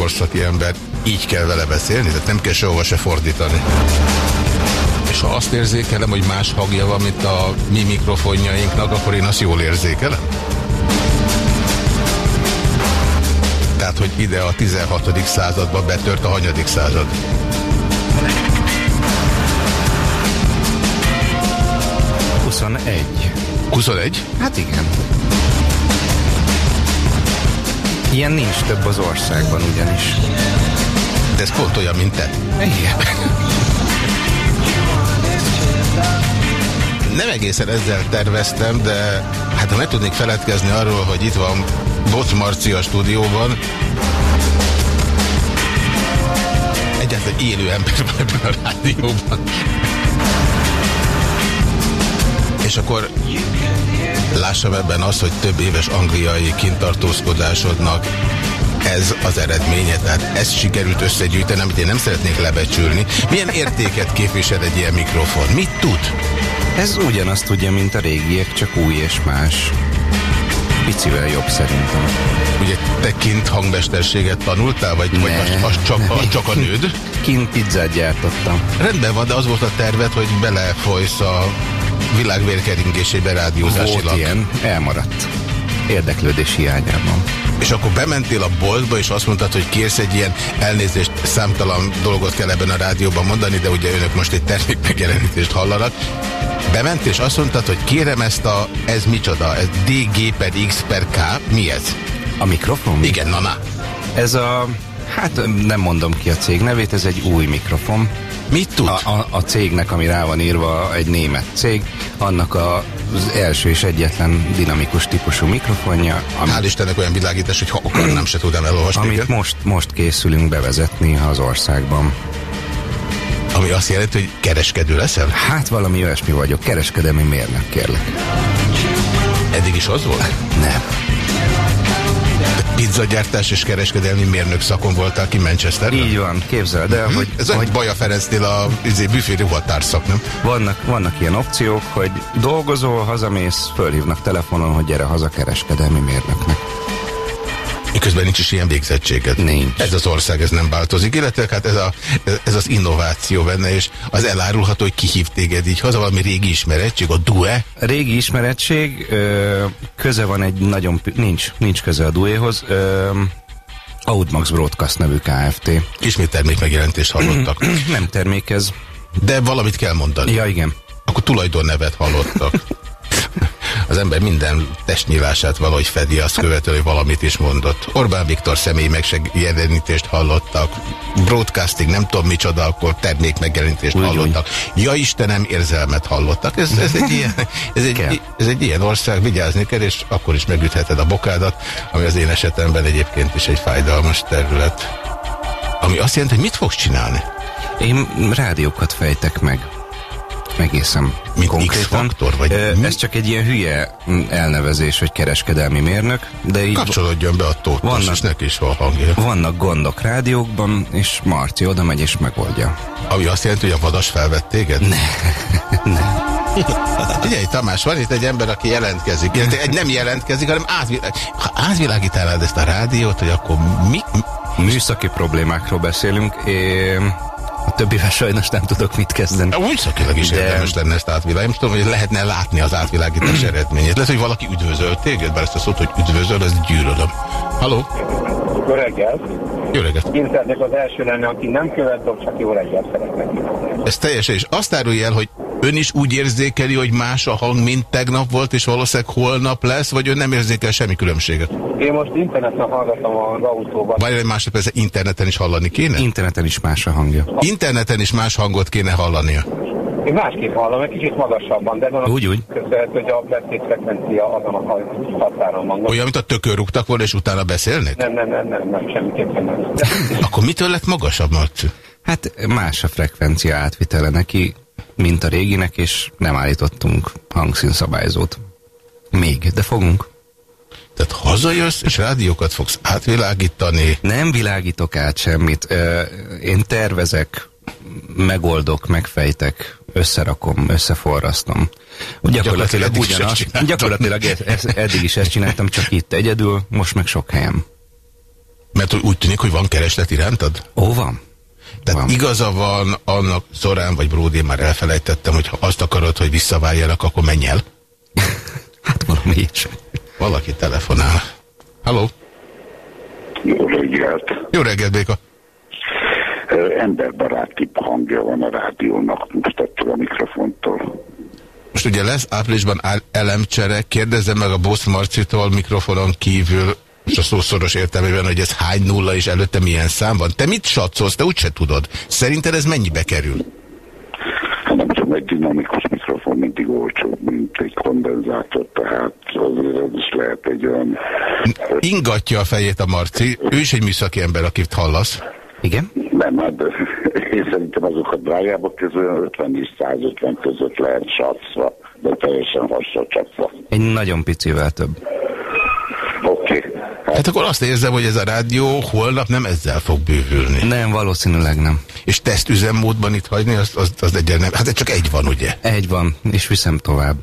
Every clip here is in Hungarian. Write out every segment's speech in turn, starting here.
egy kőkorszaki ember. Így kell vele beszélni, tehát nem kell sehova se fordítani. És ha azt érzékelem, hogy más hangja van, mint a mi mikrofonjainknak, akkor én azt jól érzékelem? Tehát, hogy ide a 16. századba betört a hanyadik század. 21. 21? Hát igen. Ilyen nincs több az országban ugyanis. De ez pont olyan, mint te. Igen. Nem egészen ezzel terveztem, de hát ha meg tudnék feledkezni arról, hogy itt van Bot Marci a stúdióban, egyáltalán élő ember van ebben a rádióban. És akkor lássam ebben azt, hogy több éves angliai kintartózkodásodnak ez az eredménye, tehát ezt sikerült összegyűjteni, amit én nem szeretnék lebecsülni. Milyen értéket képvisel egy ilyen mikrofon? Mit tud? Ez ugyanazt tudja, mint a régiek, csak új és más. Picivel jobb szerintem. Ugye te kint hangmesterséget tanultál, vagy, ne, vagy az, az csak, a, csak a nőd? Kint pizzát gyártottam. Rendben van, de az volt a terved, hogy belefolysz a világ vérkeringésébe rádiózásilag. Volt ilyen, elmaradt. Érdeklődés hiányában. És akkor bementél a boltba, és azt mondtad, hogy kérsz egy ilyen elnézést, számtalan dolgot kell ebben a rádióban mondani, de ugye önök most egy termék megjelenítést hallanak. Bement, és azt mondtad, hogy kérem ezt a, ez micsoda, ez DG per X per K, mi ez? A mikrofon? Igen, na, na. Ez a, hát nem mondom ki a cég nevét, ez egy új mikrofon. Mit tud? A, a, a cégnek, ami rá van írva, egy német cég, annak a, az első és egyetlen dinamikus típusú mikrofonja. Ami, Hál' Istennek olyan világítás, hogy ha akarnám, se tudnám elolvasni. Amit most, most készülünk bevezetni az országban. Ami azt jelenti, hogy kereskedő leszel? Hát valami olyasmi vagyok, kereskedelmi mérnök, kérlek. Eddig is az volt? Nem pizzagyártás és kereskedelmi mérnök szakon voltál ki Manchesterben? Így van, képzeld el, hmm. hogy... Ez hogy Baja Ferencnél a izé, büfé ruhatárszak, nem? Vannak, vannak ilyen opciók, hogy dolgozol, hazamész, fölhívnak telefonon, hogy gyere haza kereskedelmi mérnöknek. Miközben nincs is ilyen végzettséged. Nincs. Ez az ország, ez nem változik, illetve hát ez, a, ez az innováció benne, és az elárulható, hogy kihív téged így haza, valami régi ismerettség, a DUE? Régi ismerettség, köze van egy nagyon, nincs, nincs köze a DUE-hoz, Outmax Broadcast nevű Kft. Ismét termék megjelentést hallottak. nem termékez. De valamit kell mondani. Ja, igen. Akkor tulajdonnevet hallottak. ember minden testnyilását valahogy fedi, azt követően, hogy valamit is mondott. Orbán Viktor személy megjelenítést hallottak, broadcasting, nem tudom micsoda, akkor termék megjelenítést úgy, hallottak. Úgy. Ja Istenem, érzelmet hallottak. Ez, ez, egy ilyen, ez, egy, ez egy ilyen ország, vigyázni kell, és akkor is megütheted a bokádat, ami az én esetemben egyébként is egy fájdalmas terület. Ami azt jelenti, hogy mit fogsz csinálni? Én rádiókat fejtek meg egészen Mint konkrétan. X-faktor? Vagy ez csak egy ilyen hülye elnevezés, hogy kereskedelmi mérnök, de így... Kapcsolódjon be a tótos, vannak, és neki is van hangja. Vannak gondok rádiókban, és Marci oda megy és megoldja. Ami azt jelenti, hogy a vadas felvett téged? Ne. ne. Figyelj, Tamás, van itt egy ember, aki jelentkezik. Egy nem jelentkezik, hanem átvilág... ha átvilágítanád ezt a rádiót, hogy akkor mi... Műszaki problémákról beszélünk. Én a többivel sajnos nem tudok mit kezdeni. Úgy szakilag is de... érdemes lenne ezt átvilágítani. Nem tudom, hogy lehetne látni az átvilágítás eredményét. Lesz, hogy valaki üdvözöl téged, bár ezt a szót, hogy üdvözöl, ez gyűlölöm. Halló? Jó reggelt! Jó reggelt! Én szeretnék az első lenne, aki nem követok, csak jó reggelt szeretnek. Ez teljesen, és azt árulja el, hogy ön is úgy érzékeli, hogy más a hang, mint tegnap volt, és valószínűleg holnap lesz, vagy ön nem érzékel semmi különbséget? Én most interneten hallgatom az autóban. Vagy egy másodperc, interneten is hallani kéne? Interneten is más a hangja. Interneten is más hangot kéne hallania. Én másképp hallom, egy kicsit magasabban, de van úgy, úgy. köszönhető, hogy a beszéd frekvencia azon a határon van. Olyan, mint a tökör rúgtak volna, és utána beszélnek? Nem, nem, nem, nem, nem semmiképpen nem. De... Akkor mitől lett magasabb, Marci? Hát más a frekvencia átvitele neki, mint a réginek, és nem állítottunk hangszínszabályzót. Még, de fogunk. Tehát hazajössz, és rádiókat fogsz átvilágítani? Nem világítok át semmit. Én tervezek, megoldok, megfejtek, összerakom, összeforrasztom. Gyakorlatilag, ugyanaz, gyakorlatilag ez, ez, eddig is ezt csináltam, csak itt egyedül, most meg sok helyen. Mert úgy tűnik, hogy van kereslet irántad? Ó, van. Tehát Van. igaza van annak Zorán vagy Bródi, már elfelejtettem, hogy ha azt akarod, hogy visszaváljanak, akkor menj el. Hát valami ilyesmi. Valaki telefonál. Halló? Jó reggelt! Jó reggelt, Béka. Emberbaráti hangja van a rádiónak, most ettől a mikrofontól. Most ugye lesz áprilisban elemcsere, kérdezzem meg a Bosz Marcitól mikrofonon kívül, és a szószoros értelmében, hogy ez hány nulla és előtte milyen szám van. Te mit satszolsz? Te úgyse tudod. Szerinted ez mennyibe kerül? Hát Nem tudom, egy dinamikus mikrofon mindig olcsóbb, mint egy kondenzátor, tehát azért ez is lehet egy olyan... Ingatja a fejét a Marci. Ő is egy műszaki ember, akit hallasz. Igen? Nem, hát de én szerintem azok a drágábbak közül 50 és 150 között lehet satszva, de teljesen hasonlócsapva. Egy nagyon picivel több. Oké. Okay. Hát akkor azt érzem, hogy ez a rádió holnap nem ezzel fog bővülni. Nem, valószínűleg nem. És tesztüzemmódban itt hagyni, az, az, az egyen nem. Hát csak egy van, ugye? Egy van, és viszem tovább.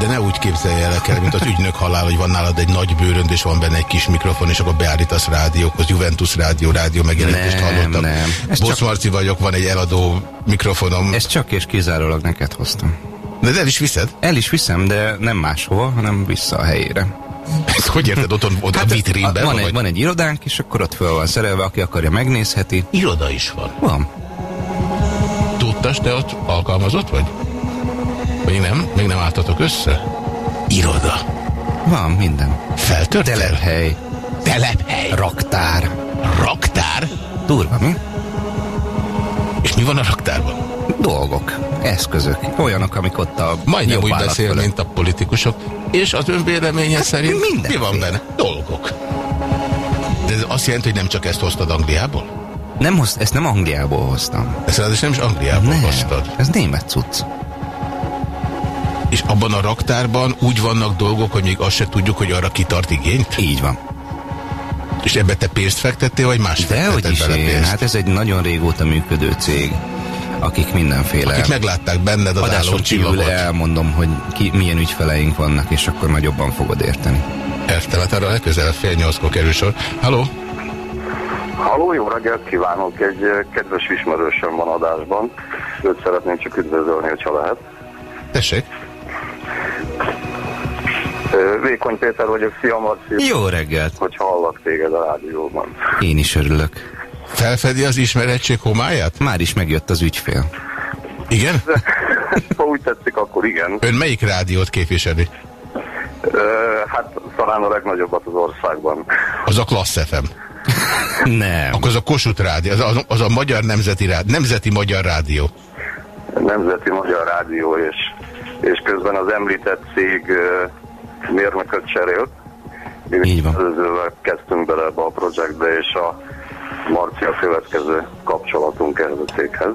De ne úgy képzelje el, kell, mint az ügynök halál, hogy van nálad egy nagy bőrönd, és van benne egy kis mikrofon, és akkor beállítasz rádiókhoz, Juventus rádió, rádió megjelenítést Nem, hallottam. nem. Ez Bosz csak- vagyok, van egy eladó mikrofonom. Ezt csak és kizárólag neked hoztam. De el is viszed? El is viszem, de nem máshova, hanem vissza a helyére. Ezt hogy érted, otthon ott a vitrínben? van, vagy? egy, van egy irodánk, és akkor ott föl van szerelve, aki akarja, megnézheti. Iroda is van. Van. Tudtas, te ott alkalmazott vagy? Vagy nem? Még nem álltatok össze? Iroda. Van minden. Feltörtél? Telephely, Telephely. raktár. Raktár? Durva, mi? És mi van a raktárban? Dolgok, eszközök, olyanok, amik ott a Majdnem úgy beszél, fölött. mint a politikusok. És az ön véleménye Hát szerint mi mindenféle. van benne? Dolgok. De ez azt jelenti, hogy nem csak ezt hoztad Angliából? Nem hoz, ezt nem Angliából hoztam. Ezt ráadásul nem is Angliából Nem, hoztad. ez német cucc. És abban a raktárban úgy vannak dolgok, hogy még azt se tudjuk, hogy arra kitart igényt? Így van. És ebbe te pénzt fektettél, vagy más De hogy fektetett is bele én, pénzt? hát ez egy nagyon régóta működő cég, akik mindenféle Akik meglátták benned az adáson kívül álomcsillagot. elmondom, hogy ki, milyen ügyfeleink vannak, és akkor majd jobban fogod érteni. Értem, hát arra legközelebb fél nyolckor kerül sor. Halló? Halló, jó reggelt kívánok! Egy eh, kedves ismerősöm van adásban. Őt szeretném csak üdvözölni, hogyha lehet. Tessék? Ö, Vékony Péter vagyok, szia Marci, Jó reggelt! hogy hallak téged a rádióban. Én is örülök. Felfedi az ismeretség homályát? Már is megjött az ügyfél. Igen? Ha úgy tetszik, akkor igen. Ön melyik rádiót képviseli? Ö, Hát talán a legnagyobbat az országban. Az a Klassz FM. Nem. Akkor az a Kossuth Rádió, az a, az a Magyar Nemzeti Rádió, Nemzeti Magyar Rádió. Nemzeti Magyar Rádió, és, és közben az említett cég mérnököt cserélt. Mi Így van. Kezdtünk bele ebbe a projektbe, és a Marci a következő kapcsolatunk ehhez a céghez.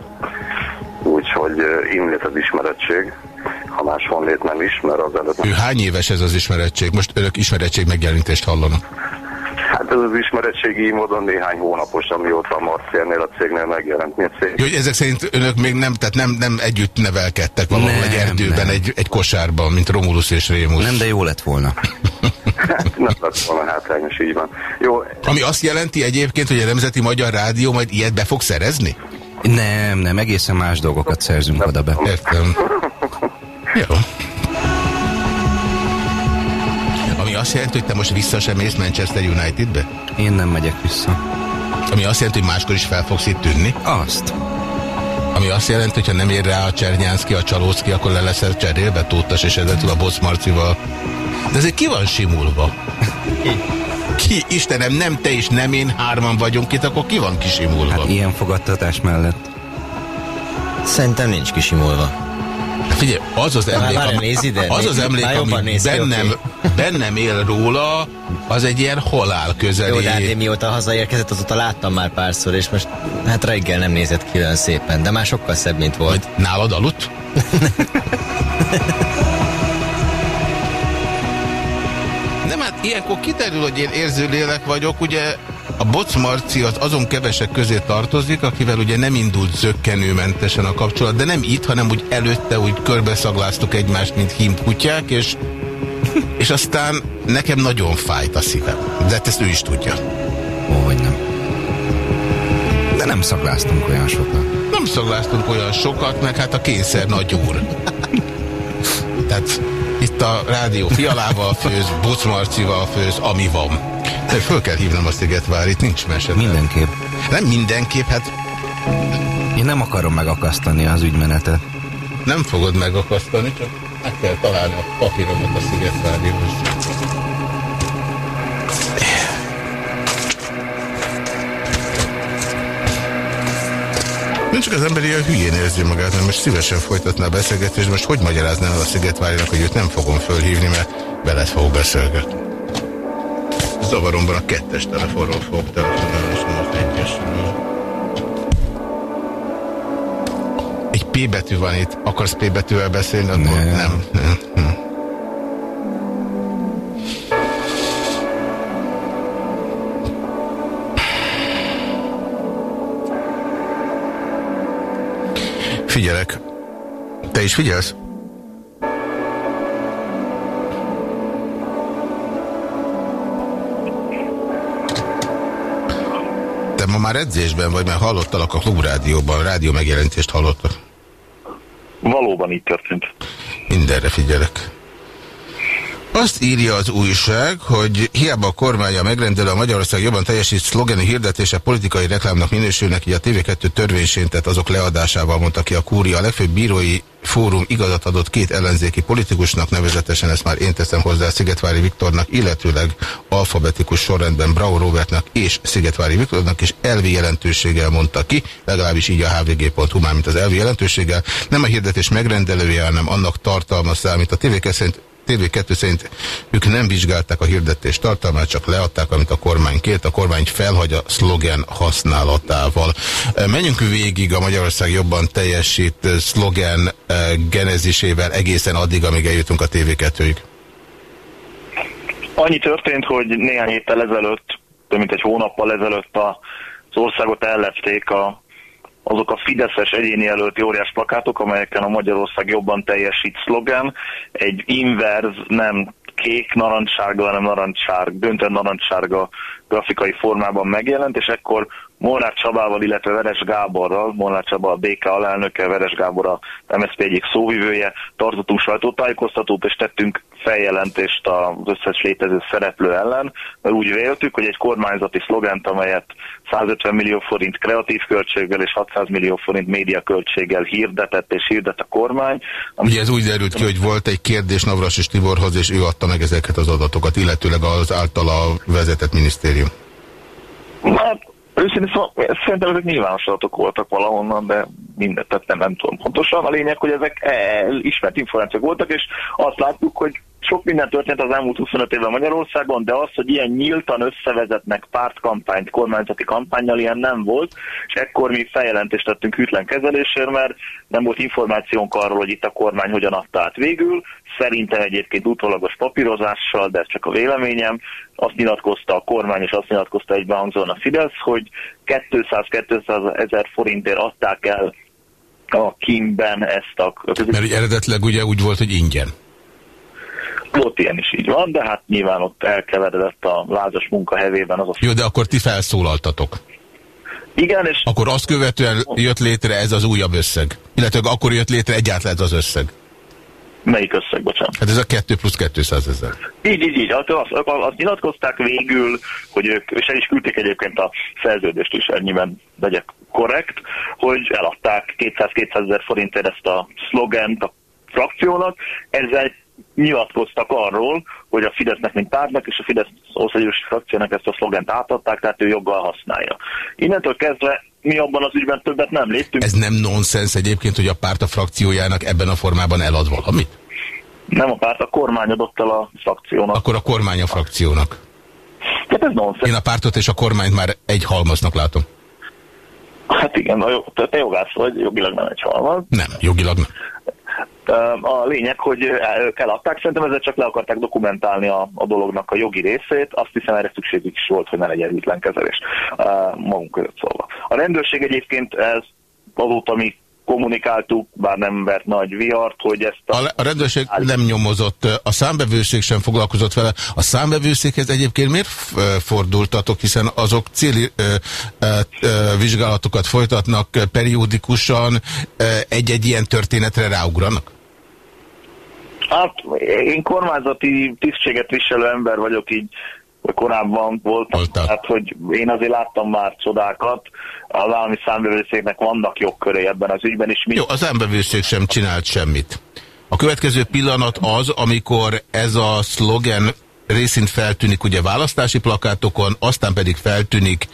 Úgyhogy innét az ismerettség, ha más honlét nem is, mert az előtt Ő hány éves ez az ismerettség? Most önök ismerettség megjelenítést hallanak. Hát ez az ismeretségi módon néhány hónapos, amióta a Marci ennél a cégnél megjelent. Mi a cég Jó, hogy ezek szerint önök még nem, tehát nem, nem együtt nevelkedtek valahol Nem, egy erdőben, nem. egy, egy kosárban, mint Romulus és Rémus. Nem, de jó lett volna. nem lett volna hátrányos, így van. Jó, Ami azt jelenti egyébként, hogy a Nemzeti Magyar Rádió majd ilyet be fog szerezni? Nem, nem, egészen más dolgokat szerzünk oda be. Értem. Jó. Azt jelenti, hogy te most vissza sem mész Manchester Unitedbe? Én nem megyek vissza. Ami azt jelenti, hogy máskor is fel fogsz itt tűnni? Azt. Ami azt jelenti, hogy ha nem ér rá a Csernyánszki, a Csalócki, akkor le leszel cserélve Tótas és ezzel a Bosz Marcival. De ezért ki van simulva? Ki? Istenem, nem te és nem én, hárman vagyunk itt, akkor ki van kisimulva? Hát ilyen fogadtatás mellett. Szerintem nincs kisimulva. Figyelj, az az emlék, várj, ami, ide, az az emlék már ami néz ki, bennem, bennem él róla, az egy ilyen halál közeli. Jó, de hát én mióta hazaérkezett, azóta láttam már párszor, és most hát reggel nem nézett ki olyan szépen, de már sokkal szebb, mint volt. Vagy nálad aludt? Nem, hát ilyenkor kiderül, hogy én érző lélek vagyok, ugye a Boc Marci az azon kevesek közé tartozik, akivel ugye nem indult zöggenőmentesen a kapcsolat, de nem itt, hanem úgy előtte úgy körbeszagláztuk egymást, mint hímt kutyák, és És aztán nekem nagyon fájt a szívem. De hát ezt ő is tudja. Ó, hogy nem. De nem szagláztunk olyan sokat. Nem szagláztunk olyan sokat, meg hát a kényszer nagy úr. Tehát itt a rádió fialával főz, Bocmarcival főz, ami van. De föl kell hívnom a Szigetvárit, nincs mese. Mindenképp. Nem mindenképp, hát Én nem akarom megakasztani az ügymenetet. nem fogod megakasztani, csak meg kell találni a papíromat a Szigetvárihoz. Nem csak az ember ilyen hülyén érzi magát, mert most szívesen folytatná a beszélgetést, most hogy magyaráznám el a Szigetvárinak, hogy őt nem fogom fölhívni, mert veled fogok beszélgetni. Zavaromban a kettes telefonról fogok telefonálni, és nem az egyesről. Egy P betű van itt. Akarsz P betűvel beszélni? Nem. nem. nem. nem. Figyelek. Te is figyelsz? Már edzésben vagy, mert hallottalak a klubrádióban, rádió megjelentést hallottak. Valóban így történt. Mindenre figyelek. Azt írja az újság, hogy hiába a kormánya megrendelő a Magyarország jobban teljesít szlogeni hirdetése politikai reklámnak minősülnek, így a TV2 törvényséntet azok leadásával mondta ki a kúria. A legfőbb bírói fórum igazat adott két ellenzéki politikusnak, nevezetesen ezt már én teszem hozzá Szigetvári Viktornak, illetőleg alfabetikus sorrendben Brau Robertnak és Szigetvári Viktornak, és elvi jelentőséggel mondta ki, legalábbis így a hvg.hu, már mint az elvi jelentőséggel. Nem a hirdetés megrendelője, hanem annak tartalma számít. A TV2 szerint TV2 szerint ők nem vizsgálták a hirdetés tartalmát, csak leadták, amit a kormány kért. A kormány felhagy a szlogen használatával. Menjünk végig a Magyarország jobban teljesít szlogen eh, genezésével egészen addig, amíg eljutunk a TV2-ig. Annyi történt, hogy néhány héttel ezelőtt, több mint egy hónappal ezelőtt a, az országot ellepték a, azok a fideszes egyéni előtti óriás plakátok, amelyeken a Magyarország jobban teljesít szlogen, egy inverz, nem kék narancssárga, hanem narancssárga, döntően narancssárga grafikai formában megjelent, és ekkor Molnár Csabával, illetve Veres Gáborral, Molnár Csaba a DK alelnöke, Veres Gábor a MSZP egyik szóvivője, tartottunk sajtótájékoztatót, és tettünk feljelentést az összes létező szereplő ellen, mert úgy véltük, hogy egy kormányzati szlogent, amelyet 150 millió forint kreatív költséggel és 600 millió forint média költséggel hirdetett és hirdet a kormány. ami- Ugye ez úgy derült ki, hogy volt egy kérdés Navras és Tiborhoz, és ő adta meg ezeket az adatokat, illetőleg az általa vezetett minisztérium. Hát, őszintén szóval szerintem ezek nyilvános voltak valahonnan, de mindent, tehát nem, nem tudom pontosan. A lényeg, hogy ezek eh, ismert információk voltak, és azt láttuk, hogy sok minden történt az elmúlt 25 évben Magyarországon, de az, hogy ilyen nyíltan összevezetnek pártkampányt, kormányzati kampányjal, ilyen nem volt, és ekkor mi feljelentést tettünk hűtlen kezelésért, mert nem volt információnk arról, hogy itt a kormány hogyan adta át végül. Szerintem egyébként utólagos papírozással, de ez csak a véleményem. Azt nyilatkozta a kormány, és azt nyilatkozta egybehangzóan a Fidesz, hogy 200-200 ezer forintért adták el a Kimben ezt a Mert eredetileg ugye úgy volt, hogy ingyen. Volt ilyen is így van, de hát nyilván ott elkeveredett a lázas munka hevében az a... Jó, de akkor ti felszólaltatok. Igen, és Akkor azt követően jött létre ez az újabb összeg. Illetve akkor jött létre egyáltalán ez az összeg. melyik összeg, bocsánat? Hát ez a 2 plusz 200 ezer. Így, így, így. Azt, azt, azt nyilatkozták végül, hogy ők, és el is küldték egyébként a szerződést is, ennyiben legyek korrekt, hogy eladták 200-200 ezer forintért ezt a szlogent a frakciónak, ezzel nyilatkoztak arról, hogy a Fidesznek, mint pártnak, és a Fidesz országgyűlési frakciónak ezt a szlogent átadták, tehát ő joggal használja. Innentől kezdve mi abban az ügyben többet nem léptünk. Ez nem nonsens egyébként, hogy a párt a frakciójának ebben a formában elad valamit? Nem a párt, a kormány adott el a frakciónak. Akkor a kormány a frakciónak. Hát ez nonsens. Én a pártot és a kormányt már egy halmaznak látom. Hát igen, a jog, te jogász vagy, jogilag nem egy halmaz. Nem, jogilag nem. A lényeg, hogy ők eladták, szerintem ezzel csak le akarták dokumentálni a, a dolognak a jogi részét, azt hiszem erre szükségük is volt, hogy ne legyen ügylen kezelés, magunk között szólva. A rendőrség egyébként ez azóta mi kommunikáltuk, bár nem vert nagy vihart, hogy ezt a... A, a rendőrség nem nyomozott, a számbevőszék sem foglalkozott vele. A számbevőszékhez egyébként miért fordultatok, hiszen azok céli ö, ö, ö, vizsgálatokat folytatnak periódikusan, egy-egy ilyen történetre ráugranak? Hát én kormányzati tisztséget viselő ember vagyok, így korábban voltam, Voltak. tehát hogy én azért láttam már csodákat, az állami számbevőszéknek vannak jogkörei ebben az ügyben is. Jó, az számbevőszék sem csinált semmit. A következő pillanat az, amikor ez a szlogen részint feltűnik ugye választási plakátokon, aztán pedig feltűnik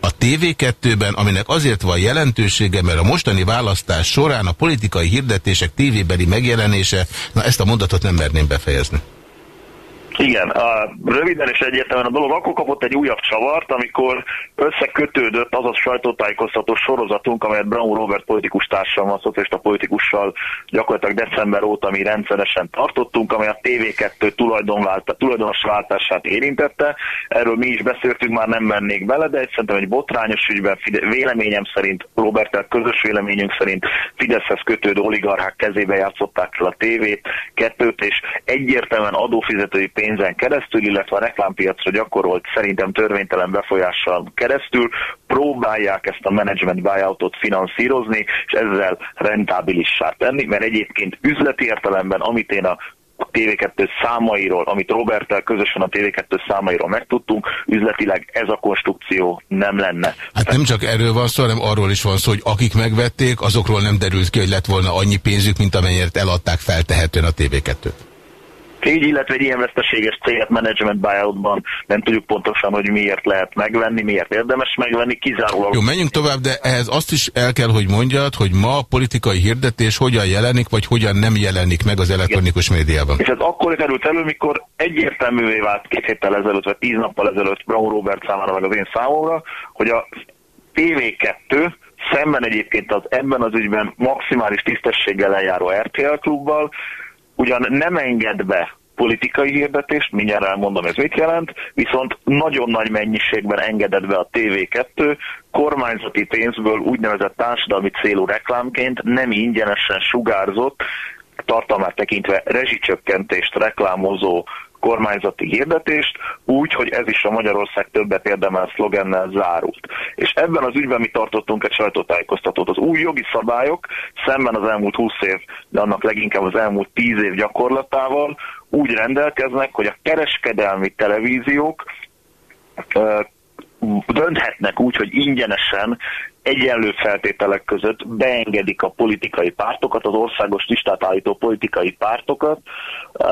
a TV2-ben, aminek azért van jelentősége, mert a mostani választás során a politikai hirdetések tévébeli megjelenése, na ezt a mondatot nem merném befejezni. Igen, a, röviden és egyértelműen a dolog akkor kapott egy újabb csavart, amikor összekötődött az a sajtótájékoztató sorozatunk, amelyet Brown Robert politikus társammal, szocialista politikussal gyakorlatilag december óta mi rendszeresen tartottunk, amely a TV2 tulajdonos váltását érintette. Erről mi is beszéltünk, már nem mennék bele, de szerintem egy botrányos ügyben, véleményem szerint, Robertel közös véleményünk szerint Fideszhez kötődő oligarchák kezébe játszották fel a tévét, kettőt, és egyértelműen adófizetői pénz pénzen keresztül, illetve a reklámpiacra gyakorolt szerintem törvénytelen befolyással keresztül próbálják ezt a management buyoutot finanszírozni, és ezzel rentábilissá tenni, mert egyébként üzleti értelemben, amit én a a TV2 számairól, amit Robertel közösen a TV2 számairól megtudtunk, üzletileg ez a konstrukció nem lenne. Hát nem csak erről van szó, hanem arról is van szó, hogy akik megvették, azokról nem derült ki, hogy lett volna annyi pénzük, mint amennyire eladták feltehetően a TV2-t. Így, illetve egy ilyen veszteséges céget management buyoutban nem tudjuk pontosan, hogy miért lehet megvenni, miért érdemes megvenni, kizárólag. Jó, menjünk tovább, de ehhez azt is el kell, hogy mondjad, hogy ma a politikai hirdetés hogyan jelenik, vagy hogyan nem jelenik meg az elektronikus médiában. És ez akkor került elő, mikor egyértelművé vált két héttel ezelőtt, vagy tíz nappal ezelőtt Brown Robert számára, meg az én számomra, hogy a TV2 szemben egyébként az ebben az ügyben maximális tisztességgel eljáró RTL klubbal ugyan nem enged be politikai hirdetést, mindjárt elmondom ez mit jelent, viszont nagyon nagy mennyiségben engedett be a TV2 kormányzati pénzből úgynevezett társadalmi célú reklámként nem ingyenesen sugárzott, tartalmát tekintve rezsicsökkentést reklámozó kormányzati hirdetést, úgy, hogy ez is a Magyarország többet érdemel szlogennel zárult. És ebben az ügyben mi tartottunk egy sajtótájékoztatót. Az új jogi szabályok szemben az elmúlt 20 év, de annak leginkább az elmúlt 10 év gyakorlatával úgy rendelkeznek, hogy a kereskedelmi televíziók dönthetnek úgy, hogy ingyenesen egyenlő feltételek között beengedik a politikai pártokat, az országos listát állító politikai pártokat a,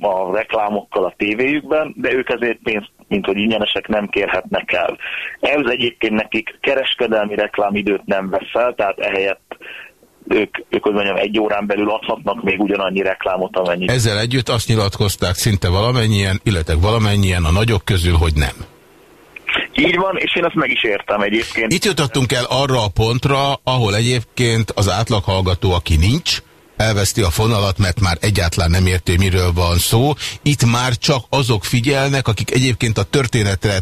a reklámokkal a tévéjükben, de ők ezért pénzt, mint hogy ingyenesek nem kérhetnek el. Ez egyébként nekik kereskedelmi reklámidőt nem vesz el, tehát ehelyett ők, ők hogy mondjam, egy órán belül adhatnak még ugyanannyi reklámot, amennyi. Ezzel együtt azt nyilatkozták szinte valamennyien, illetve valamennyien a nagyok közül, hogy nem. Így van, és én ezt meg is értem egyébként. Itt jutottunk el arra a pontra, ahol egyébként az átlaghallgató, aki nincs, elveszti a fonalat, mert már egyáltalán nem érti, miről van szó. Itt már csak azok figyelnek, akik egyébként a történetre,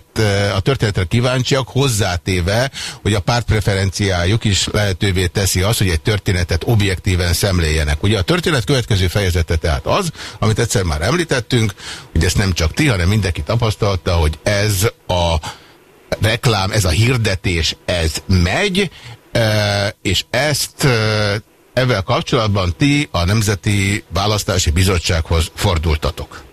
a történetre kíváncsiak, hozzátéve, hogy a pártpreferenciájuk is lehetővé teszi azt, hogy egy történetet objektíven szemléljenek. Ugye a történet következő fejezete tehát az, amit egyszer már említettünk, hogy ezt nem csak ti, hanem mindenki tapasztalta, hogy ez a reklám, ez a hirdetés, ez megy, és ezt ezzel kapcsolatban ti a Nemzeti Választási Bizottsághoz fordultatok.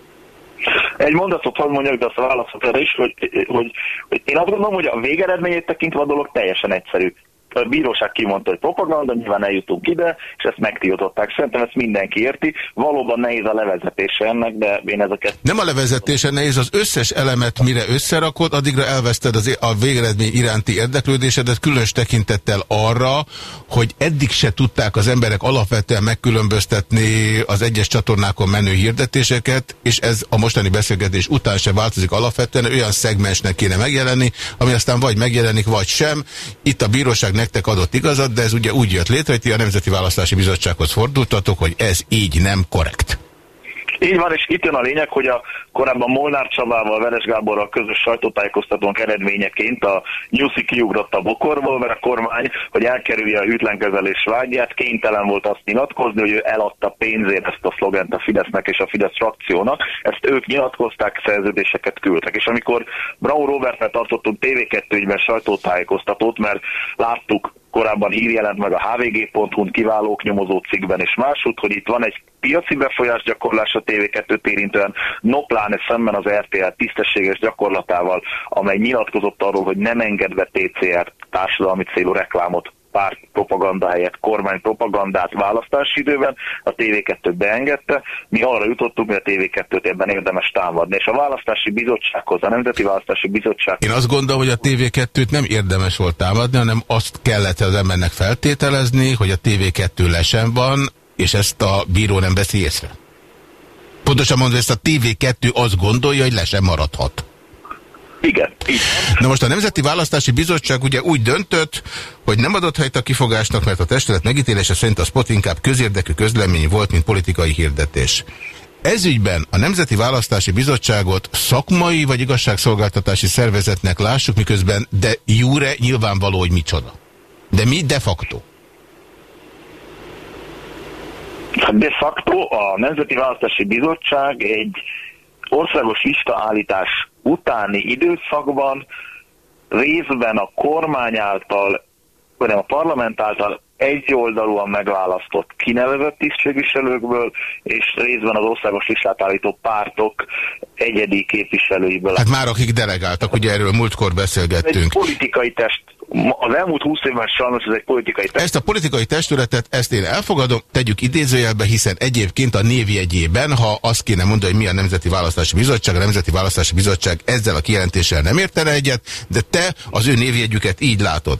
Egy mondatot hadd mondjak, de azt a válaszot erre is, hogy, hogy, hogy én azt gondolom, hogy a végeredményét tekintve a dolog teljesen egyszerű a bíróság kimondta, hogy propaganda, nyilván eljutunk ide, és ezt megtiltották. Szerintem ezt mindenki érti. Valóban nehéz a levezetése ennek, de én ezeket... Nem a levezetése nehéz, az összes elemet mire összerakod, addigra elveszted az, a végeredmény iránti érdeklődésedet, különös tekintettel arra, hogy eddig se tudták az emberek alapvetően megkülönböztetni az egyes csatornákon menő hirdetéseket, és ez a mostani beszélgetés után se változik alapvetően, olyan szegmensnek kéne megjelenni, ami aztán vagy megjelenik, vagy sem. Itt a bíróság nektek adott igazat, de ez ugye úgy jött létre, hogy ti a Nemzeti Választási Bizottsághoz fordultatok, hogy ez így nem korrekt. Így van, és itt jön a lényeg, hogy a korábban Molnár Csabával, Veres Gáborral közös sajtótájékoztatónk eredményeként a Nyuszi kiugrott a bokorból, mert a kormány, hogy elkerülje a hűtlenkezelés vágyát, kénytelen volt azt nyilatkozni, hogy ő eladta pénzért ezt a szlogent a Fidesznek és a Fidesz frakciónak. Ezt ők nyilatkozták, szerződéseket küldtek. És amikor Brown Robertnek tartottunk TV2 ügyben sajtótájékoztatót, mert láttuk korábban hír jelent meg a hvg.hu-n kiválók nyomozó cikkben és máshogy, hogy itt van egy piaci befolyás gyakorlás a TV2-t érintően, no pláne szemben az RTL tisztességes gyakorlatával, amely nyilatkozott arról, hogy nem enged be TCR társadalmi célú reklámot párt propaganda helyett kormány propagandát választási időben, a TV2 beengedte, mi arra jutottunk, hogy a TV2-t ebben érdemes támadni. És a választási bizottsághoz, a Nemzeti Választási Bizottság... Én azt gondolom, hogy a TV2-t nem érdemes volt támadni, hanem azt kellett az embernek feltételezni, hogy a TV2 lesen van, és ezt a bíró nem veszi észre. Pontosan mondva, ezt a TV2 azt gondolja, hogy le sem maradhat. Igen, így. Na most a Nemzeti Választási Bizottság ugye úgy döntött, hogy nem adott helyt a kifogásnak, mert a testület megítélése szerint a spot inkább közérdekű közlemény volt, mint politikai hirdetés. Ezügyben a Nemzeti Választási Bizottságot szakmai vagy igazságszolgáltatási szervezetnek lássuk, miközben de júre nyilvánvaló, hogy micsoda. De mi de facto? De facto a Nemzeti Választási Bizottság egy országos listaállítás utáni időszakban részben a kormány által, vagy nem a parlament által egyoldalúan megválasztott kinevezett tisztségviselőkből, és részben az országos listát állító pártok egyedi képviselőiből. Hát már akik delegáltak, ugye erről múltkor beszélgettünk. Egy politikai test az elmúlt húsz évben sajnos ez egy politikai testület. Ezt a politikai testületet, ezt én elfogadom, tegyük idézőjelbe, hiszen egyébként a névjegyében, ha azt kéne mondani, hogy mi a Nemzeti Választási Bizottság, a Nemzeti Választási Bizottság ezzel a kijelentéssel nem értene egyet, de te az ő névjegyüket így látod.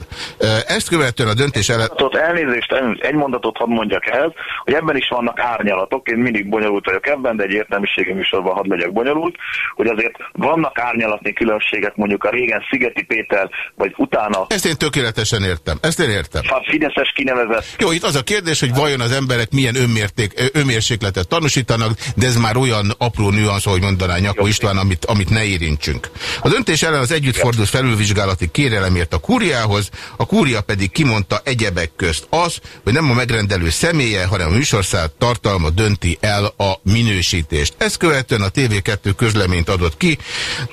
Ezt követően a döntés el... Elnézést, egy mondatot hadd mondjak ehhez, hogy ebben is vannak árnyalatok, én mindig bonyolult vagyok ebben, de egy értelmiségi műsorban hadd legyek bonyolult, hogy azért vannak árnyalatni különbségek mondjuk a régen Szigeti Péter, vagy utána ezt én tökéletesen értem. Ezt én értem. A Fideszes kinevezett. Jó, itt az a kérdés, hogy vajon az emberek milyen önmérték, önmérsékletet tanúsítanak, de ez már olyan apró nüansz, ahogy mondaná Nyakó Jó, István, amit, amit ne érintsünk. A döntés ellen az együttfordult felülvizsgálati kérelemért a kúriához, a kúria pedig kimondta egyebek közt az, hogy nem a megrendelő személye, hanem a műsország tartalma dönti el a minősítést. Ezt követően a TV2 közleményt adott ki,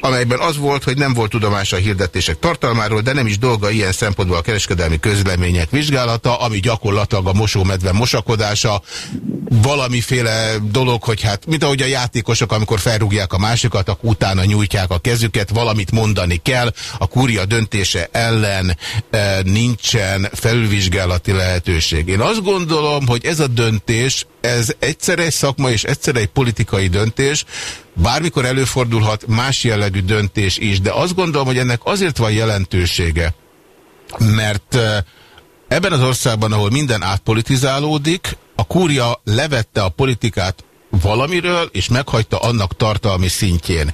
amelyben az volt, hogy nem volt tudomása a hirdetések tartalmáról, de nem is dolga ilyen szempontból a kereskedelmi közlemények vizsgálata, ami gyakorlatilag a mosómedve mosakodása, valamiféle dolog, hogy hát, mint ahogy a játékosok, amikor felrúgják a másikat, akkor utána nyújtják a kezüket, valamit mondani kell, a kúria döntése ellen e, nincsen felülvizsgálati lehetőség. Én azt gondolom, hogy ez a döntés, ez egyszer egy szakma és egyszer egy politikai döntés, bármikor előfordulhat más jellegű döntés is, de azt gondolom, hogy ennek azért van jelentősége, mert ebben az országban, ahol minden átpolitizálódik, a kúria levette a politikát valamiről, és meghagyta annak tartalmi szintjén.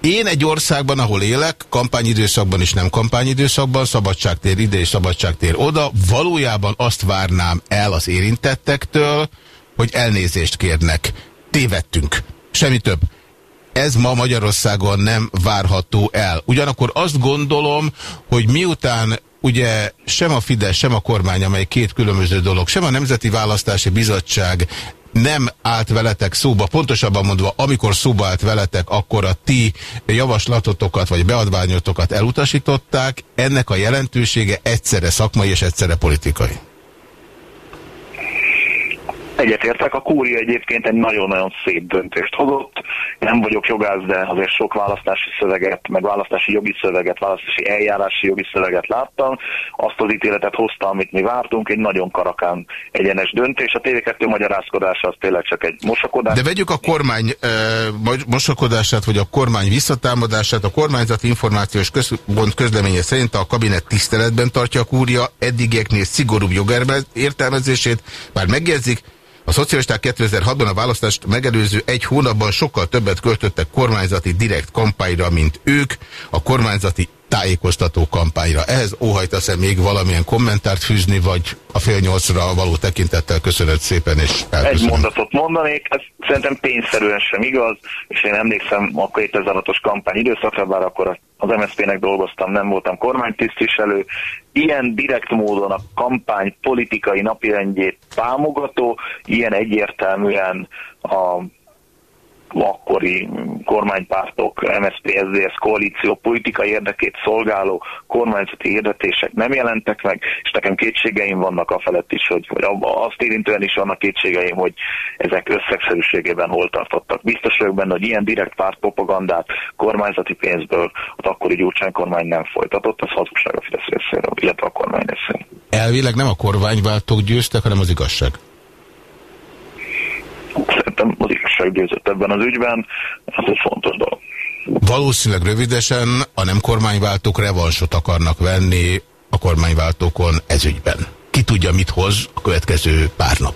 Én egy országban, ahol élek, kampányidőszakban és nem kampányidőszakban, szabadságtér ide és szabadságtér oda, valójában azt várnám el az érintettektől, hogy elnézést kérnek. Tévedtünk. Semmi több. Ez ma Magyarországon nem várható el. Ugyanakkor azt gondolom, hogy miután ugye sem a Fidesz, sem a kormány, amely két különböző dolog, sem a Nemzeti Választási Bizottság nem állt veletek szóba, pontosabban mondva, amikor szóba állt veletek, akkor a ti javaslatotokat vagy beadványotokat elutasították, ennek a jelentősége egyszerre szakmai és egyszerre politikai. Egyetértek, a kúria egyébként egy nagyon-nagyon szép döntést hozott. Nem vagyok jogász, de azért sok választási szöveget, meg választási jogi szöveget, választási eljárási jogi szöveget láttam. Azt az ítéletet hozta, amit mi vártunk, egy nagyon karakán egyenes döntés. A TV2 magyarázkodása az tényleg csak egy mosakodás. De vegyük a kormány e, mosakodását, vagy a kormány visszatámadását. A kormányzati információs központ közleménye szerint a kabinet tiszteletben tartja a kúria eddigieknél szigorúbb jogértelmezését, bár megjegyzik, a szocialisták 2006-ban a választást megelőző egy hónapban sokkal többet költöttek kormányzati direkt kampányra, mint ők. A kormányzati tájékoztató kampányra. Ehhez óhajtasz-e még valamilyen kommentárt fűzni, vagy a fél nyolcra való tekintettel köszönöd szépen, és elköszönöm. Egy mondatot mondanék, ez szerintem tényszerűen sem igaz, és én emlékszem a 2006-os kampány időszakra, bár akkor az MSZP-nek dolgoztam, nem voltam kormánytisztviselő. Ilyen direkt módon a kampány politikai napirendjét támogató, ilyen egyértelműen a akkori kormánypártok, MSZP, SZDSZ koalíció politikai érdekét szolgáló kormányzati hirdetések nem jelentek meg, és nekem kétségeim vannak a felett is, hogy, hogy azt érintően is vannak kétségeim, hogy ezek összegszerűségében hol tartottak. Biztos vagyok benne, hogy ilyen direkt pártpropagandát kormányzati pénzből az akkori Gyurcsány kormány nem folytatott, az hazugság a Fidesz részéről, illetve a kormány részéről. Elvileg nem a kormányváltók győztek, hanem az igazság. Szerintem az igazság győzött ebben az ügyben, ez egy fontos dolog. Valószínűleg rövidesen a nem kormányváltók revansot akarnak venni a kormányváltókon ezügyben. Ki tudja, mit hoz a következő pár nap?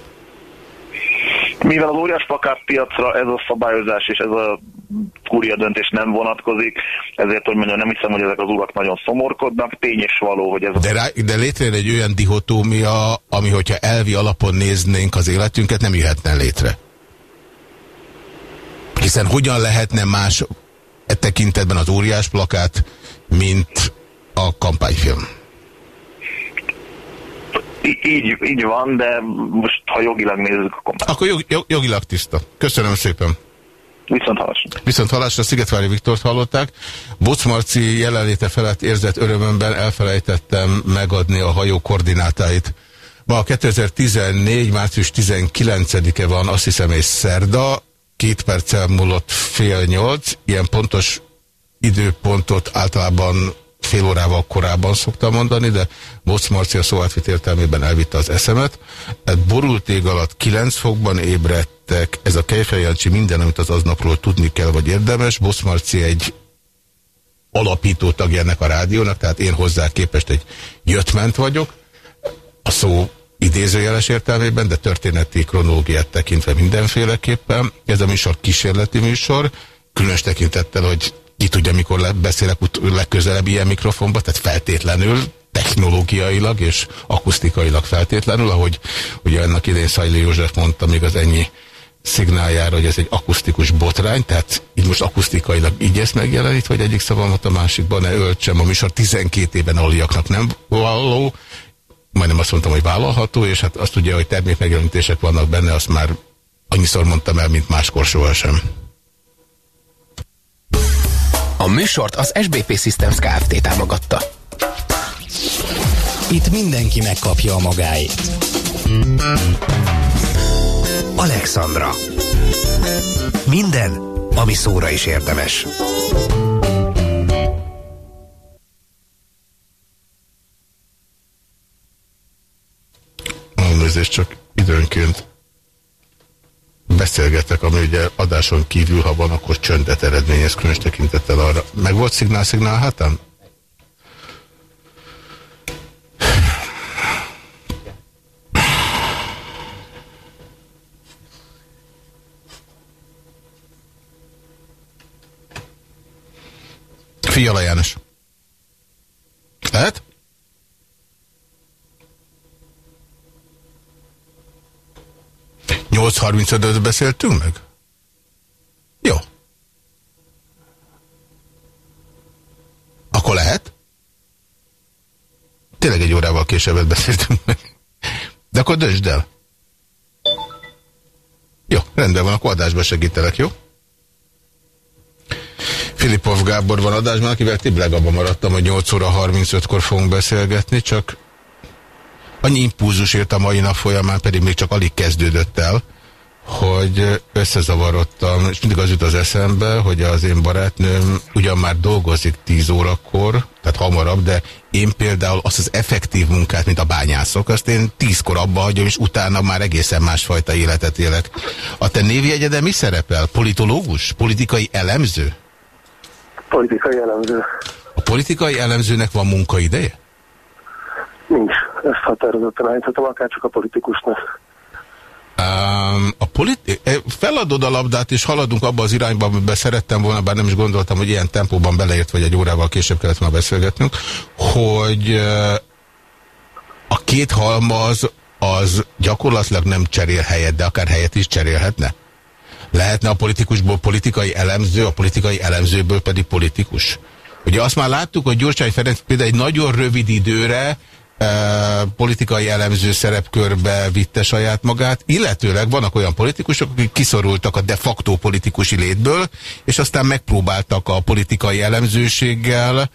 Mivel az óriás piacra ez a szabályozás és ez a kúria döntés nem vonatkozik, ezért, hogy mondjam, nem hiszem, hogy ezek az urak nagyon szomorkodnak, tény és való, hogy ez... De, rá, de létrejön egy olyan dihotómia, ami, hogyha elvi alapon néznénk az életünket, nem jöhetne létre. Hiszen hogyan lehetne más e tekintetben az óriás plakát, mint a kampányfilm? így, így van, de most ha jogilag nézzük, akkor. Akkor jog, jog, jogilag tiszta. Köszönöm szépen. Viszont hallásra. Viszont hallásra Szigetvári Viktort hallották. Bocmarci jelenléte felett érzett örömömben elfelejtettem megadni a hajó koordinátáit. Ma a 2014. március 19-e van, azt hiszem, és szerda két perccel múlott fél nyolc, ilyen pontos időpontot általában fél órával korábban szoktam mondani, de Boc Marcia szóátvit értelmében elvitte az eszemet. Hát borult ég alatt 9 fokban ébredtek, ez a Kejfejancsi minden, amit az aznapról tudni kell, vagy érdemes. Boc Marci egy alapító tagja ennek a rádiónak, tehát én hozzá képest egy jöttment vagyok. A szó idézőjeles értelmében, de történeti kronológiát tekintve mindenféleképpen. Ez a műsor kísérleti műsor, különös tekintettel, hogy ki tudja, mikor beszélek legközelebb ilyen mikrofonba, tehát feltétlenül, technológiailag és akusztikailag feltétlenül, ahogy ugye ennek idén Szajli József mondta még az ennyi szignáljára, hogy ez egy akusztikus botrány, tehát így most akusztikailag így ezt megjelenít, vagy egyik szavamat a másikban ne öltsem, a műsor 12 éven aliaknak nem való, majdnem azt mondtam, hogy vállalható, és hát azt ugye, hogy termékmegjelenítések vannak benne, azt már annyiszor mondtam el, mint máskor sohasem. A műsort az SBP Systems Kft. támogatta. Itt mindenki megkapja a magáét. Alexandra. Minden, ami szóra is érdemes. Elnézést, csak időnként beszélgetek, ami ugye adáson kívül, ha van, akkor csöndet eredményez, különös tekintettel arra. Meg volt szignál, szignál hátán? Fiala János. Lehet? 8.35-öt beszéltünk meg? Jó. Akkor lehet? Tényleg egy órával későbbet beszéltünk meg. De akkor döntsd el. Jó, rendben van, akkor adásba segítelek, jó? Filipov Gábor van adásban, akivel tibleg abban maradtam, hogy 8 óra 35-kor fogunk beszélgetni, csak annyi impulzus ért a mai nap folyamán, pedig még csak alig kezdődött el, hogy összezavarodtam, és mindig az jut az eszembe, hogy az én barátnőm ugyan már dolgozik 10 órakor, tehát hamarabb, de én például azt az effektív munkát, mint a bányászok, azt én tízkor abba hagyom, és utána már egészen másfajta életet élek. A te névjegyeden mi szerepel? Politológus? Politikai elemző? Politikai elemző. A politikai elemzőnek van munkaideje? Nincs. Ezt határozottan állíthatom, akár csak a politikusnak. Uh, a politi- feladod a labdát, és haladunk abba az irányba, amiben szerettem volna, bár nem is gondoltam, hogy ilyen tempóban beleért, vagy egy órával később kellett már beszélgetnünk, hogy a két halmaz az gyakorlatilag nem cserél helyet, de akár helyet is cserélhetne? Lehetne a politikusból politikai elemző, a politikai elemzőből pedig politikus? Ugye azt már láttuk, hogy Gyurcsány Ferenc például egy nagyon rövid időre politikai elemző szerepkörbe vitte saját magát, illetőleg vannak olyan politikusok, akik kiszorultak a de facto politikusi létből, és aztán megpróbáltak a politikai elemzőséggel,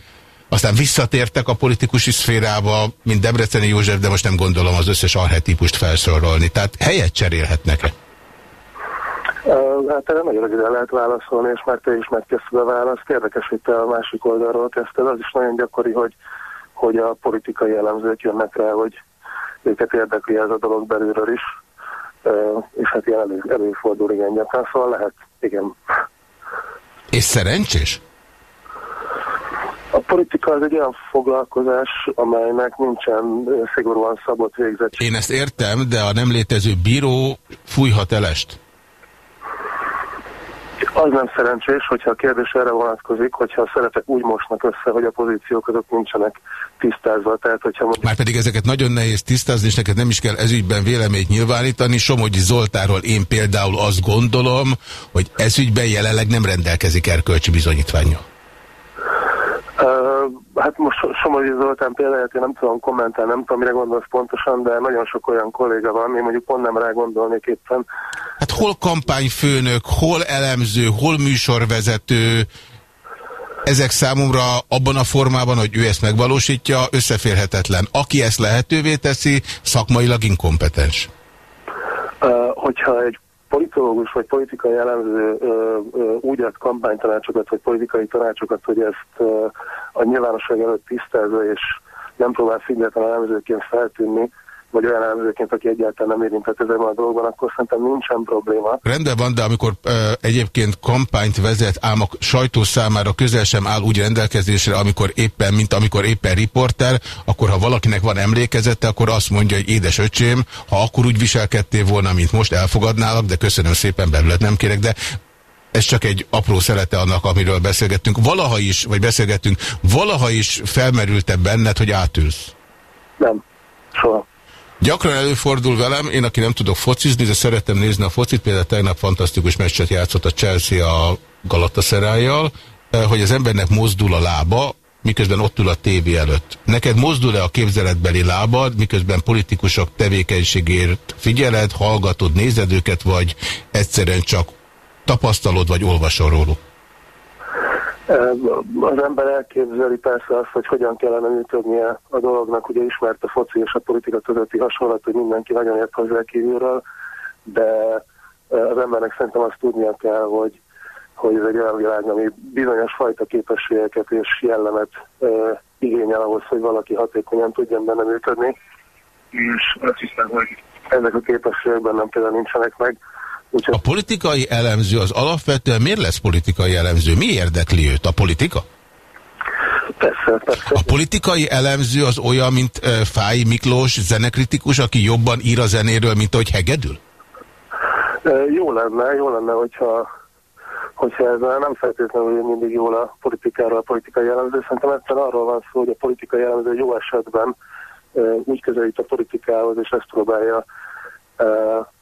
aztán visszatértek a politikusi szférába, mint Debreceni József, de most nem gondolom az összes arhetipust felsorolni. Tehát helyet cserélhetnek-e? Hát erre nagyon röviden lehet válaszolni, és már te is megkezdted a választ. Érdekes, hogy te a másik oldalról kezdted. Az is nagyon gyakori, hogy, hogy a politikai elemzők jönnek rá, hogy őket érdekli ez a dolog belülről is. És hát ilyen elő, előfordul igen gyakran, szóval lehet, igen. És szerencsés? A politika az egy olyan foglalkozás, amelynek nincsen szigorúan szabott végzettség. Én ezt értem, de a nem létező bíró fújhat elest? Az nem szerencsés, hogyha a kérdés erre vonatkozik, hogyha a szeretek úgy mosnak össze, hogy a pozíciók azok nincsenek tisztázva. Tehát, hogyha mondjuk... Már pedig ezeket nagyon nehéz tisztázni, és neked nem is kell ezügyben véleményt nyilvánítani. Somogyi Zoltáról én például azt gondolom, hogy ezügyben jelenleg nem rendelkezik erkölcsi bizonyítványok. Hát most Somogyi Zoltán példáját én nem tudom kommentálni, nem tudom, mire gondolsz pontosan, de nagyon sok olyan kolléga van, én mondjuk pont nem rá gondolnék éppen. Hát hol kampányfőnök, hol elemző, hol műsorvezető, ezek számomra abban a formában, hogy ő ezt megvalósítja, összeférhetetlen. Aki ezt lehetővé teszi, szakmailag inkompetens. Uh, hogyha egy politológus vagy politikai elemző úgy ad kampánytanácsokat, vagy politikai tanácsokat, hogy ezt a nyilvánosság előtt tisztázza, és nem próbál független elemzőként feltűnni, vagy olyan elemzőként, aki egyáltalán nem érintett ezekben a dolgokban, akkor szerintem nincsen probléma. Rendben van, de amikor e, egyébként kampányt vezet, ám a sajtó számára közel sem áll úgy rendelkezésre, amikor éppen, mint amikor éppen riporter, akkor ha valakinek van emlékezete, akkor azt mondja, hogy édes öcsém, ha akkor úgy viselkedtél volna, mint most elfogadnálak, de köszönöm szépen, belőled nem kérek, de ez csak egy apró szelete annak, amiről beszélgettünk. Valaha is, vagy beszélgettünk, valaha is felmerült-e benned, hogy átülsz? Nem, soha. Gyakran előfordul velem, én aki nem tudok focizni, de szeretem nézni a focit, például tegnap fantasztikus meccset játszott a Chelsea a Galatasarájjal, eh, hogy az embernek mozdul a lába, miközben ott ül a tévé előtt. Neked mozdul-e a képzeletbeli lábad, miközben politikusok tevékenységért figyeled, hallgatod, nézed őket, vagy egyszerűen csak tapasztalod, vagy olvasol róluk? Az ember elképzeli persze azt, hogy hogyan kellene működnie a dolognak, ugye ismert a foci és a politika közötti hasonlat, hogy mindenki nagyon ért hozzá kívülről, de az embernek szerintem azt tudnia kell, hogy, hogy ez egy olyan világ, ami bizonyos fajta képességeket és jellemet uh, igényel ahhoz, hogy valaki hatékonyan tudjon benne működni. És azt hiszem, hogy ezek a képességek bennem például nincsenek meg. Úgyhogy... A politikai elemző az alapvetően miért lesz politikai elemző? Mi érdekli őt? A politika? Persze, persze. A politikai elemző az olyan, mint uh, Fáj Miklós zenekritikus, aki jobban ír a zenéről, mint ahogy hegedül? Uh, jó lenne, jó lenne, hogyha, hogyha ez nem feltétlenül mindig jól a politikára a politikai elemző. Szerintem egyszerűen arról van szó, hogy a politikai elemző jó esetben uh, úgy közelít a politikához, és ezt próbálja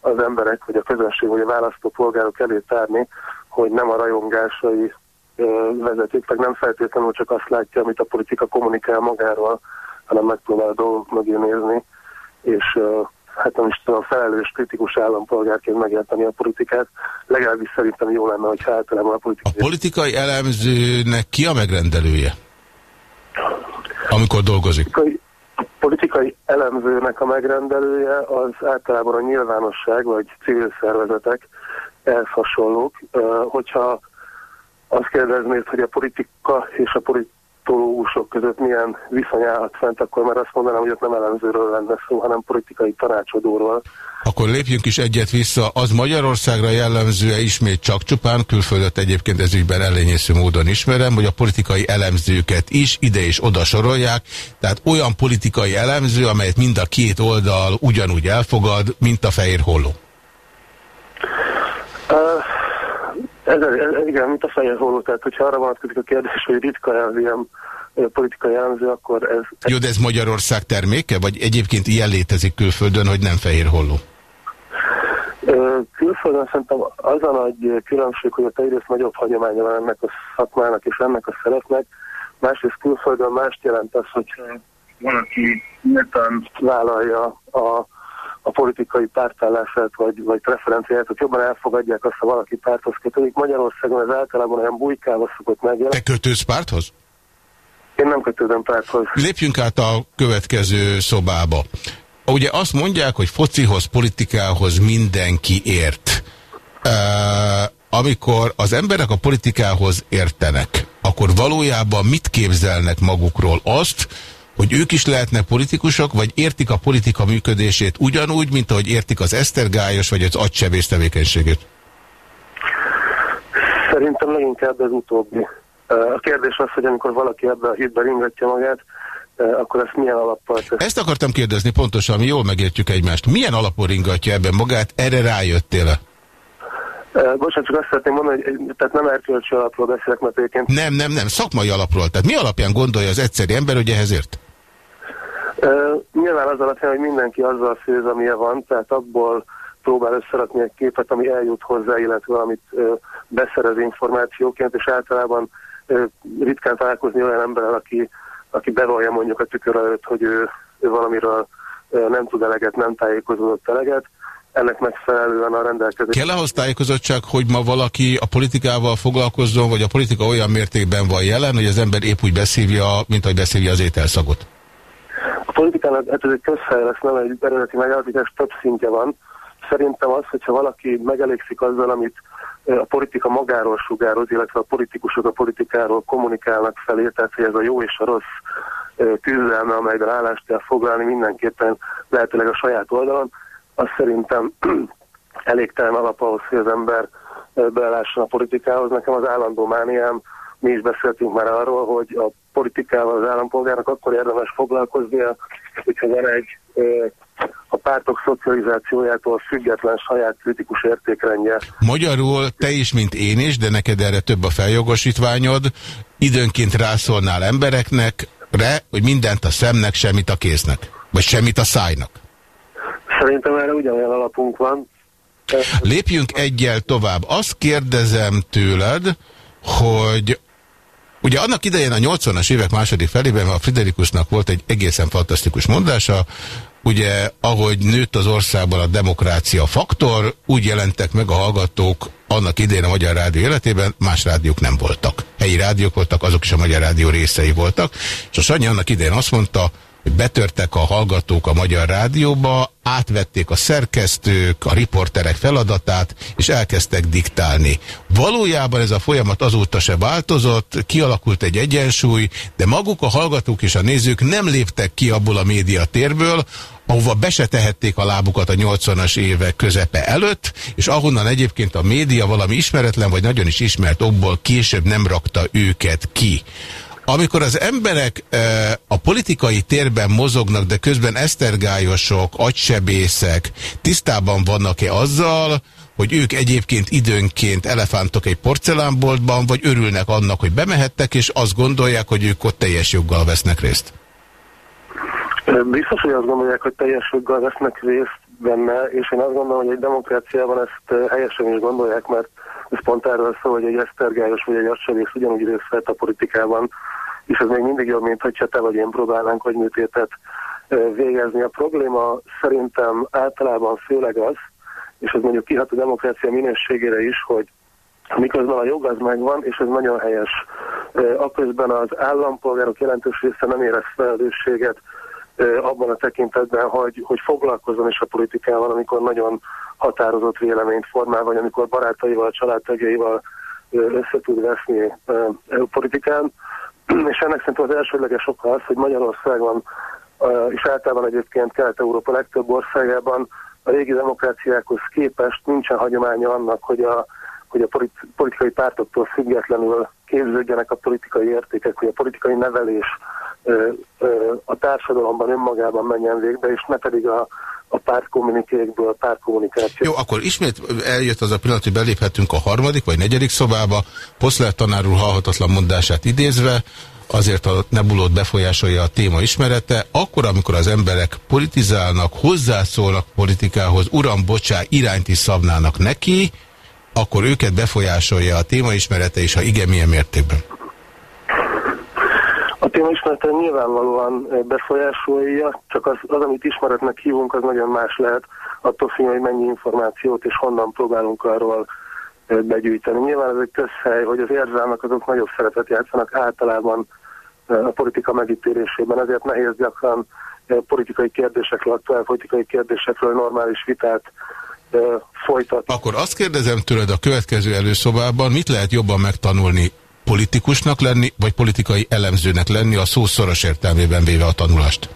az emberek, vagy a közönség, vagy a választópolgárok elé tárni, hogy nem a rajongásai vezetik, meg nem feltétlenül csak azt látja, amit a politika kommunikál magáról, hanem megpróbál a dolgok mögé nézni, és hát nem is tudom, felelős, kritikus állampolgárként megérteni a politikát. Legalábbis szerintem jó lenne, hogy általában a politikai... A politikai elemzőnek ki a megrendelője? Amikor dolgozik? politikai elemzőnek a megrendelője az általában a nyilvánosság vagy civil szervezetek, ehhez hasonlók. Hogyha azt kérdeznéd, hogy a politika és a politológusok között milyen viszony állhat fent, akkor már azt mondanám, hogy ott nem elemzőről lenne szó, hanem politikai tanácsadóról. Akkor lépjünk is egyet vissza. Az Magyarországra jellemző-e ismét csak csupán, külföldött egyébként ez ügyben ellenyésző módon ismerem, hogy a politikai elemzőket is ide és oda sorolják, tehát olyan politikai elemző, amelyet mind a két oldal ugyanúgy elfogad, mint a fehér holló. Ez, ez, igen, mint a fehér hóló, tehát hogyha arra vonatkozik a kérdés, hogy ritka az ilyen politikai jellemző, akkor ez... Jó, de ez Magyarország terméke, vagy egyébként ilyen létezik külföldön, hogy nem fehér holló? Külföldön szerintem az a nagy különbség, hogy ott egyrészt nagyobb hagyománya van ennek a szakmának és ennek a szeretnek, másrészt külföldön mást jelent az, hogy valaki nyíltan vállalja a, a politikai pártállását vagy, vagy preferenciáját, hogy jobban elfogadják azt, ha valaki párthoz kötődik. Magyarországon ez általában olyan bujkával szokott megjelenni. Te kötősz párthoz? Én nem kötődöm párthoz. Lépjünk át a következő szobába. Ugye azt mondják, hogy focihoz, politikához mindenki ért. Uh, amikor az emberek a politikához értenek, akkor valójában mit képzelnek magukról? Azt, hogy ők is lehetnek politikusok, vagy értik a politika működését ugyanúgy, mint ahogy értik az esztergályos, vagy az agysebész tevékenységét? Szerintem leginkább az utóbbi. A kérdés az, hogy amikor valaki ebbe a hitbe ringatja magát, akkor ezt milyen alappal tesz? Ezt akartam kérdezni pontosan, mi jól megértjük egymást. Milyen alapon ringatja ebben magát? Erre rájöttél-e? Bocsánat, csak azt szeretném mondani, hogy tehát nem erkölcsi alapról beszélek, mert egyébként... Nem, nem, nem, szakmai alapról. Tehát mi alapján gondolja az egyszerű ember, hogy ehhez ért? Uh, nyilván az alapján, hogy mindenki azzal főz, amilyen van, tehát abból próbál összerakni egy képet, ami eljut hozzá, illetve amit uh, beszerez információként, és általában uh, ritkán találkozni olyan emberrel, aki aki bevallja mondjuk a tükör előtt, hogy ő, ő valamiről nem tud eleget, nem tájékozódott eleget, ennek megfelelően a rendelkezés. Kell ahhoz tájékozottság, hogy ma valaki a politikával foglalkozzon, vagy a politika olyan mértékben van jelen, hogy az ember épp úgy beszívja, mint ahogy beszívja az ételszagot? A politikának hát ez egy közhely lesz, nem egy eredeti megállapítás, több szintje van. Szerintem az, hogyha valaki megelégszik azzal, amit a politika magáról sugároz, illetve a politikusok a politikáról kommunikálnak felé, tehát hogy ez a jó és a rossz küzdelme, amelyben állást kell foglalni mindenképpen lehetőleg a saját oldalon, az szerintem elégtelen alap ahhoz, hogy az ember belásson a politikához. Nekem az állandó mániám, mi is beszéltünk már arról, hogy a politikával az állampolgárnak akkor érdemes foglalkoznia, hogyha van egy a pártok szocializációjától független saját kritikus értékrendje. Magyarul te is, mint én is, de neked erre több a feljogosítványod, időnként rászólnál embereknek, re, hogy mindent a szemnek, semmit a kéznek, vagy semmit a szájnak. Szerintem erre ugyanolyan alapunk van. Lépjünk egyel tovább. Azt kérdezem tőled, hogy Ugye annak idején a 80-as évek második felében a Friderikusnak volt egy egészen fantasztikus mondása, ugye ahogy nőtt az országban a demokrácia faktor, úgy jelentek meg a hallgatók annak idején a Magyar Rádió életében, más rádiók nem voltak. Helyi rádiók voltak, azok is a Magyar Rádió részei voltak, és a Sanyi annak idején azt mondta, betörtek a hallgatók a Magyar Rádióba, átvették a szerkesztők, a riporterek feladatát, és elkezdtek diktálni. Valójában ez a folyamat azóta se változott, kialakult egy egyensúly, de maguk a hallgatók és a nézők nem léptek ki abból a médiatérből, ahova be se tehették a lábukat a 80-as évek közepe előtt, és ahonnan egyébként a média valami ismeretlen vagy nagyon is ismert okból később nem rakta őket ki. Amikor az emberek e, a politikai térben mozognak, de közben esztergályosok, agysebészek tisztában vannak-e azzal, hogy ők egyébként időnként elefántok egy porcelánboltban, vagy örülnek annak, hogy bemehettek, és azt gondolják, hogy ők ott teljes joggal vesznek részt? Biztos, hogy azt gondolják, hogy teljes joggal vesznek részt benne, és én azt gondolom, hogy egy demokráciában ezt helyesen is gondolják, mert ez pont erről szól, hogy egy esztergályos vagy egy agysebész ugyanúgy részt vett a politikában, és ez még mindig jobb, mint hogyha te vagy én próbálnánk hogy műtétet végezni. A probléma szerintem általában főleg az, és ez mondjuk kihat a demokrácia minőségére is, hogy miközben a jog az megvan, és ez nagyon helyes. Aközben az állampolgárok jelentős része nem érez felelősséget abban a tekintetben, hogy, hogy foglalkozzon is a politikával, amikor nagyon határozott véleményt formál, vagy amikor barátaival, családtagjaival össze tud veszni politikán. és ennek szerintem az elsődleges oka az, hogy Magyarországon és általában egyébként Kelet-Európa legtöbb országában a régi demokráciákhoz képest nincsen hagyománya annak, hogy a, hogy a politikai pártoktól függetlenül képződjenek a politikai értékek, hogy a politikai nevelés a társadalomban önmagában menjen végbe, és ne pedig a a pártkommunikékből, pártkommunikáció. Jó, akkor ismét eljött az a pillanat, hogy beléphetünk a harmadik vagy negyedik szobába, Poszler tanár úr halhatatlan mondását idézve, azért a nebulót befolyásolja a téma ismerete, akkor, amikor az emberek politizálnak, hozzászólnak politikához, uram, bocsá, irányt is szabnának neki, akkor őket befolyásolja a téma ismerete, és ha igen, milyen mértékben? A téma ismerete nyilvánvalóan befolyásolja, csak az, az, amit ismeretnek hívunk, az nagyon más lehet, attól függ, hogy mennyi információt és honnan próbálunk arról begyűjteni. Nyilván ez egy közhely, hogy az érzelmek azok nagyobb szerepet játszanak általában a politika megítélésében, ezért nehéz gyakran politikai kérdésekről, aktuál politikai kérdésekről normális vitát folytatni. Akkor azt kérdezem tőled a következő előszobában, mit lehet jobban megtanulni politikusnak lenni, vagy politikai elemzőnek lenni a szó szoros értelmében véve a tanulást?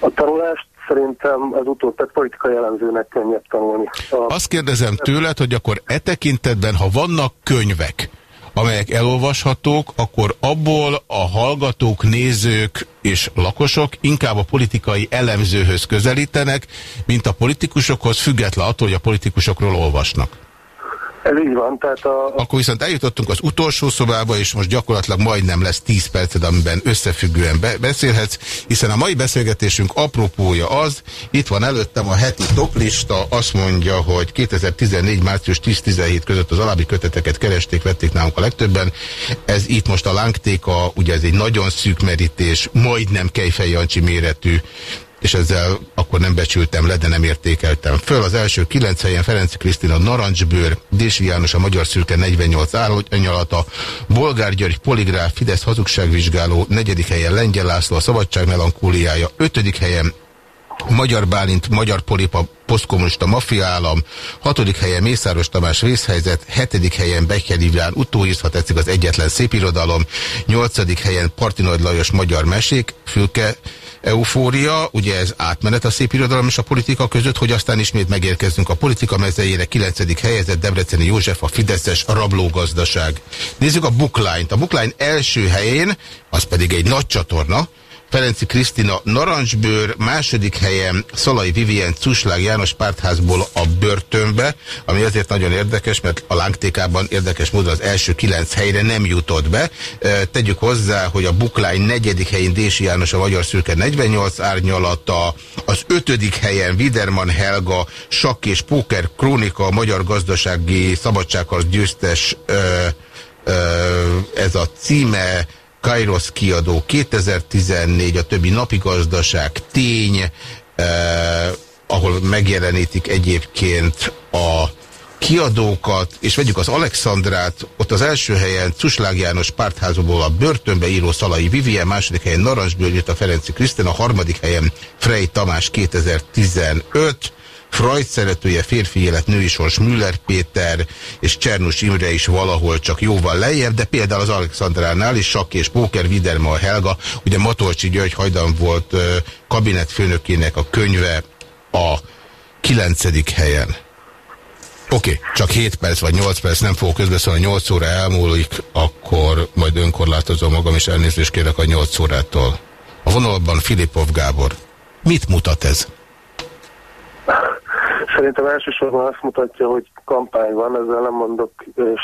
A tanulást szerintem az utóbb, tehát politikai elemzőnek könnyebb tanulni. A... Azt kérdezem tőled, hogy akkor e tekintetben, ha vannak könyvek, amelyek elolvashatók, akkor abból a hallgatók, nézők és lakosok inkább a politikai elemzőhöz közelítenek, mint a politikusokhoz, független attól, hogy a politikusokról olvasnak. Ez így van, tehát a... Akkor viszont eljutottunk az utolsó szobába, és most gyakorlatilag majdnem lesz 10 perced, amiben összefüggően be beszélhetsz, hiszen a mai beszélgetésünk apropója az, itt van előttem a heti toplista, azt mondja, hogy 2014. március 10-17 között az alábbi köteteket keresték, vették nálunk a legtöbben. Ez itt most a lángtéka, ugye ez egy nagyon szűk merítés, majdnem Kejfej Jancsi méretű és ezzel akkor nem becsültem le, de nem értékeltem. Föl az első kilenc helyen Ferenc Krisztina Narancsbőr, Dési János a Magyar Szürke 48 árnyalata, Bolgár György Poligráf, Fidesz hazugságvizsgáló, negyedik helyen Lengyel László a Szabadság melankóliája, ötödik helyen Magyar Bálint, Magyar Polipa, posztkommunista mafiaállam, hatodik helyen Mészáros Tamás vészhelyzet, hetedik helyen Becher Iván utóisz, ha tetszik az egyetlen szépirodalom, nyolcadik helyen Partinoid Lajos Magyar Mesék, Fülke eufória, ugye ez átmenet a szép irodalom és a politika között, hogy aztán ismét megérkezzünk a politika mezejére, 9. helyezett Debreceni József, a Fideszes rablógazdaság. Nézzük a bookline-t. A bookline első helyén, az pedig egy nagy csatorna, Ferenci Krisztina Narancsbőr, második helyen Szalai Vivien Cuslág János pártházból a börtönbe, ami azért nagyon érdekes, mert a lángtékában érdekes módon az első kilenc helyre nem jutott be. Tegyük hozzá, hogy a Buklány negyedik helyén Dési János a Magyar Szürke 48 árnyalata, az ötödik helyen Widerman Helga, Sakk és Póker Krónika, a Magyar Gazdasági Szabadságharc győztes ez a címe, Kairos kiadó 2014, a többi napi gazdaság, tény, eh, ahol megjelenítik egyébként a kiadókat, és vegyük az Alexandrát, ott az első helyen Cuslág János pártházóból a börtönbe író Szalai Vivien, második helyen Narancsbőr a Ferenci Krisztina, a harmadik helyen Frey Tamás 2015, Freud szeretője, férfi élet, női sors, Müller Péter és Csernus Imre is valahol csak jóval lejjebb, de például az Alexandránál is Sakk és Póker, Viderma Helga, ugye Matolcsi György hajdan volt kabinetfőnökének a könyve a kilencedik helyen. Oké, okay, csak 7 perc vagy 8 perc, nem fogok közbeszólni, 8 óra elmúlik, akkor majd önkorlátozom magam, és elnézést kérek a 8 órától. A vonalban Filipov Gábor. Mit mutat ez? Szerintem elsősorban azt mutatja, hogy kampány van, ezzel nem mondok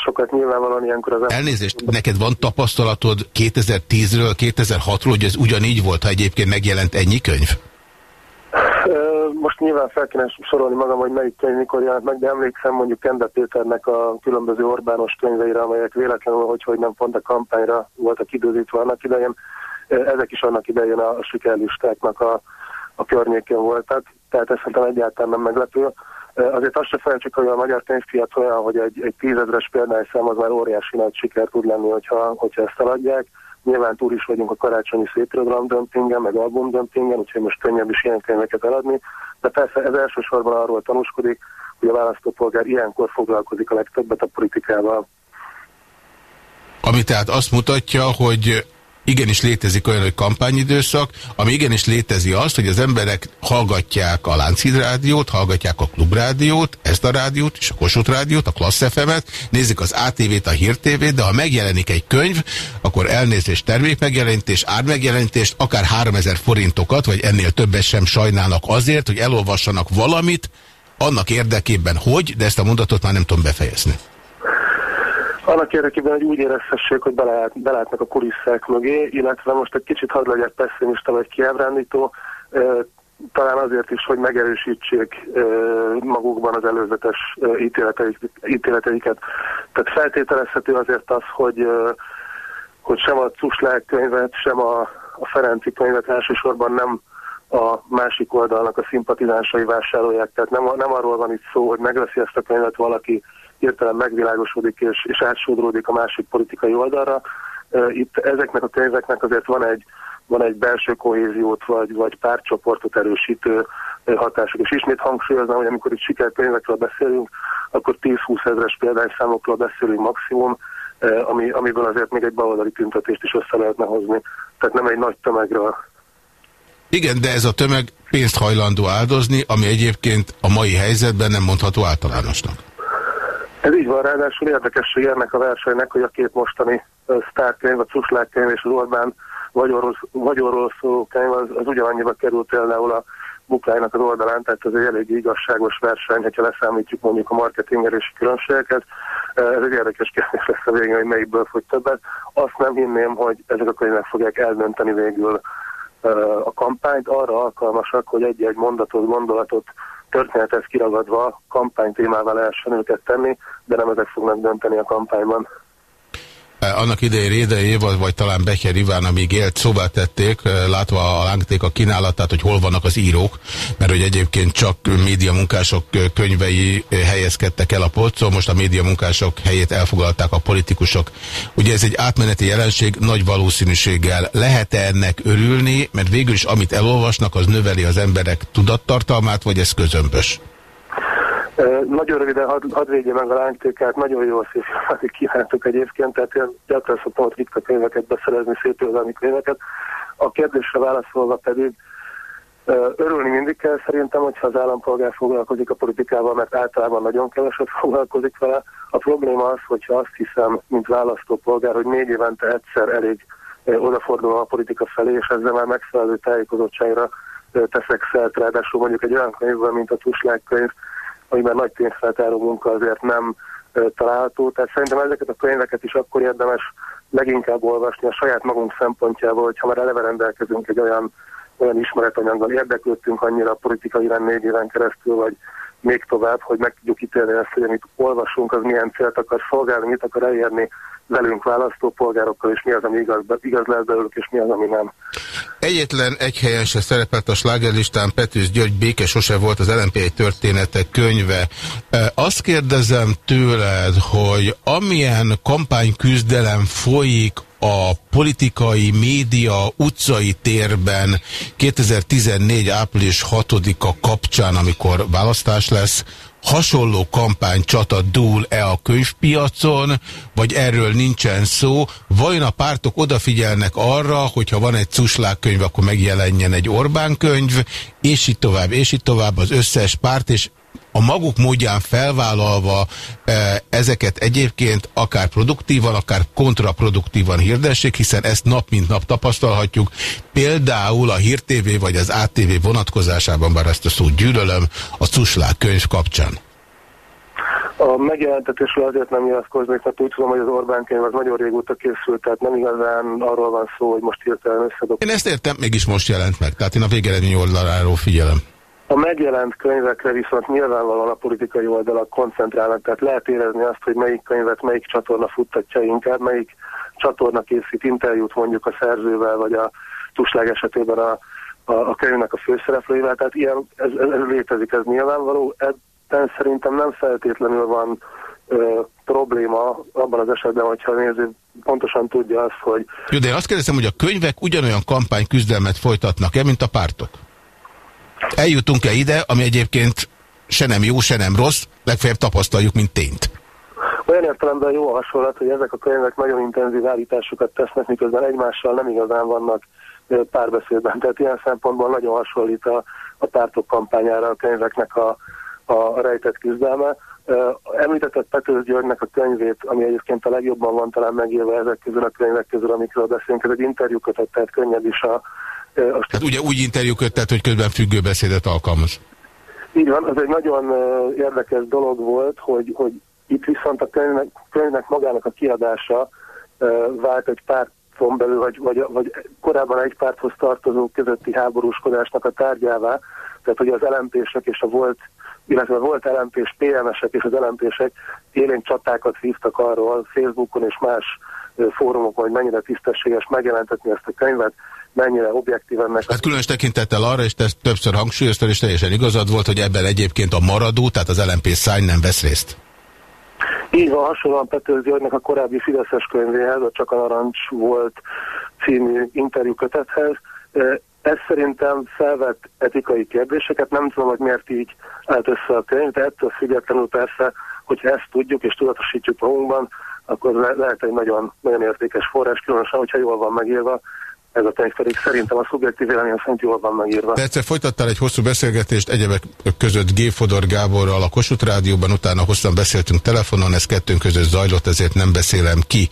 sokat. Nyilvánvalóan ilyenkor az... Elnézést, neked van tapasztalatod 2010-ről, 2006-ról, hogy ez ugyanígy volt, ha egyébként megjelent ennyi könyv? Most nyilván fel kéne sorolni magam, hogy melyik könyv mikor jelent meg, de emlékszem mondjuk Kende Péternek a különböző Orbános könyveire, amelyek véletlenül, hogy, hogy nem pont a kampányra voltak időzítve annak idején. Ezek is annak idején a sikerlistáknak a, a környékén voltak tehát ez szerintem egyáltalán nem meglepő. Azért azt se felejtsük, hogy a magyar könyvpiac olyan, hogy egy, egy tízezres példányszám az már óriási nagy siker tud lenni, hogyha, hogyha ezt eladják. Nyilván túl is vagyunk a karácsonyi szépirodalom dömpingen, meg album dömpingen, úgyhogy most könnyebb is ilyen könyveket eladni. De persze ez elsősorban arról tanúskodik, hogy a választópolgár ilyenkor foglalkozik a legtöbbet a politikával. Ami tehát azt mutatja, hogy igenis létezik olyan, hogy kampányidőszak, ami igenis létezi azt, hogy az emberek hallgatják a Lánchíd rádiót, hallgatják a Klubrádiót, ezt a rádiót és a Kossuth rádiót, a Klassz FM-et, nézik az ATV-t, a Hír TV-t, de ha megjelenik egy könyv, akkor elnézést termékmegjelenítés, ármegjelenítést, akár 3000 forintokat, vagy ennél többet sem sajnálnak azért, hogy elolvassanak valamit, annak érdekében, hogy, de ezt a mondatot már nem tudom befejezni. Annak érdekében, hogy úgy érezhessék, hogy belát, belátnak a kulisszák mögé, illetve most egy kicsit hadd legyek pessimista vagy kiábrándító, talán azért is, hogy megerősítsék magukban az előzetes ítéleteik, ítéleteiket. Tehát feltételezhető azért az, hogy, hogy sem a Cuslák könyvet, sem a, a Ferenci könyvet elsősorban nem a másik oldalnak a szimpatizánsai vásárolják. Tehát nem, nem arról van itt szó, hogy megveszi ezt a könyvet valaki, hirtelen megvilágosodik és, és átsodródik a másik politikai oldalra. Itt ezeknek a könyveknek azért van egy, van egy belső kohéziót vagy, vagy párcsoportot erősítő hatások. És ismét hangsúlyoznám, hogy amikor itt sikerkönyvekről beszélünk, akkor 10-20 ezres példányszámokról beszélünk maximum, ami, amiből azért még egy baloldali tüntetést is össze lehetne hozni. Tehát nem egy nagy tömegről. Igen, de ez a tömeg pénzt hajlandó áldozni, ami egyébként a mai helyzetben nem mondható általánosnak. Ez így van, ráadásul érdekesség ennek a versenynek, hogy a két mostani sztárkönyv, a Cuslákkönyv és az Orbán vagyonról, vagyonról szóló könyv az, az ugyanannyiba került például a Buklájnak az oldalán, tehát ez egy elég igazságos verseny, hogyha leszámítjuk mondjuk a marketingerési különbségeket. Ez egy érdekes kérdés lesz a végén, hogy melyikből fogy többet. Azt nem hinném, hogy ezek a könyvek fogják eldönteni végül a kampányt. Arra alkalmasak, hogy egy-egy mondatot, gondolatot történethez kiragadva kampánytémával lehessen őket tenni, de nem ezek fognak dönteni a kampányban. E, annak idején Réde Éva, vagy talán Becher Iván, amíg élt, szóvá tették, e, látva a lángték a kínálatát, hogy hol vannak az írók, mert hogy egyébként csak média munkások könyvei helyezkedtek el a polcon, most a média munkások helyét elfogadták a politikusok. Ugye ez egy átmeneti jelenség, nagy valószínűséggel lehet -e ennek örülni, mert végül is amit elolvasnak, az növeli az emberek tudattartalmát, vagy ez közömbös? Nagyon röviden hadd had védje meg a lánytékát, nagyon jó szép kívántok egyébként, tehát én gyakran szoktam ott ritka könyveket beszerezni, szép irodalmi könyveket. A kérdésre válaszolva pedig örülni mindig kell szerintem, hogyha az állampolgár foglalkozik a politikával, mert általában nagyon keveset foglalkozik vele. A probléma az, hogyha azt hiszem, mint választópolgár, hogy négy évente egyszer elég odafordulva a politika felé, és ezzel már megfelelő tájékozottságra teszek szert, ráadásul mondjuk egy olyan könyvben, mint a Tuslák könyv, amiben nagy pénzfeltáró munka azért nem található. Tehát szerintem ezeket a könyveket is akkor érdemes leginkább olvasni a saját magunk szempontjából, hogyha már eleve rendelkezünk egy olyan, olyan ismeretanyaggal, érdeklődtünk annyira a politikai irány négy éven keresztül, vagy még tovább, hogy meg tudjuk ítélni ezt, hogy amit olvasunk, az milyen célt akar szolgálni, mit akar elérni velünk választópolgárokkal, és mi az, ami igaz, igaz lehet belőlük, és mi az, ami nem. Egyetlen egy helyen se szerepelt a slágerlistán Petős György béke sose volt az LNP egy történetek könyve. Azt kérdezem tőled, hogy amilyen kampányküzdelem folyik a politikai média utcai térben 2014. április 6-a kapcsán, amikor választás lesz, hasonló kampánycsata dúl-e a könyvpiacon, vagy erről nincsen szó? Vajon a pártok odafigyelnek arra, hogyha van egy cuslák könyv, akkor megjelenjen egy Orbán könyv, és így tovább, és így tovább az összes párt, és a maguk módján felvállalva e, ezeket egyébként akár produktívan, akár kontraproduktívan hirdessék, hiszen ezt nap mint nap tapasztalhatjuk. Például a Hír TV vagy az ATV vonatkozásában, bár ezt a szót gyűlölöm, a Cuslák könyv kapcsán. A megjelentetésről azért nem nyilatkoznék, mert úgy tudom, hogy az Orbán könyv az nagyon régóta készült, tehát nem igazán arról van szó, hogy most hirtelen összedok. Én ezt értem, mégis most jelent meg, tehát én a végeredmény oldaláról figyelem. A megjelent könyvekre viszont nyilvánvalóan a politikai oldalak koncentrálnak, tehát lehet érezni azt, hogy melyik könyvet melyik csatorna futtatja inkább, melyik csatorna készít interjút mondjuk a szerzővel, vagy a tuslág esetében a, a, a könyvnek a főszereplőivel, tehát ilyen, ez, ez, ez létezik, ez nyilvánvaló. Ebben szerintem nem feltétlenül van ö, probléma abban az esetben, hogyha a néző pontosan tudja azt, hogy... Jó, de én azt kérdezem, hogy a könyvek ugyanolyan kampányküzdelmet folytatnak-e, mint a pártok? Eljutunk-e ide, ami egyébként se nem jó, se nem rossz, legfeljebb tapasztaljuk, mint tényt? Olyan értelemben jó a hasonlat, hogy ezek a könyvek nagyon intenzív állításokat tesznek, miközben egymással nem igazán vannak párbeszédben. Tehát ilyen szempontból nagyon hasonlít a, a pártok kampányára a könyveknek a, a rejtett küzdelme. Említetted Petőz Györgynek a könyvét, ami egyébként a legjobban van talán megírva ezek közül a könyvek közül, amikről beszélünk. Ez egy interjúkötet, tehát könnyebb is a... hát ugye úgy interjúkötet, hogy közben függőbeszédet alkalmaz. Így van, az egy nagyon érdekes dolog volt, hogy, hogy itt viszont a könyvnek, könyvnek magának a kiadása vált egy párton belül, vagy, vagy, vagy korábban egy párthoz tartozó közötti háborúskodásnak a tárgyává, tehát hogy az lmp és a volt illetve volt LMP-s PMS-ek és az LMP-sek élén csatákat hívtak arról Facebookon és más fórumokon, hogy mennyire tisztességes megjelentetni ezt a könyvet, mennyire objektív ennek. Hát különös tekintettel arra, és te többször hangsúlyoztad, és teljesen igazad volt, hogy ebben egyébként a maradó, tehát az LMP szány nem vesz részt. Így van, hasonlóan Petőz Györgynek a korábbi Fideszes könyvéhez, a Csak a Narancs volt című interjú kötethez. Ez szerintem felvett etikai kérdéseket, nem tudom, hogy miért így állt össze a könyv, de ettől függetlenül persze, hogyha ezt tudjuk és tudatosítjuk magunkban, akkor le lehet egy nagyon, nagyon értékes forrás, különösen, hogyha jól van megírva, ez a könyv pedig szerintem a szubjektív vélemény szerint jól van megírva. Te egyszer folytattál egy hosszú beszélgetést egyebek között G. Fodor Gáborral a Kossuth Rádióban, utána hosszan beszéltünk telefonon, ez kettőnk között zajlott, ezért nem beszélem ki.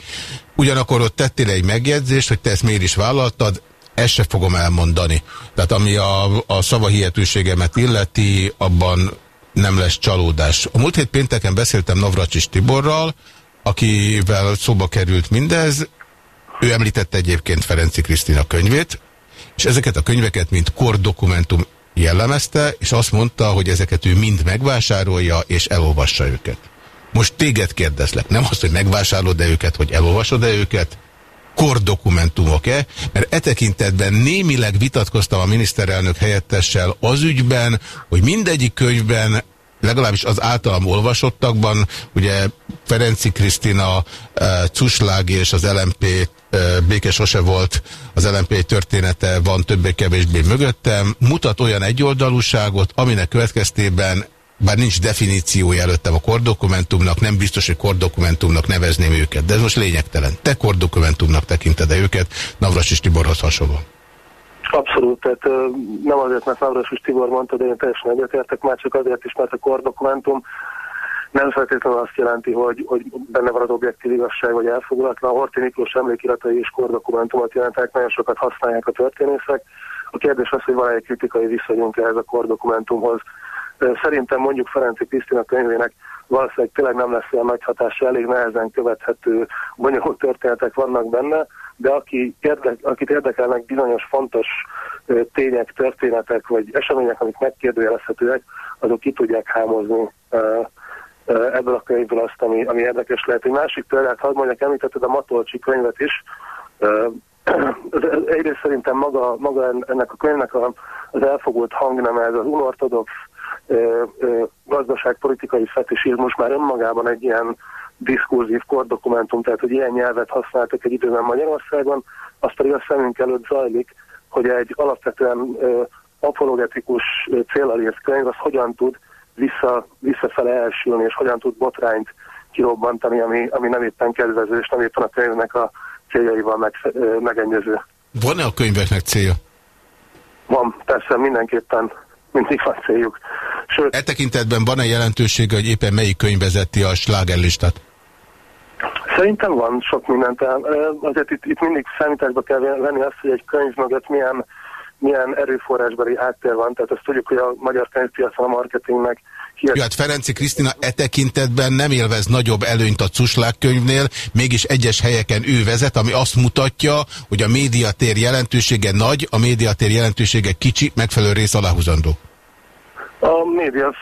Ugyanakkor ott tettél egy megjegyzést, hogy te ezt miért is vállaltad, ezt se fogom elmondani. Tehát ami a, a szavahihetőségemet illeti, abban nem lesz csalódás. A múlt hét pénteken beszéltem Navracsis Tiborral, akivel szóba került mindez. Ő említette egyébként Ferenci Krisztina könyvét, és ezeket a könyveket, mint kordokumentum jellemezte, és azt mondta, hogy ezeket ő mind megvásárolja, és elolvassa őket. Most téged kérdezlek, nem azt, hogy megvásárolod-e őket, hogy elolvasod-e őket, kordokumentumok-e, mert e tekintetben némileg vitatkoztam a miniszterelnök helyettessel az ügyben, hogy mindegyik könyvben legalábbis az általam olvasottakban, ugye Ferenci Krisztina, eh, Cuslági és az LMP béke sose volt, az LMP története van többé-kevésbé mögöttem, mutat olyan egyoldalúságot, aminek következtében bár nincs definíciója előttem a kordokumentumnak, nem biztos, hogy kordokumentumnak nevezném őket, de ez most lényegtelen. Te kordokumentumnak tekinted-e őket, Navras és Tiborhoz hasonló? Abszolút, tehát nem azért, mert Navras és Tibor mondta, de én teljesen egyetértek, már csak azért is, mert a kordokumentum nem feltétlenül azt jelenti, hogy, hogy benne van az objektív igazság, vagy elfogulatlan. Horti Miklós emlékiratai és kordokumentumot jelentek, nagyon sokat használják a történészek. A kérdés az, hogy van egy kritikai viszonyunk ehhez a kordokumentumhoz. Szerintem mondjuk Ferenci Krisztina könyvének valószínűleg tényleg nem lesz olyan nagy hatása, elég nehezen követhető, bonyolult történetek vannak benne, de aki érde, akit érdekelnek bizonyos fontos tények, történetek, vagy események, amik megkérdőjelezhetőek, azok ki tudják hámozni ebből a könyvből azt, ami, ami érdekes lehet. Egy másik példát hadd mondjak, említetted a Matolcsi könyvet is. Egyrészt szerintem maga, maga ennek a könyvnek az elfogult hangneme, ez az unortodox gazdaságpolitikai fetisizmus már önmagában egy ilyen diskurzív kordokumentum, tehát hogy ilyen nyelvet használtak egy időben Magyarországon, az pedig a szemünk előtt zajlik, hogy egy alapvetően apologetikus célral írt könyv, az hogyan tud vissza, visszafele elsülni, és hogyan tud botrányt kirobbantani, ami, ami nem éppen kedvező, és nem éppen a könyvnek a céljaival meg, megenyező. Van-e a könyveknek célja? Van, persze, mindenképpen mindig van céljuk. Sőt, e tekintetben van-e jelentősége, hogy éppen melyik könyv vezeti a slágerlistát? Szerintem van sok minden. Azért itt, itt mindig számításba kell venni azt, hogy egy könyv mögött milyen, milyen erőforrásbeli háttér van. Tehát azt tudjuk, hogy a magyar könyvpiacon a marketingnek jó, hát Ferenci Krisztina e tekintetben nem élvez nagyobb előnyt a Cuslák könyvnél, mégis egyes helyeken ő vezet, ami azt mutatja, hogy a médiatér jelentősége nagy, a médiatér jelentősége kicsi, megfelelő rész aláhúzandó. A média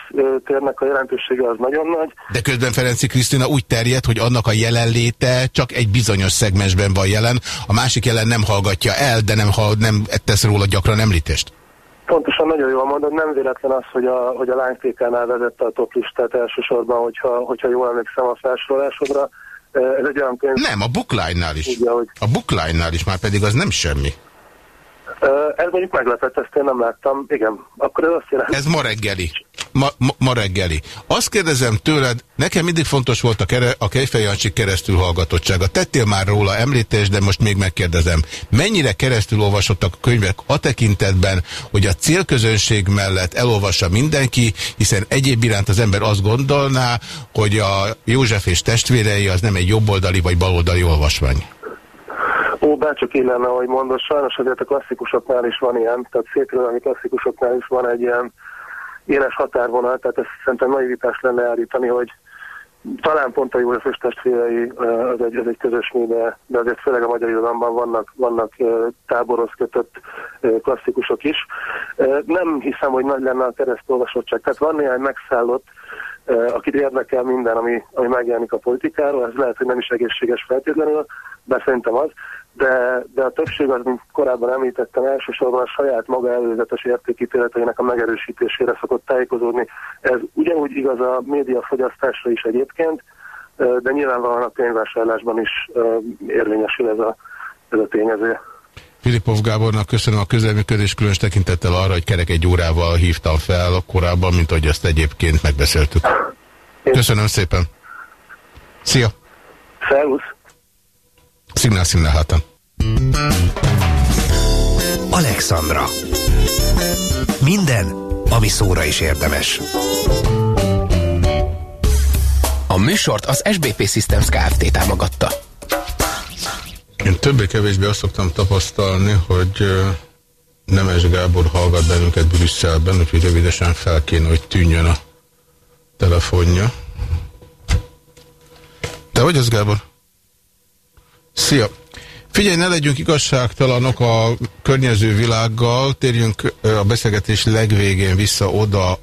térnek a jelentősége az nagyon nagy. De közben Ferenci Krisztina úgy terjed, hogy annak a jelenléte csak egy bizonyos szegmensben van jelen, a másik jelen nem hallgatja el, de nem, nem tesz róla gyakran említést. Pontosan nagyon jól mondod, nem véletlen az, hogy a, hogy a lánytékánál vezette a top listát elsősorban, hogyha, hogyha jól emlékszem a felsorolásodra. Ez egy olyan könyv... Nem, a bookline-nál is. Ugye, hogy... A bookline-nál is már pedig az nem semmi. Ez mondjuk meglepett, ezt én nem láttam. Igen, akkor ez azt jelenti... Ez ma reggeli. ma, ma, ma reggeli. Azt kérdezem tőled, nekem mindig fontos volt a, kere, a Kejfejancsik keresztül hallgatottsága. Tettél már róla említést, de most még megkérdezem. Mennyire keresztül olvasottak a könyvek a tekintetben, hogy a célközönség mellett elolvassa mindenki, hiszen egyéb iránt az ember azt gondolná, hogy a József és testvérei az nem egy jobboldali vagy baloldali olvasmány. Bárcsak illene, ahogy mondod, sajnos azért a klasszikusoknál is van ilyen, tehát szépirodalmi klasszikusoknál is van egy ilyen éles határvonal, tehát ezt szerintem naivitás lenne állítani, hogy talán pont a József és testvérei az egy, az egy közös mű, de, de azért főleg a magyar irodalomban vannak, vannak táborhoz kötött klasszikusok is. Nem hiszem, hogy nagy lenne a keresztolvasottság. Tehát van néhány megszállott, akit érdekel minden, ami, ami megjelenik a politikáról, ez lehet, hogy nem is egészséges feltétlenül, de szerintem az, de, de a többség az, mint korábban említettem, elsősorban a saját maga előzetes értékítéleteinek a megerősítésére szokott tájékozódni. Ez ugyanúgy igaz a médiafogyasztásra is egyébként, de nyilvánvalóan a könyvvásárlásban is érvényesül ez a, ez a tényező. Filipov Gábornak köszönöm a közelműködés, különös tekintettel arra, hogy kerek egy órával hívtam fel korábban, mint ahogy ezt egyébként megbeszéltük. Köszönöm szépen. Szia! Szervusz! Szignál, szignál hátam. Alexandra. Minden, ami szóra is érdemes. A műsort az SBP Systems Kft. támogatta. Én többé-kevésbé azt szoktam tapasztalni, hogy Nemes Gábor hallgat bennünket Brüsszelben, úgyhogy rövidesen fel kéne, hogy tűnjön a telefonja. Te vagy az, Gábor? Szia! Figyelj, ne legyünk igazságtalanok a környező világgal, térjünk a beszélgetés legvégén vissza oda,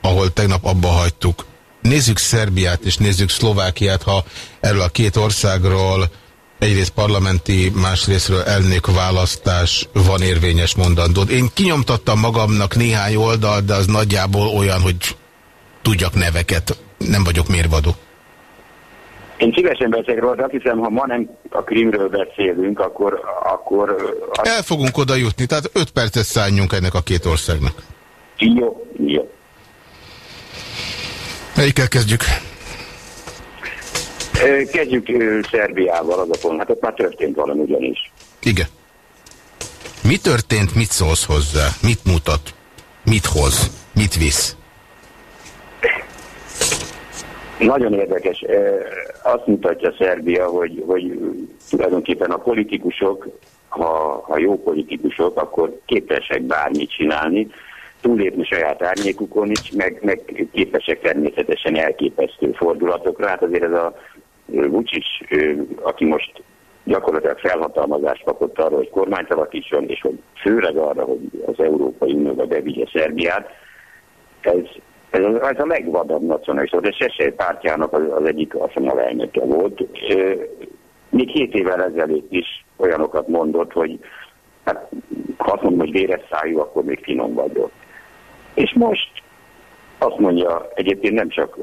ahol tegnap abba hagytuk. Nézzük Szerbiát és nézzük Szlovákiát, ha erről a két országról egyrészt parlamenti, másrésztről elnök választás van érvényes mondandód. Én kinyomtattam magamnak néhány oldal, de az nagyjából olyan, hogy tudjak neveket, nem vagyok mérvadó. Én szívesen beszélek róla, azt hiszem, ha ma nem a krimről beszélünk, akkor... akkor az... El fogunk oda jutni, tehát öt percet szálljunk ennek a két országnak. Jó, jó. Melyikkel kezdjük? Kezdjük Szerbiával az a pont. Hát ott már történt valami ugyanis. Igen. Mi történt, mit szólsz hozzá? Mit mutat? Mit hoz? Mit visz? Nagyon érdekes. Azt mutatja Szerbia, hogy, hogy tulajdonképpen a politikusok, ha, ha jó politikusok, akkor képesek bármit csinálni, túlépni saját árnyékukon is, meg, meg képesek természetesen elképesztő fordulatokra. Hát azért ez a Vucic, aki most gyakorlatilag felhatalmazást kapott arra, hogy kormányt alakítson, és hogy főleg arra, hogy az Európai Unióba bevigye Szerbiát, ez, ez, ez a legvadabb nacionalista, de Sesej pártjának az, az egyik a elnöke volt. Még hét évvel ezelőtt is olyanokat mondott, hogy hát, ha azt mondom, hogy véres szájú, akkor még finom vagyok. És most azt mondja egyébként nem csak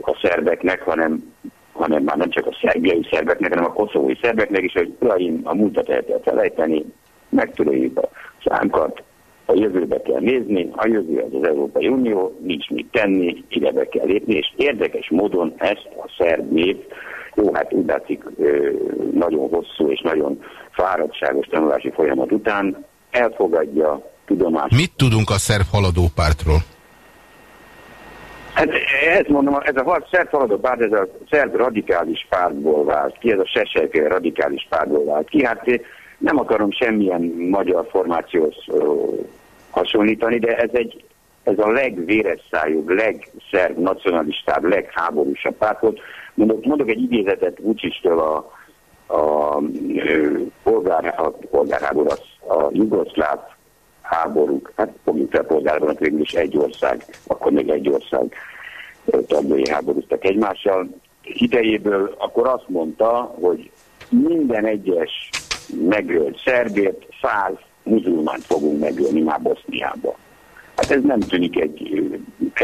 a szerbeknek, hanem, hanem már nem csak a szerbiai szerbeknek, hanem a koszovói szerbeknek is, hogy uraim, a múltat el kell felejteni, megtudjuk a számkat, a jövőbe kell nézni, a jövő az az Európai Unió, nincs mit tenni, ide be kell lépni, és érdekes módon ezt a szerb nép, jó, hát úgy látszik nagyon hosszú és nagyon fáradtságos tanulási folyamat után elfogadja tudomást. Mit tudunk a szerb haladópártról? Hát ezt mondom, ez a szerb haladó párt, ez a szerb radikális pártból vált ki, ez a sesejféle radikális pártból vált ki. Hát nem akarom semmilyen magyar formációhoz hasonlítani, de ez egy ez a legvéresszájúbb, legszerb nacionalistább, legháborúsabb párt volt. Mondok, mondok egy idézetet Vucistől a, a, a, polgár, a polgárháború, a, a jugoszláv háborúk, hát fogjuk fel polgárban, végül is egy ország, akkor még egy ország tagjai háborúztak egymással. Idejéből akkor azt mondta, hogy minden egyes megölt szerbért száz muzulmánt fogunk megölni már Boszniába. Hát ez nem tűnik egy,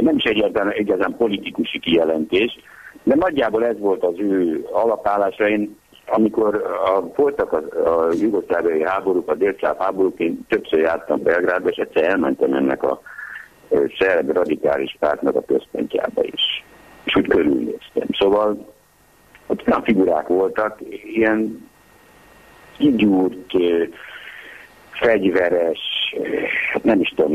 nem is egyáltalán, egyáltalán politikusi kijelentés, de nagyjából ez volt az ő alapállása. Én amikor a, voltak a, a jugoszláviai háborúk, a délcsáv háborúk, én többször jártam Belgrádba, és egyszer elmentem ennek a szerb radikális pártnak a központjába is. És úgy körülnéztem. Szóval ott olyan figurák voltak, ilyen kigyúrt, fegyveres, hát nem is tudom,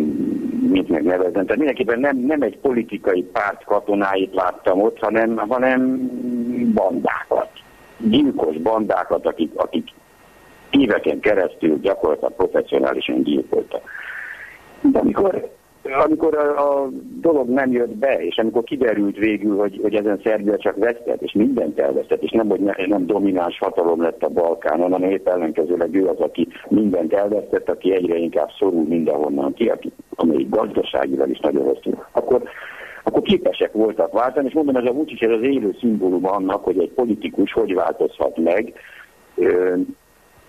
mit megnevezem. Tehát mindenképpen nem, nem egy politikai párt katonáit láttam ott, hanem, hanem bandákat. Gyilkos bandákat, akik, akik éveken keresztül gyakorlatilag professzionálisan gyilkoltak. De amikor, amikor a, a dolog nem jött be, és amikor kiderült végül, hogy, hogy ezen Szerbia csak vesztett, és mindent elvesztett, és nem, hogy ne, nem domináns hatalom lett a Balkánon, hanem épp ellenkezőleg ő az, aki mindent elvesztett, aki egyre inkább szorul mindenhonnan ki, aki, amelyik gazdaságival is nagyon rosszul, akkor akkor képesek voltak váltani, és mondom, ez a Vucic ez az élő szimbólum annak, hogy egy politikus hogy változhat meg,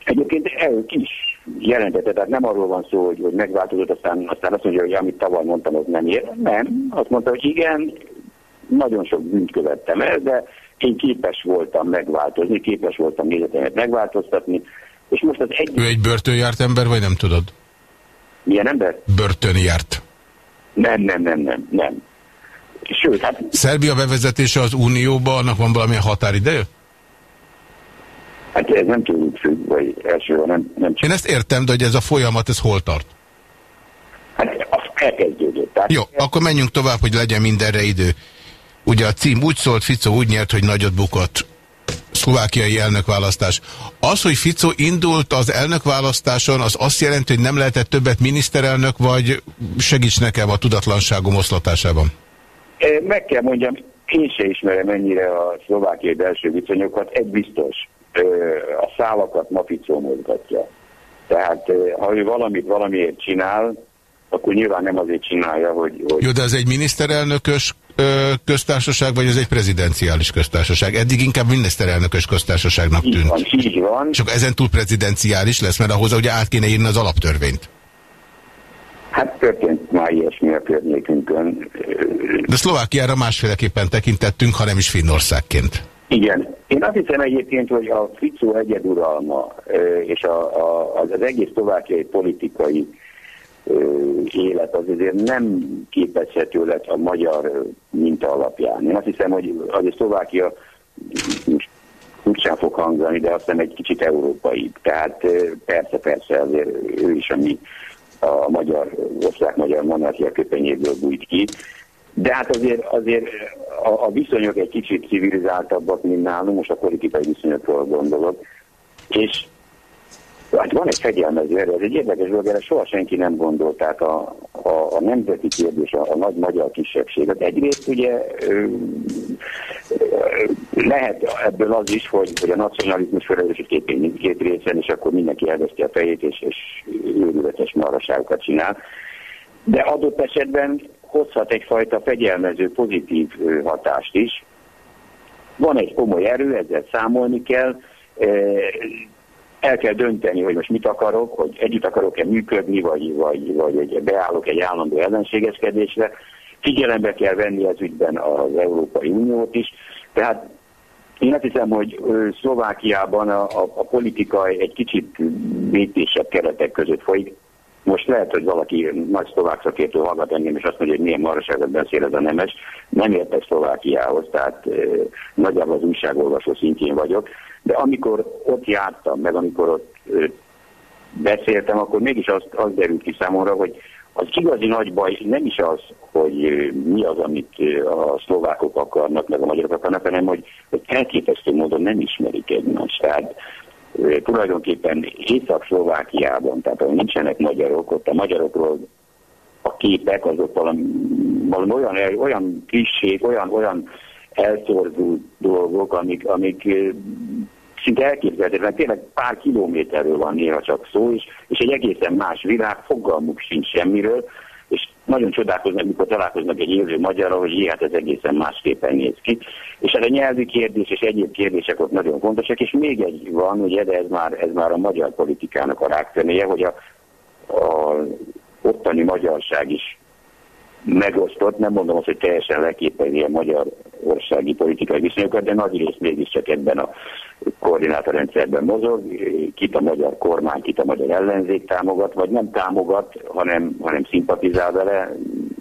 Egyébként ők is jelentette, tehát nem arról van szó, hogy, hogy megváltozott, aztán, aztán azt mondja, hogy amit tavaly mondtam, az nem ér. Nem, azt mondta, hogy igen, nagyon sok bűnt követtem el, de én képes voltam megváltozni, képes voltam nézetemet megváltoztatni, és most az egy... Ő egy börtönjárt ember, vagy nem tudod? Milyen ember? Börtönjárt. Nem, nem, nem, nem, nem. Sőt, hát... Szerbia bevezetése az Unióba, annak van valamilyen határideje? Hát ez nem tőlük függ, vagy első, nem, nem csak... Én ezt értem, de hogy ez a folyamat, ez hol tart? Hát az elkezdődött. Tehát Jó, akkor menjünk tovább, hogy legyen mindenre idő. Ugye a cím úgy szólt, Fico úgy nyert, hogy nagyot bukott. Szlovákiai elnökválasztás. Az, hogy Fico indult az elnökválasztáson, az azt jelenti, hogy nem lehetett többet miniszterelnök, vagy segíts nekem a tudatlanságom oszlatásában? Meg kell mondjam, én se ismerem ennyire a szlovákiai belső viszonyokat. Egy biztos, a szálakat Maficó mozgatja. Tehát ha ő valamit valamiért csinál, akkor nyilván nem azért csinálja, hogy... hogy... Jó, de ez egy miniszterelnökös köztársaság, vagy ez egy prezidenciális köztársaság? Eddig inkább miniszterelnökös köztársaságnak tűnt. Így van, így van. Csak ezen túl prezidenciális lesz, mert ahhoz ugye át kéne írni az alaptörvényt. Hát történt környékünkön. De Szlovákiára másféleképpen tekintettünk, ha nem is Finnországként. Igen. Én azt hiszem egyébként, hogy a Ficó egyeduralma és a, a, az egész szlovákiai politikai élet az azért nem képezhető lett a magyar minta alapján. Én azt hiszem, hogy azért Szlovákia úgysem fog hangzani, de azt hiszem egy kicsit európai. Tehát persze, persze azért ő is a mi a magyar, osztrák-magyar monarchia köpenyéből bújt ki, de hát azért, azért a, a viszonyok egy kicsit civilizáltabbak, mint nálunk, most a politikai viszonyokról gondolok, és hát van egy fegyelmező erő, ez egy érdekes dolog, erre soha senki nem gondolt, tehát a, a, a nemzeti kérdés, a, a nagy magyar kisebbség. Hát egyrészt ugye ö, ö, lehet ebből az is, hogy, hogy a nacionalizmus felelősség képén mindkét részen, és akkor mindenki elveszti a fejét, és, és őrületes maraságokat csinál. De adott esetben hozhat egyfajta fegyelmező pozitív hatást is. Van egy komoly erő, ezzel számolni kell, el kell dönteni, hogy most mit akarok, hogy együtt akarok-e működni, vagy, vagy, vagy beállok egy állandó ellenségeskedésre. Figyelembe kell venni ez ügyben az Európai Uniót is. Tehát én azt hiszem, hogy Szlovákiában a, a, a politika egy kicsit bétésebb keretek között folyik. Most lehet, hogy valaki nagy szlovák szakértő hallgat engem, és azt mondja, hogy milyen maraságot beszél ez a nemes. Nem értek Szlovákiához, tehát e, nagyjából az újságolvasó szintjén vagyok. De amikor ott jártam, meg amikor ott e, beszéltem, akkor mégis azt, az derült ki számomra, hogy az igazi nagy baj nem is az, hogy mi az, amit a szlovákok akarnak, meg a magyarok akarnak, hanem hogy, hogy elképesztő módon nem ismerik egymást. Tehát tulajdonképpen Észak-Szlovákiában, tehát ahol nincsenek magyarok, ott a magyarokról a képek azok valami, valami olyan, olyan kisség, olyan, olyan eltorzult dolgok, amik, amik szinte elképzelhetetlen, tényleg pár kilométerről van néha csak szó, és, és egy egészen más világ, fogalmuk sincs semmiről, nagyon csodálkoznak, mikor találkoznak egy élő magyarral, hogy jé, hát ez egészen másképpen néz ki. És ez hát a nyelvi kérdés és egyéb kérdések ott nagyon fontosak, és még egy van, ugye, de ez már, ez már a magyar politikának a rákfenéje, hogy a, a ottani magyarság is megosztott, nem mondom azt, hogy teljesen leképezi a magyarországi politikai viszonyokat, de nagy rész mégiscsak ebben a koordinátorrendszerben mozog, kit a magyar kormány, kit a magyar ellenzék támogat, vagy nem támogat, hanem, hanem szimpatizál vele,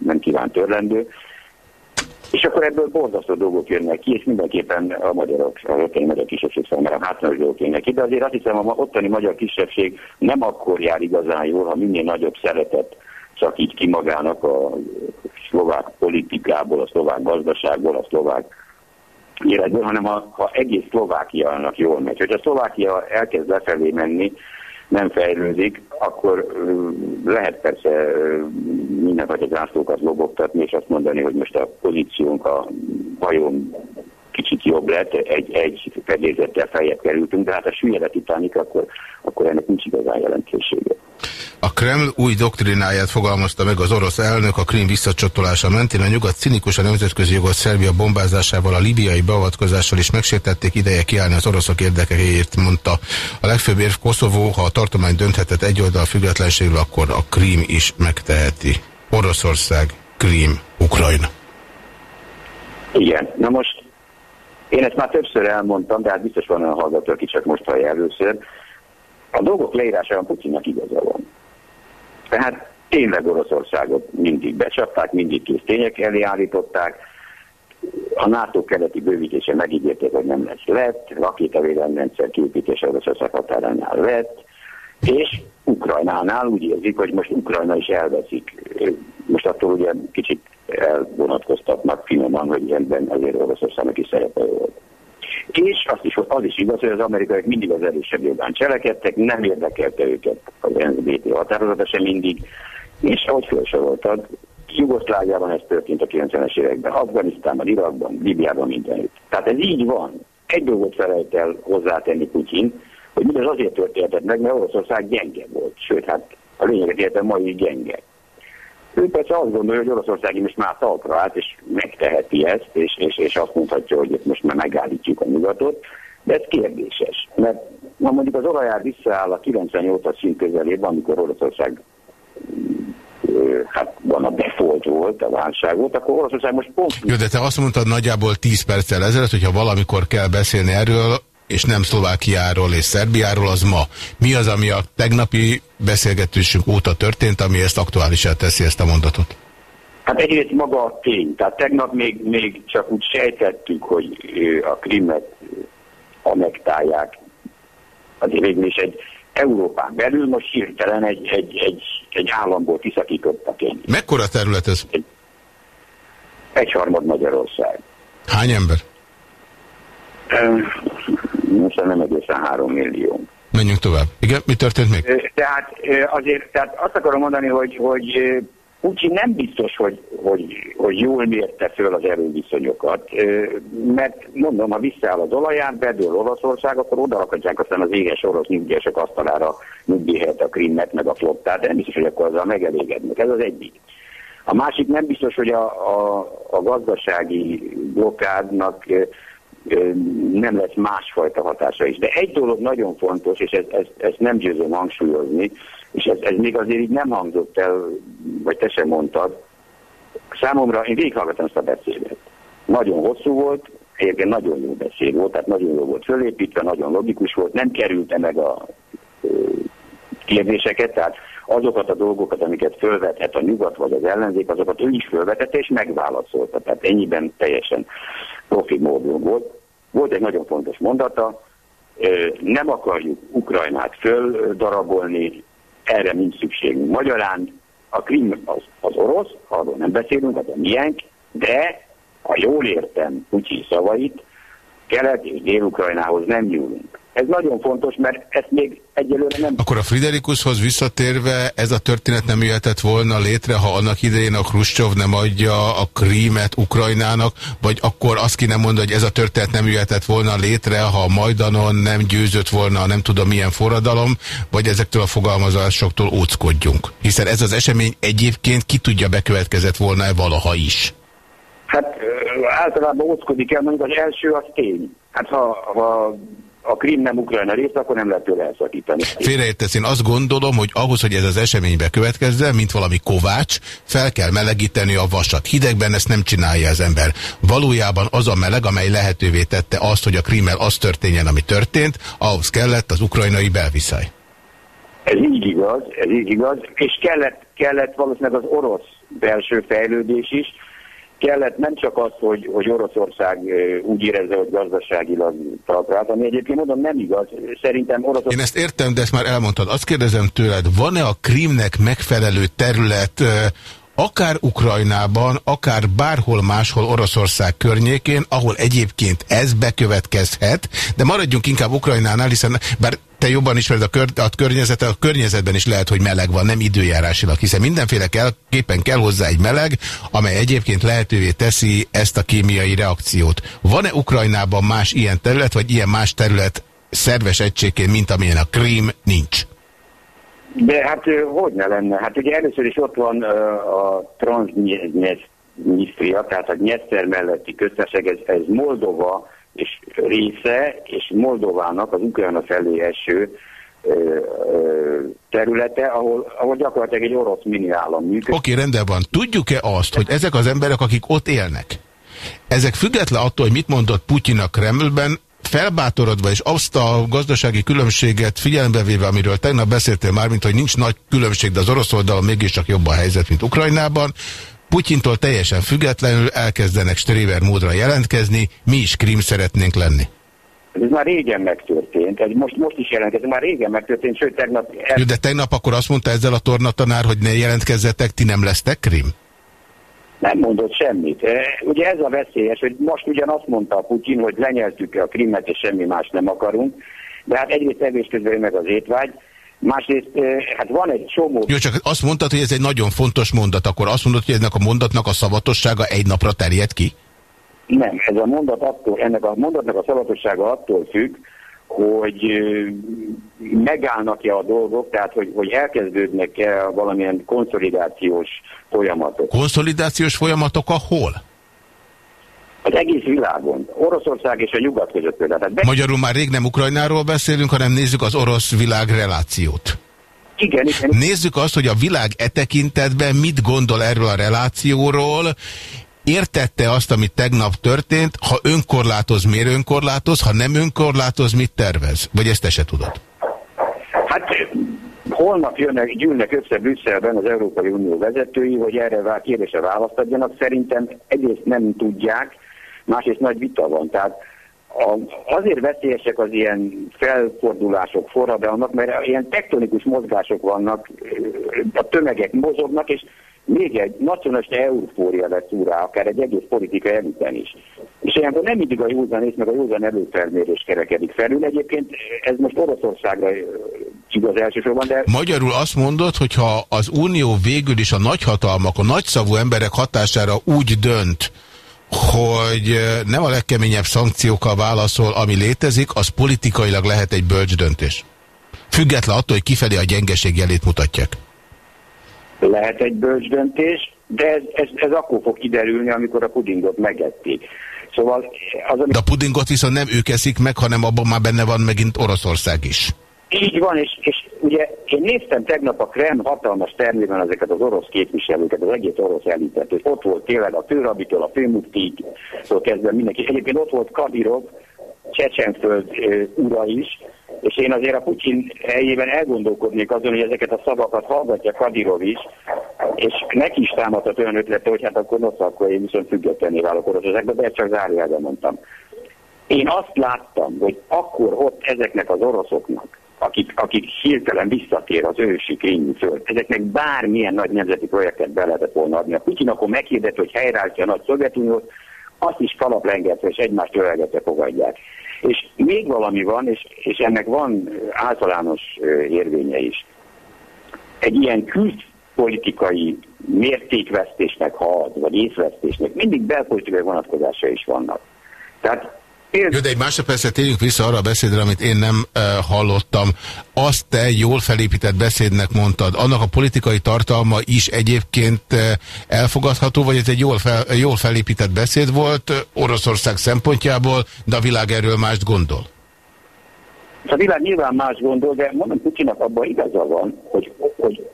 nem kíván törlendő. És akkor ebből borzasztó dolgok jönnek ki, és mindenképpen a magyarok, a ottani magyar kisebbség számára hátrányos dolgok jönnek ki, de azért azt hiszem, a ottani magyar kisebbség nem akkor jár igazán jól, ha minél nagyobb szeretet csak így ki magának a szlovák politikából, a szlovák gazdaságból, a szlovák életből, hanem ha, ha egész Szlovákiának jól megy. Hogyha Szlovákia elkezd lefelé menni, nem fejlődik, akkor lehet persze mindenfajta zászlókat lobogtatni, és azt mondani, hogy most a pozíciónk a hajón kicsit jobb lett, egy, egy fedélzettel feljebb kerültünk, de hát a süllyedett utánik, akkor, akkor ennek nincs igazán jelentősége. A Kreml új doktrináját fogalmazta meg az orosz elnök a Krím visszacsatolása mentén. A nyugat cinikus a nemzetközi jogot Szerbia bombázásával, a libiai beavatkozással is megsértették ideje kiállni az oroszok érdekeért, mondta. A legfőbb érv Koszovó, ha a tartomány dönthetett egy oldal függetlenségről, akkor a Krím is megteheti. Oroszország, Krím, Ukrajna. Igen, na most én ezt már többször elmondtam, de hát biztos van olyan hallgató, aki csak most hallja először. A dolgok leírásában Putyinnak igaza van. Tehát tényleg Oroszországot mindig becsapták, mindig kész tények elé állították, a NATO keleti bővítése megígérték, hogy nem lesz lett, rakétavédelemrendszer kiépítése Oroszország határánál lett, és Ukrajnánál úgy érzik, hogy most Ukrajna is elveszik. Most attól ugye kicsit elvonatkoztatnak finoman, hogy ebben azért Oroszországnak is szerepe volt. És azt is, az is igaz, hogy az amerikaiak mindig az erősebb jogán cselekedtek, nem érdekelte őket az NZBT határozata sem mindig, és ahogy felsoroltad, Jugoszláviában ez történt a 90-es években, Afganisztánban, Irakban, Libiában, mindenütt. Tehát ez így van. Egy dolgot felejt el hozzátenni Putyin, hogy mindez azért történt meg, mert Oroszország gyenge volt. Sőt, hát a lényeget értem, mai gyenge. Ő persze azt gondolja, hogy Oroszország most már talpra állt, és megteheti ezt, és, és, és azt mondhatja, hogy most már megállítjuk a nyugatot, de ez kérdéses. Mert ma mondjuk az olajár visszaáll a 98-as szint közelében, amikor Oroszország hát van a default volt, a válság volt, akkor Oroszország most pont... Jó, de te azt mondtad nagyjából 10 perccel ezelőtt, hogyha valamikor kell beszélni erről, és nem Szlovákiáról és Szerbiáról, az ma. Mi az, ami a tegnapi beszélgetésünk óta történt, ami ezt aktuálisá teszi ezt a mondatot? Hát egyrészt maga a tény. Tehát tegnap még, még csak úgy sejtettük, hogy a krimet anektálják. Azért végül is egy Európán belül most hirtelen egy, egy, egy, egy államból kiszakítottak egy. Mekkora terület ez? Egy, egy harmad Magyarország. Hány ember? Most nem egészen három millió. Menjünk tovább. Igen, mi történt még? Tehát azért, tehát azt akarom mondani, hogy, hogy Putyin nem biztos, hogy, hogy, hogy jól mérte föl az erőviszonyokat, mert mondom, ha visszaáll az olaján, bedől Oroszország, akkor oda akadják aztán az éges orosz nyugdíjasok asztalára nyugdíjhelyet a Krimmet, meg a flottát, de nem biztos, hogy akkor azzal megelégednek. Ez az egyik. A másik nem biztos, hogy a, a, a gazdasági blokkádnak nem lesz másfajta hatása is. De egy dolog nagyon fontos, és ezt ez, ez nem győzöm hangsúlyozni, és ez, ez még azért így nem hangzott el, vagy te sem mondtad, számomra, én végighallgattam ezt a beszédet. Nagyon hosszú volt, egyébként nagyon jó beszéd volt, tehát nagyon jó volt fölépítve, nagyon logikus volt, nem kerülte meg a kérdéseket, tehát azokat a dolgokat, amiket fölvethet a nyugat vagy az ellenzék, azokat ő is fölvetette és megválaszolta. Tehát ennyiben teljesen profi módon volt. Volt egy nagyon fontos mondata, nem akarjuk Ukrajnát földarabolni, erre nincs szükségünk. Magyarán a Krim az, az orosz, arról nem beszélünk, az a miénk, de ha jól értem Putyin szavait, Kelet és Dél-Ukrajnához nem nyúlunk. Ez nagyon fontos, mert ezt még egyelőre nem... Akkor a Friderikushoz visszatérve ez a történet nem jöhetett volna létre, ha annak idején a Khrushchev nem adja a krímet Ukrajnának, vagy akkor azt kéne mondani, hogy ez a történet nem jöhetett volna létre, ha Majdanon nem győzött volna nem tudom milyen forradalom, vagy ezektől a fogalmazásoktól óckodjunk. Hiszen ez az esemény egyébként ki tudja bekövetkezett volna-e valaha is. Hát általában óckodik el, mondjuk az első az tény. Hát ha, ha a Krim nem Ukrajna rész, akkor nem lehet tőle elszakítani. Félreértesz, én azt gondolom, hogy ahhoz, hogy ez az eseménybe következzen, mint valami kovács, fel kell melegíteni a vasat. Hidegben ezt nem csinálja az ember. Valójában az a meleg, amely lehetővé tette azt, hogy a Krimmel az történjen, ami történt, ahhoz kellett az ukrajnai belviszály. Ez így igaz, ez így igaz, és kellett, kellett valószínűleg az orosz belső fejlődés is, kellett nem csak az, hogy, hogy Oroszország úgy érezze, hogy gazdaságilag talpra ami egyébként mondom nem igaz. Szerintem Oroszország... Én ezt értem, de ezt már elmondtad. Azt kérdezem tőled, van-e a Krímnek megfelelő terület akár Ukrajnában, akár bárhol máshol Oroszország környékén, ahol egyébként ez bekövetkezhet, de maradjunk inkább Ukrajnánál, hiszen bár te jobban ismered a, kör, a környezetet, a környezetben is lehet, hogy meleg van, nem időjárásilag, hiszen mindenféle kell, képen kell hozzá egy meleg, amely egyébként lehetővé teszi ezt a kémiai reakciót. Van-e Ukrajnában más ilyen terület, vagy ilyen más terület szerves egységként, mint amilyen a Krím, nincs? De hát hogy ne lenne? Hát ugye először is ott van a Transnistria, tehát a Nyeszer melletti köztársaság, ez, ez Moldova és része, és Moldovának az Ukrajna felé eső területe, ahol, ahol gyakorlatilag egy orosz mini állam működik. Oké, okay, rendben van. Tudjuk-e azt, hogy ezek az emberek, akik ott élnek, ezek független attól, hogy mit mondott Putyin a Kremlben, felbátorodva és azt a gazdasági különbséget figyelembe véve, amiről tegnap beszéltél már, mint hogy nincs nagy különbség, de az orosz oldalon mégiscsak jobb a helyzet, mint Ukrajnában, Putyintól teljesen függetlenül elkezdenek Stréver módra jelentkezni, mi is Krim szeretnénk lenni. Ez már régen megtörtént, ez most, most is jelentkezik, már régen megtörtént, sőt tegnap... El... De tegnap akkor azt mondta ezzel a tornatanár, hogy ne jelentkezzetek, ti nem lesztek Krim? Nem mondott semmit. E, ugye ez a veszélyes, hogy most ugyan azt mondta a Putyin, hogy lenyeltük a Krimet és semmi más nem akarunk, de hát egyrészt evés közben meg az étvágy, Másrészt, hát van egy csomó... Jó, csak azt mondtad, hogy ez egy nagyon fontos mondat, akkor azt mondod, hogy ennek a mondatnak a szavatossága egy napra terjed ki? Nem, ez a mondat attól, ennek a mondatnak a szavatossága attól függ, hogy megállnak-e a dolgok, tehát hogy, hogy elkezdődnek-e valamilyen konszolidációs folyamatok. Konszolidációs folyamatok ahol? Az egész világon. Oroszország és a nyugat között például. Be... Magyarul már rég nem Ukrajnáról beszélünk, hanem nézzük az orosz-világ relációt. Igen, igen. Nézzük azt, hogy a világ e tekintetben mit gondol erről a relációról, értette azt, amit tegnap történt, ha önkorlátoz, miért önkorlátoz, ha nem önkorlátoz, mit tervez? Vagy ezt te se tudod? Hát holnap jönnek, gyűlnek össze Brüsszelben az Európai Unió vezetői, hogy erre kérdésre választ adjanak. Szerintem egyrészt nem tudják, másrészt nagy vita van. Tehát a, azért veszélyesek az ilyen felfordulások, forradalmak, mert ilyen tektonikus mozgások vannak, a tömegek mozognak, és még egy nacionalista eufória lesz úrá, akár egy egész politikai elüten is. És ilyenkor nem mindig a józan meg a józan előfelmérés kerekedik felül. Egyébként ez most Oroszországra igaz elsősorban, de... Magyarul azt mondod, hogyha az Unió végül is a nagyhatalmak, a nagyszavú emberek hatására úgy dönt, hogy nem a legkeményebb szankciókkal válaszol, ami létezik, az politikailag lehet egy bölcs döntés. Független attól, hogy kifelé a gyengeség jelét mutatják lehet egy bölcs döntés, de ez, ez, ez akkor fog kiderülni, amikor a pudingot megették. Szóval az, ami... De a pudingot viszont nem ők eszik meg, hanem abban már benne van megint Oroszország is. Így van, és, és ugye én néztem tegnap a Krem hatalmas termében ezeket az orosz képviselőket, az egész orosz elitet, és ott volt tényleg a főrabitól, a főmuftig, szóval kezdve mindenki. Egyébként ott volt Kadirov, Csecsenföld ura is, és én azért a Putyin helyében elgondolkodnék azon, hogy ezeket a szavakat hallgatja Kadirov is, és neki is támadhat olyan ötlete, hogy hát akkor nosz, akkor én viszont függetlenné válok Oroszországba, de ezt csak zárójelben mondtam. Én azt láttam, hogy akkor ott ezeknek az oroszoknak, akik, akik hirtelen visszatér az ősi kényű föld, ezeknek bármilyen nagy nemzeti projektet be lehetett volna adni. A Putyin akkor meghirdett, hogy helyreállítja a nagy Szovjetuniót, azt is kalaplengetve és egymást ölelgetve fogadják. És még valami van, és, és ennek van általános érvénye is. Egy ilyen külpolitikai mértékvesztésnek, ha ad, vagy észvesztésnek, mindig belpolitikai vonatkozása is vannak. Tehát jó, de egy másodpercre térjünk vissza arra a beszédre, amit én nem uh, hallottam. Azt te jól felépített beszédnek mondtad. Annak a politikai tartalma is egyébként uh, elfogadható, vagy ez egy jól, fel, jól felépített beszéd volt Oroszország szempontjából, de a világ erről mást gondol? A világ nyilván más gondol, de mondom, Putyinak abban igaza van, hogy, hogy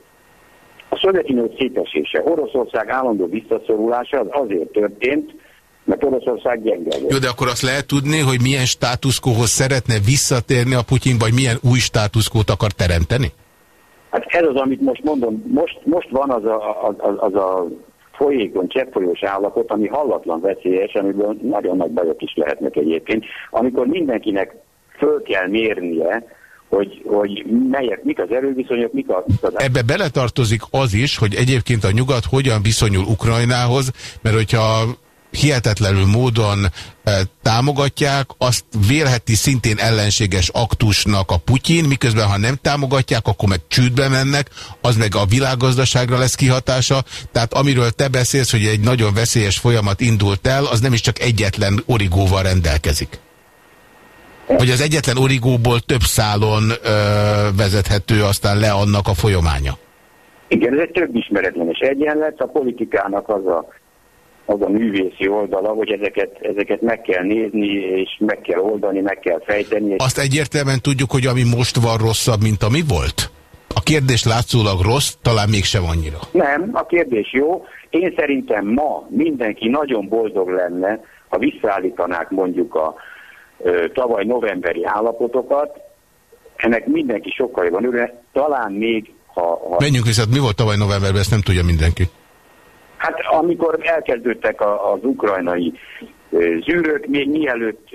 a Szovjetunió szétesése, Oroszország állandó visszaszorulása az azért történt, mert Oroszország gyenge Jó, de akkor azt lehet tudni, hogy milyen státuszkóhoz szeretne visszatérni a Putyin, vagy milyen új státuszkót akar teremteni? Hát ez az, amit most mondom, most, most van az a, az, az a folyékony, cseppfolyós állapot, ami hallatlan veszélyes, amiből nagyon nagy bajok is lehetnek egyébként, amikor mindenkinek föl kell mérnie, hogy, hogy melyek, mik az erőviszonyok, mik, a, mik az... Ebbe beletartozik az is, hogy egyébként a nyugat hogyan viszonyul Ukrajnához, mert hogyha hihetetlenül módon e, támogatják, azt vélheti szintén ellenséges aktusnak a Putyin, miközben ha nem támogatják, akkor meg csődbe mennek, az meg a világgazdaságra lesz kihatása. Tehát amiről te beszélsz, hogy egy nagyon veszélyes folyamat indult el, az nem is csak egyetlen origóval rendelkezik. Vagy az egyetlen origóból több szálon ö, vezethető aztán le annak a folyamánya. Igen, ez egy több ismeretlenes egyenlet, a politikának az a az a művészi oldala, hogy ezeket, ezeket meg kell nézni, és meg kell oldani, meg kell fejteni. Azt egyértelműen tudjuk, hogy ami most van rosszabb, mint ami volt? A kérdés látszólag rossz, talán mégsem annyira. Nem, a kérdés jó. Én szerintem ma mindenki nagyon boldog lenne, ha visszaállítanák mondjuk a ö, tavaly novemberi állapotokat. Ennek mindenki sokkal jobban örül. Talán még, ha... ha... Menjünk vissza, mi volt tavaly novemberben, ezt nem tudja mindenki. Hát amikor elkezdődtek az ukrajnai zűrök, még mielőtt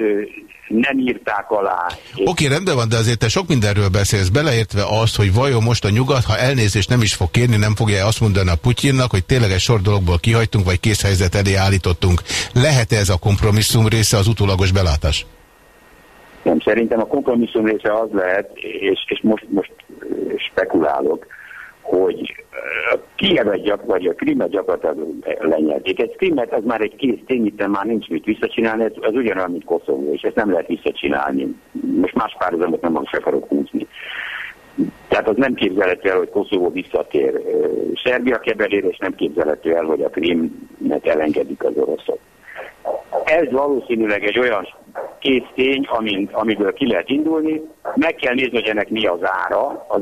nem írták alá. Oké, okay, rendben van, de azért te sok mindenről beszélsz, beleértve azt, hogy vajon most a nyugat, ha elnézést nem is fog kérni, nem fogja azt mondani a Putyinnak, hogy tényleg egy sor dologból kihagytunk, vagy készhelyzet elé állítottunk. lehet -e ez a kompromisszum része az utólagos belátás? Nem, szerintem a kompromisszum része az lehet, és, és most, most spekulálok, hogy Kievet gyak, vagy a Krimet gyakorlatilag lenyelték. Egy Krimet az már egy kész tény, itt már nincs mit visszacsinálni, ez, ez ugyanolyan, mint Koszovó, és ezt nem lehet visszacsinálni. Most más párhuzamot nem akarok húzni. Tehát az nem képzelhető el, hogy Koszovó visszatér Szerbia kebelére, és nem képzelhető el, hogy a Krímet elengedik az oroszok. Ez valószínűleg egy olyan kész tény, amin, amiből ki lehet indulni. Meg kell nézni, hogy ennek mi az ára. Az,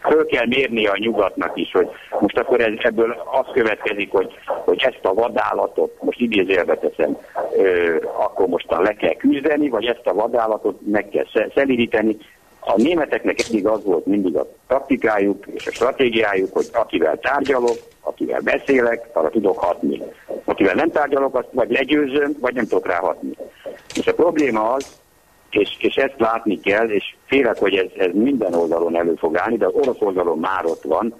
föl kell mérni a nyugatnak is, hogy most akkor ez, ebből az következik, hogy, hogy ezt a vadállatot, most idézélbe teszem, ö, akkor mostan le kell küzdeni, vagy ezt a vadállatot meg kell szelíríteni. A németeknek eddig az volt mindig a taktikájuk és a stratégiájuk, hogy akivel tárgyalok, akivel beszélek, arra tudok hatni. Akivel nem tárgyalok, azt vagy legyőzöm, vagy nem tudok rá hatni. És a probléma az, és, és ezt látni kell, és félek, hogy ez, ez minden oldalon elő fog állni, de az orosz oldalon már ott van,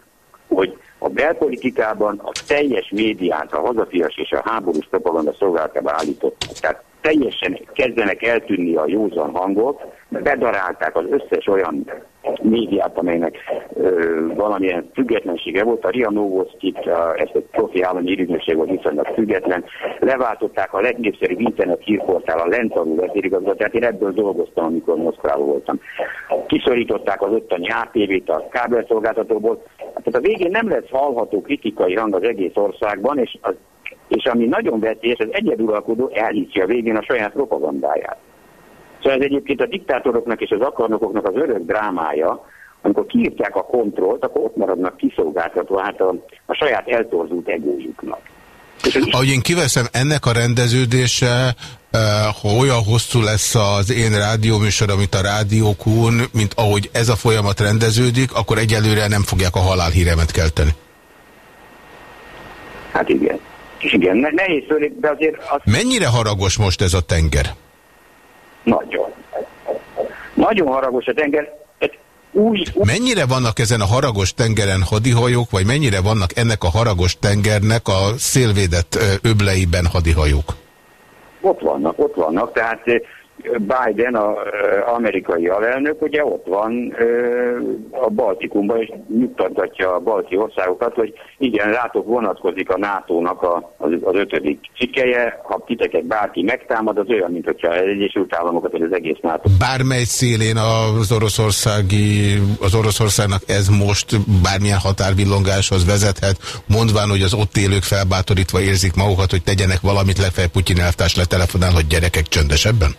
hogy a belpolitikában a teljes médiát a hazafias és a háborús propaganda szolgáltába állított. Tehát teljesen kezdenek eltűnni a józan hangok, bedarálták az összes olyan médiát, amelynek ö, valamilyen függetlensége volt. A RIA Novoszkit, ezt egy profi állami írügynökség volt viszonylag független, leváltották a legnépszerűbb internet hírportál, a Lentarú vezérigazgatóját, én ebből dolgoztam, amikor Moszkvában voltam. Kiszorították az öttani ATV-t a kábelszolgáltatóból. Tehát a végén nem lesz hallható kritikai hang az egész országban, és az és ami nagyon veszélyes, az egyeduralkodó elhiszi a végén a saját propagandáját. Szóval ez egyébként a diktátoroknak és az akarnokoknak az örök drámája, amikor kiírtják a kontrollt, akkor ott maradnak kiszolgáltatva hát a, a saját eltorzult egójuknak. Ahogy én kiveszem, ennek a rendeződése, eh, ha olyan hosszú lesz az én rádióműsor, amit a rádiókún, mint ahogy ez a folyamat rendeződik, akkor egyelőre nem fogják a halálhíremet kelteni. Hát igen. Igen, nehéz fölé, de azért... Az... Mennyire haragos most ez a tenger? Nagyon. Nagyon haragos a tenger. Új, új... Mennyire vannak ezen a haragos tengeren hadihajók, vagy mennyire vannak ennek a haragos tengernek a szélvédett öbleiben hadihajók? Ott vannak, ott vannak, tehát Biden, az amerikai alelnök, ugye ott van a Baltikumban, és nyugtatgatja a balti országokat, hogy igen, rátok vonatkozik a NATO-nak az, az ötödik cikkeje, ha titeket bárki megtámad, az olyan, mint hogyha az Egyesült Államokat, vagy az egész NATO. Bármely szélén az oroszországi, az Oroszországnak ez most bármilyen határvillongáshoz vezethet, mondván, hogy az ott élők felbátorítva érzik magukat, hogy tegyenek valamit, legfeljebb Putyin elvtárs letelefonál, hogy gyerekek csöndesebben?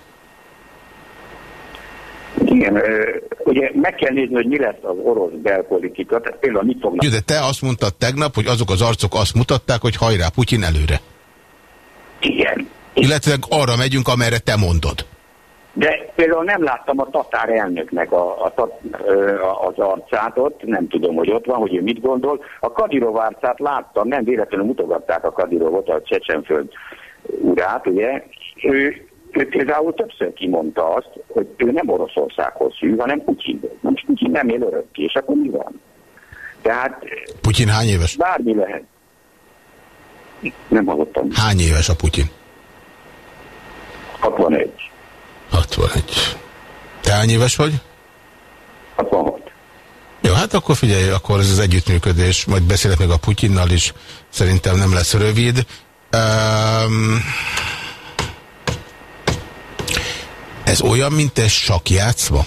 Igen, ugye meg kell nézni, hogy mi lesz az orosz belpolitika, tehát például mit fognak... De te azt mondtad tegnap, hogy azok az arcok azt mutatták, hogy hajrá, Putyin előre. Igen. Illetve arra megyünk, amerre te mondod. De például nem láttam a tatár elnöknek a, a, a, az arcát ott, nem tudom, hogy ott van, hogy ő mit gondol. A Kadirov arcát láttam, nem véletlenül mutogatták a Kadirovot, a Csecsenföld urát, ugye. Ő, ő például többször kimondta azt, hogy ő nem Oroszországhoz hű, hanem Putyinhoz. Na most Putyin nem él örökké, és akkor mi van? Tehát... Putyin hány éves? Bármi lehet. Nem hallottam. Hány éves a Putyin? 61. 61. Te hány éves vagy? 66. Jó, hát akkor figyelj, akkor ez az együttműködés, majd beszélek meg a Putyinnal is, szerintem nem lesz rövid. Um, ez olyan, mint egy sakjátszva?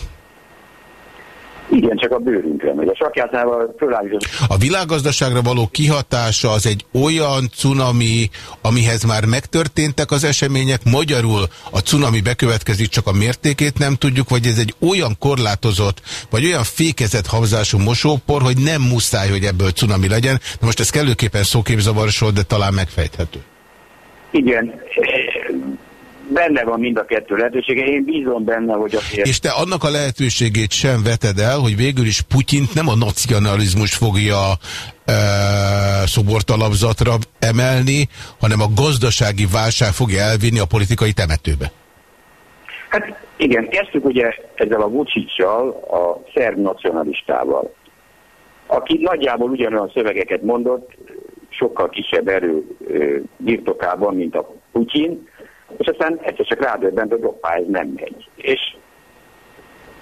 Igen, csak a bőrünkre megy. A sakjátszával fölállított. A világgazdaságra való kihatása az egy olyan cunami, amihez már megtörténtek az események, magyarul a cunami bekövetkezik, csak a mértékét nem tudjuk, vagy ez egy olyan korlátozott, vagy olyan fékezett havzású mosópor, hogy nem muszáj, hogy ebből cunami legyen. Na most ez kellőképpen szóképzavaros volt, de talán megfejthető. Igen, benne van mind a kettő lehetősége. Én bízom benne, hogy azért... És te annak a lehetőségét sem veted el, hogy végül is Putyint nem a nacionalizmus fogja e, szobortalapzatra emelni, hanem a gazdasági válság fogja elvinni a politikai temetőbe. Hát igen, kezdtük ugye ezzel a Vucic-sal, a szerb nacionalistával, aki nagyjából ugyanolyan szövegeket mondott, sokkal kisebb erő birtokában, mint a Putyin, és aztán egyszer csak rádöbbent, hogy hoppá, ez nem megy. És,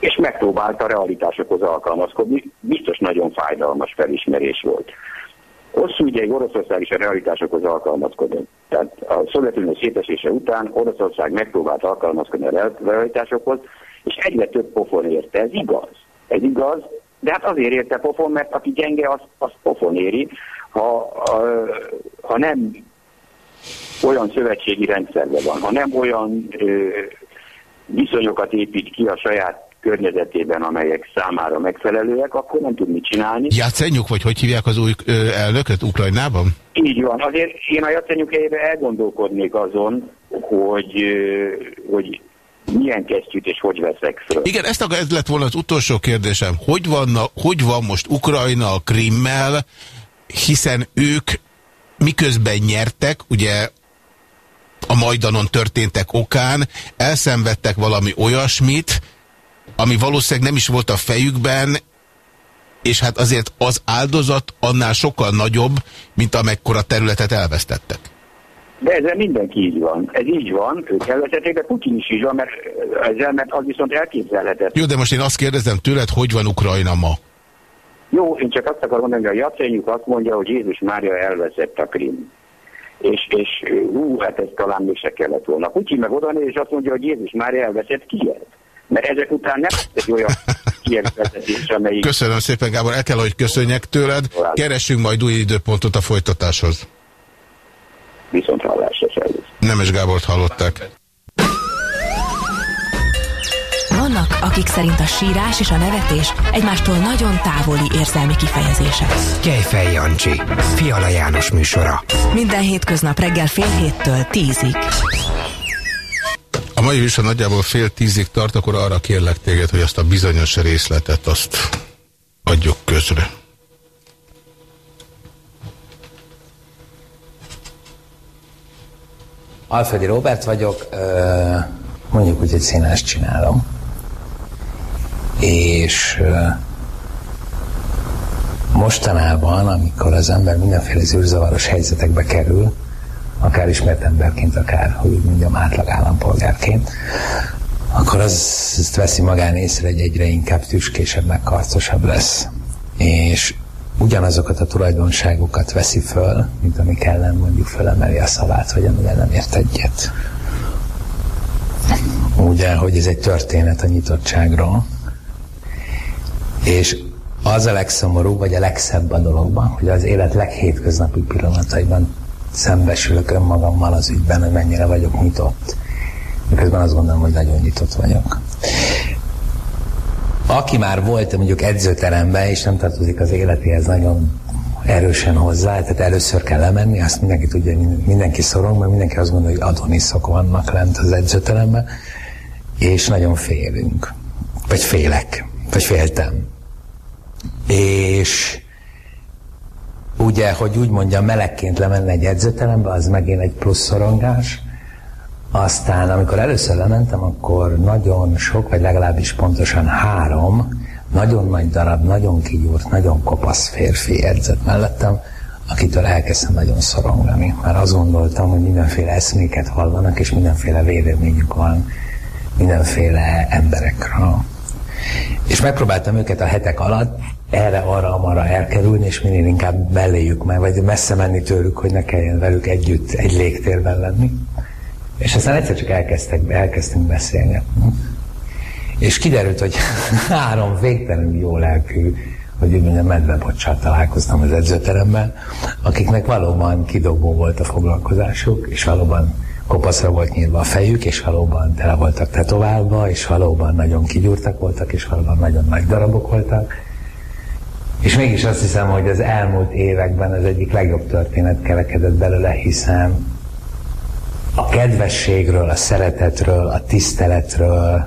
és megpróbálta a realitásokhoz alkalmazkodni, biztos nagyon fájdalmas felismerés volt. Hosszú ideig Oroszország is a realitásokhoz alkalmazkodott. Tehát a Szovjetunió szétesése után Oroszország megpróbált alkalmazkodni a realitásokhoz, és egyre több pofon érte. Ez igaz. Ez igaz, de hát azért érte pofon, mert aki gyenge, az, az pofon éri. Ha, ha, nem olyan szövetségi rendszerben van, ha nem olyan ö, viszonyokat épít ki a saját környezetében, amelyek számára megfelelőek, akkor nem tud mit csinálni. Játszenyuk, vagy hogy hívják az új ö, elnököt Ukrajnában? Így van. Azért én a Jacenyuk helyében elgondolkodnék azon, hogy, ö, hogy milyen kesztyűt és hogy veszek föl. Igen, ezt a, ez lett volna az utolsó kérdésem. Hogy van, hogy van most Ukrajna a Krimmel, hiszen ők miközben nyertek, ugye a Majdanon történtek okán, elszenvedtek valami olyasmit, ami valószínűleg nem is volt a fejükben, és hát azért az áldozat annál sokkal nagyobb, mint amekkora területet elvesztettek. De ezzel mindenki így van. Ez így van, ők elvesztették, de Putin is így van, mert ezzel, mert az viszont elképzelhetett. Jó, de most én azt kérdezem tőled, hogy van Ukrajna ma? Jó, én csak azt akarom mondani, hogy a Jacenyuk azt mondja, hogy Jézus Mária elveszett a Krim és, és hú, hát ez talán még se kellett volna. Putyin meg oda és azt mondja, hogy Jézus már elveszett Kiev. Mert ezek után nem egy olyan kiegvezetés, amelyik... Köszönöm szépen, Gábor, el kell, hogy köszönjek tőled. Keressünk majd új időpontot a folytatáshoz. Viszont hallásra, szervusz. Nemes Gábort hallották. Akik szerint a sírás és a nevetés egymástól nagyon távoli érzelmi kifejezések. Kejfej Jancsi, Fiala János műsora. Minden hétköznap reggel fél héttől tízig. A mai műsor nagyjából fél tízig tart, akkor arra kérlek téged, hogy azt a bizonyos részletet azt adjuk közre. Alföldi Robert vagyok, mondjuk úgy, hogy színást csinálom és mostanában, amikor az ember mindenféle zűrzavaros helyzetekbe kerül, akár ismert emberként, akár, hogy úgy mondjam, átlag állampolgárként, akkor az ezt veszi magán észre, hogy egyre inkább tüskésebb, meg karcosabb lesz. És ugyanazokat a tulajdonságokat veszi föl, mint amik ellen mondjuk fölemeli a szavát, vagy amivel nem ért egyet. Ugye, hogy ez egy történet a nyitottságról, és az a legszomorúbb, vagy a legszebb a dologban, hogy az élet leghétköznapi pillanataiban szembesülök önmagammal az ügyben, hogy mennyire vagyok nyitott. Miközben azt gondolom, hogy nagyon nyitott vagyok. Aki már volt mondjuk edzőteremben, és nem tartozik az életéhez nagyon erősen hozzá, tehát először kell lemenni, azt mindenki tudja, mindenki szorong, mert mindenki azt gondolja, hogy adoniszok vannak lent az edzőteremben, és nagyon félünk, vagy félek, vagy féltem. És ugye, hogy úgy mondjam, melegként lemenni egy edzőterembe, az megint egy plusz szorongás. Aztán, amikor először lementem, akkor nagyon sok, vagy legalábbis pontosan három nagyon nagy darab, nagyon kigyúrt, nagyon kopasz férfi edzett mellettem, akitől elkezdtem nagyon szorongani, mert azt gondoltam, hogy mindenféle eszméket hallanak, és mindenféle véleményük van mindenféle emberekről. És megpróbáltam őket a hetek alatt erre, arra, amarra elkerülni, és minél inkább beléjük meg, vagy messze menni tőlük, hogy ne kelljen velük együtt egy légtérben lenni. És aztán egyszer csak elkezdtek, elkezdtünk beszélni. És kiderült, hogy három végtelenül jó lelkű, hogy úgy mondjam, medvebocsát találkoztam az edzőteremben, akiknek valóban kidobó volt a foglalkozásuk, és valóban kopaszra volt nyírva a fejük, és valóban tele voltak tetoválva, és valóban nagyon kigyúrtak voltak, és valóban nagyon nagy darabok voltak. És mégis azt hiszem, hogy az elmúlt években az egyik legjobb történet kerekedett belőle, hiszen a kedvességről, a szeretetről, a tiszteletről,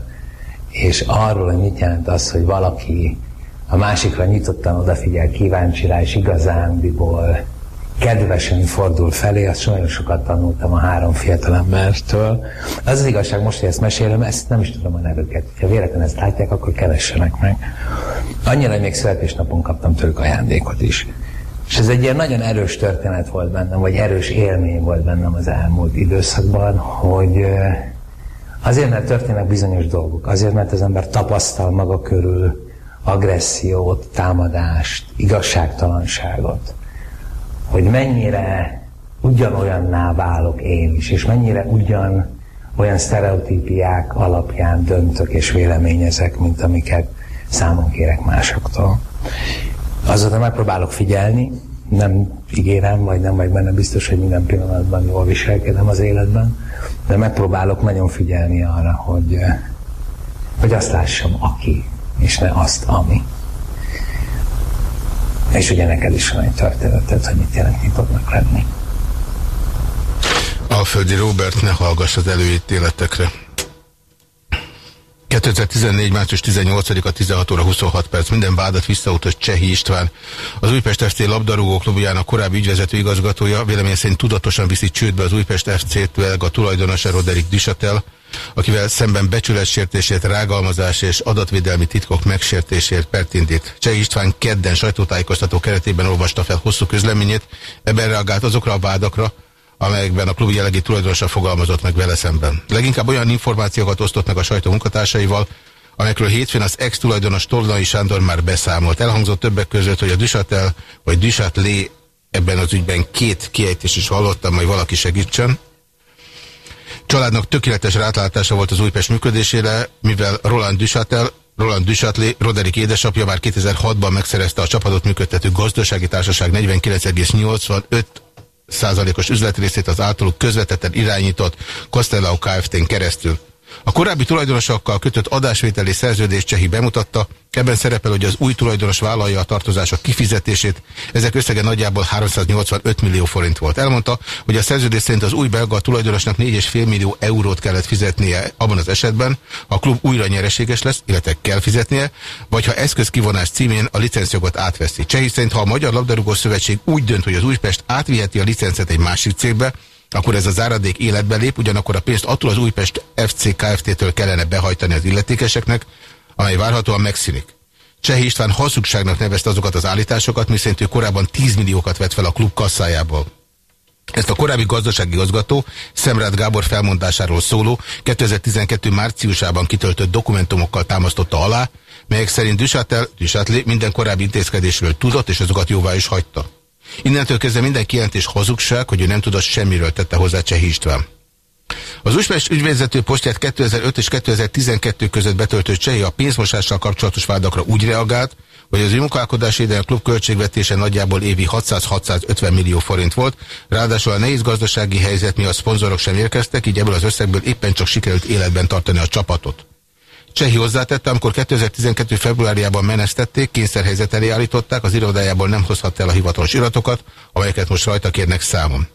és arról, hogy mit jelent az, hogy valaki a másikra nyitottan odafigyel, kíváncsi rá, és igazándiból kedvesen fordul felé, azt nagyon sokat tanultam a három fiatalembertől. Az az igazság, most, hogy ezt mesélem, ezt nem is tudom a nevüket. Ha véletlenül ezt látják, akkor keressenek meg. Annyira, még születésnapon kaptam tőlük ajándékot is. És ez egy ilyen nagyon erős történet volt bennem, vagy erős élmény volt bennem az elmúlt időszakban, hogy azért, mert történnek bizonyos dolgok, azért, mert az ember tapasztal maga körül agressziót, támadást, igazságtalanságot, hogy mennyire ugyanolyanná válok én is, és mennyire ugyan olyan sztereotípiák alapján döntök és véleményezek, mint amiket számon kérek másoktól. Azóta megpróbálok figyelni, nem ígérem, vagy nem vagy benne biztos, hogy minden pillanatban jól viselkedem az életben, de megpróbálok nagyon figyelni arra, hogy, hogy azt lássam, aki, és ne azt, ami. És ugye neked is van egy történetet, hogy mit jelent nyitottnak lenni. Alföldi Robert, ne hallgass az előítéletekre. 2014. március 18-a 16 óra 26 perc. Minden vádat visszautott Csehi István. Az Újpest FC labdarúgó klubjának korábbi ügyvezető igazgatója vélemény szerint tudatosan viszi csődbe az Újpest FC-től a tulajdonosa Roderick Disatel, akivel szemben becsületsértésért, rágalmazás és adatvédelmi titkok megsértésért pertindít. Cseh István kedden sajtótájékoztató keretében olvasta fel hosszú közleményét, ebben reagált azokra a vádakra, amelyekben a klub jellegi tulajdonosa fogalmazott meg vele szemben. Leginkább olyan információkat osztott meg a sajtó munkatársaival, amelyekről hétfőn az ex-tulajdonos Tolnai Sándor már beszámolt. Elhangzott többek között, hogy a Dusatel vagy Dusatlé ebben az ügyben két kiejtés is hallottam, majd valaki segítsen. Családnak tökéletes rátlátása volt az Újpest működésére, mivel Roland Dusatel Roland Duchatlé, Roderick édesapja már 2006-ban megszerezte a csapatot működtető gazdasági társaság 49,85 százalékos üzletrészét az általuk közvetetten irányított Costello Kft-n keresztül. A korábbi tulajdonosokkal kötött adásvételi szerződés Csehi bemutatta, ebben szerepel, hogy az új tulajdonos vállalja a tartozások kifizetését, ezek összege nagyjából 385 millió forint volt. Elmondta, hogy a szerződés szerint az új belga tulajdonosnak 4,5 millió eurót kellett fizetnie abban az esetben, ha a klub újra nyereséges lesz, illetve kell fizetnie, vagy ha eszközkivonás címén a licencjogot átveszi. Csehi szerint, ha a Magyar Labdarúgó Szövetség úgy dönt, hogy az Újpest átviheti a licencet egy másik cégbe, akkor ez a záradék életbe lép, ugyanakkor a pénzt attól az Újpest FC Kft-től kellene behajtani az illetékeseknek, amely várhatóan megszűnik. Cseh István hazugságnak nevezte azokat az állításokat, miszerint ő korábban 10 milliókat vett fel a klub kasszájából. Ezt a korábbi gazdasági igazgató Szemrád Gábor felmondásáról szóló 2012. márciusában kitöltött dokumentumokkal támasztotta alá, melyek szerint Dusatlé minden korábbi intézkedésről tudott, és azokat jóvá is hagyta. Innentől kezdve minden kijelentés hazugság, hogy ő nem tudott semmiről tette hozzá Csehi István. Az Újpest ügyvezető posztját 2005 és 2012 között betöltő Csehi a pénzmosással kapcsolatos vádakra úgy reagált, hogy az munkálkodás a klub költségvetése nagyjából évi 600-650 millió forint volt, ráadásul a nehéz gazdasági helyzet miatt szponzorok sem érkeztek, így ebből az összegből éppen csak sikerült életben tartani a csapatot. Csehi hozzátette, amikor 2012. februárjában menesztették, kényszerhelyzet elé állították, az irodájából nem hozhatta el a hivatalos iratokat, amelyeket most rajta kérnek számon.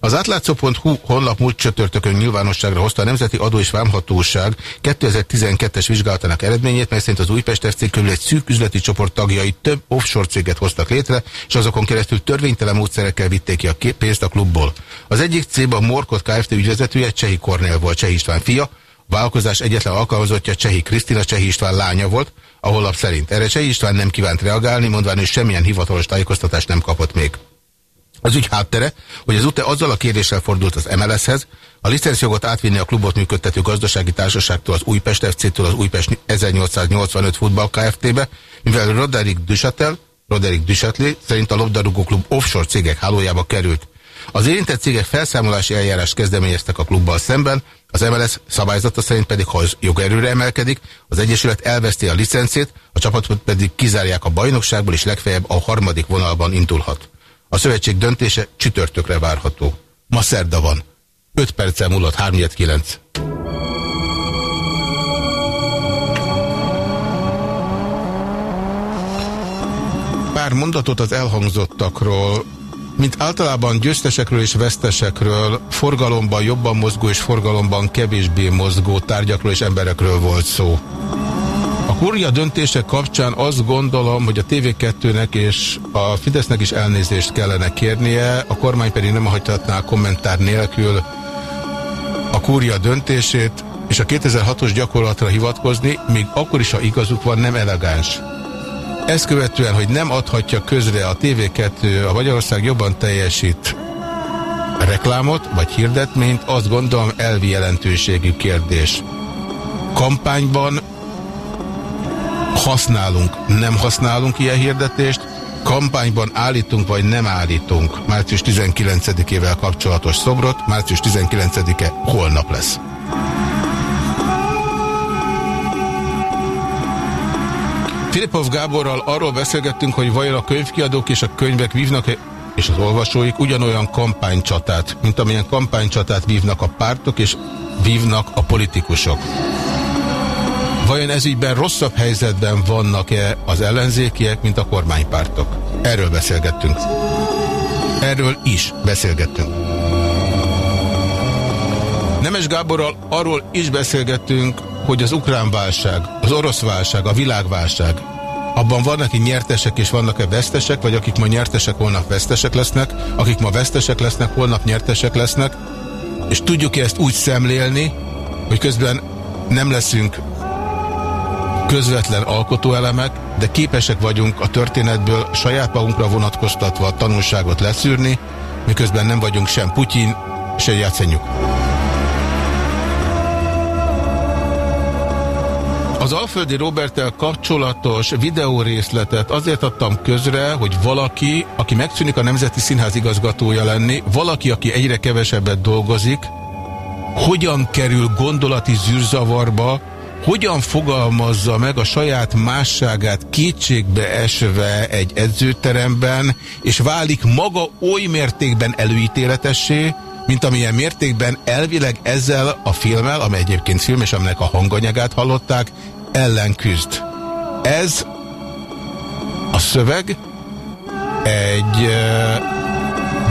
Az átlátszó.hu honlap múlt csütörtökön nyilvánosságra hozta a Nemzeti Adó és Vámhatóság 2012-es vizsgálatának eredményét, mely szerint az Újpest FC körül egy szűk üzleti csoport tagjai több offshore céget hoztak létre, és azokon keresztül törvénytelen módszerekkel vitték ki a pénzt a klubból. Az egyik cégben a Morkot Kft. ügyvezetője Csehi Kornél volt, Csehi István fia, vállalkozás egyetlen alkalmazottja Csehi Krisztina Csehi István lánya volt, a honlap szerint. Erre Csehi István nem kívánt reagálni, mondván, hogy semmilyen hivatalos tájékoztatást nem kapott még. Az ügy háttere, hogy az UTE azzal a kérdéssel fordult az MLS-hez, a licenszjogot átvinni a klubot működtető gazdasági társaságtól az Újpest FC-től az Újpest 1885 futball Kft-be, mivel Roderick Duchatel, Roderick Duchatley szerint a labdarúgó klub offshore cégek hálójába került. Az érintett cégek felszámolási eljárást kezdeményeztek a klubbal szemben, az MLS szabályzata szerint pedig, ha az jogerőre emelkedik, az Egyesület elveszti a licencét, a csapatot pedig kizárják a bajnokságból, és legfeljebb a harmadik vonalban indulhat. A szövetség döntése csütörtökre várható. Ma szerda van. 5 perccel múlott 3-9. Pár mondatot az elhangzottakról, mint általában győztesekről és vesztesekről, forgalomban jobban mozgó és forgalomban kevésbé mozgó tárgyakról és emberekről volt szó. A kurja döntése kapcsán azt gondolom, hogy a TV2-nek és a Fidesznek is elnézést kellene kérnie, a kormány pedig nem hagyhatná kommentár nélkül a kurja döntését, és a 2006-os gyakorlatra hivatkozni, még akkor is, ha igazuk van, nem elegáns. Ezt követően, hogy nem adhatja közre a TV2, a Magyarország jobban teljesít reklámot vagy hirdetményt, azt gondolom elvi jelentőségű kérdés. Kampányban használunk, nem használunk ilyen hirdetést, kampányban állítunk vagy nem állítunk március 19-ével kapcsolatos szobrot, március 19-e holnap lesz. Filipov Gáborral arról beszélgettünk, hogy vajon a könyvkiadók és a könyvek vívnak -e és az olvasóik ugyanolyan kampánycsatát, mint amilyen kampánycsatát vívnak a pártok és vívnak a politikusok. Vajon ez ígyben rosszabb helyzetben vannak-e az ellenzékiek, mint a kormánypártok? Erről beszélgettünk. Erről is beszélgettünk. Nemes Gáborral arról is beszélgettünk, hogy az ukrán válság, az orosz válság, a világválság, abban vannak, akik nyertesek és vannak-e vesztesek, vagy akik ma nyertesek, holnap vesztesek lesznek, akik ma vesztesek lesznek, holnap nyertesek lesznek, és tudjuk-e ezt úgy szemlélni, hogy közben nem leszünk közvetlen alkotóelemek, de képesek vagyunk a történetből saját magunkra vonatkoztatva a tanulságot leszűrni, miközben nem vagyunk sem Putyin, se Jacenyuk. Az Alföldi Robertel kapcsolatos videórészletet azért adtam közre, hogy valaki, aki megszűnik a Nemzeti Színház igazgatója lenni, valaki, aki egyre kevesebbet dolgozik, hogyan kerül gondolati zűrzavarba, hogyan fogalmazza meg a saját másságát kétségbe esve egy edzőteremben, és válik maga oly mértékben előítéletessé, mint amilyen mértékben elvileg ezzel a filmmel, amely egyébként film, és aminek a hanganyagát hallották, ellen küzd. Ez a szöveg egy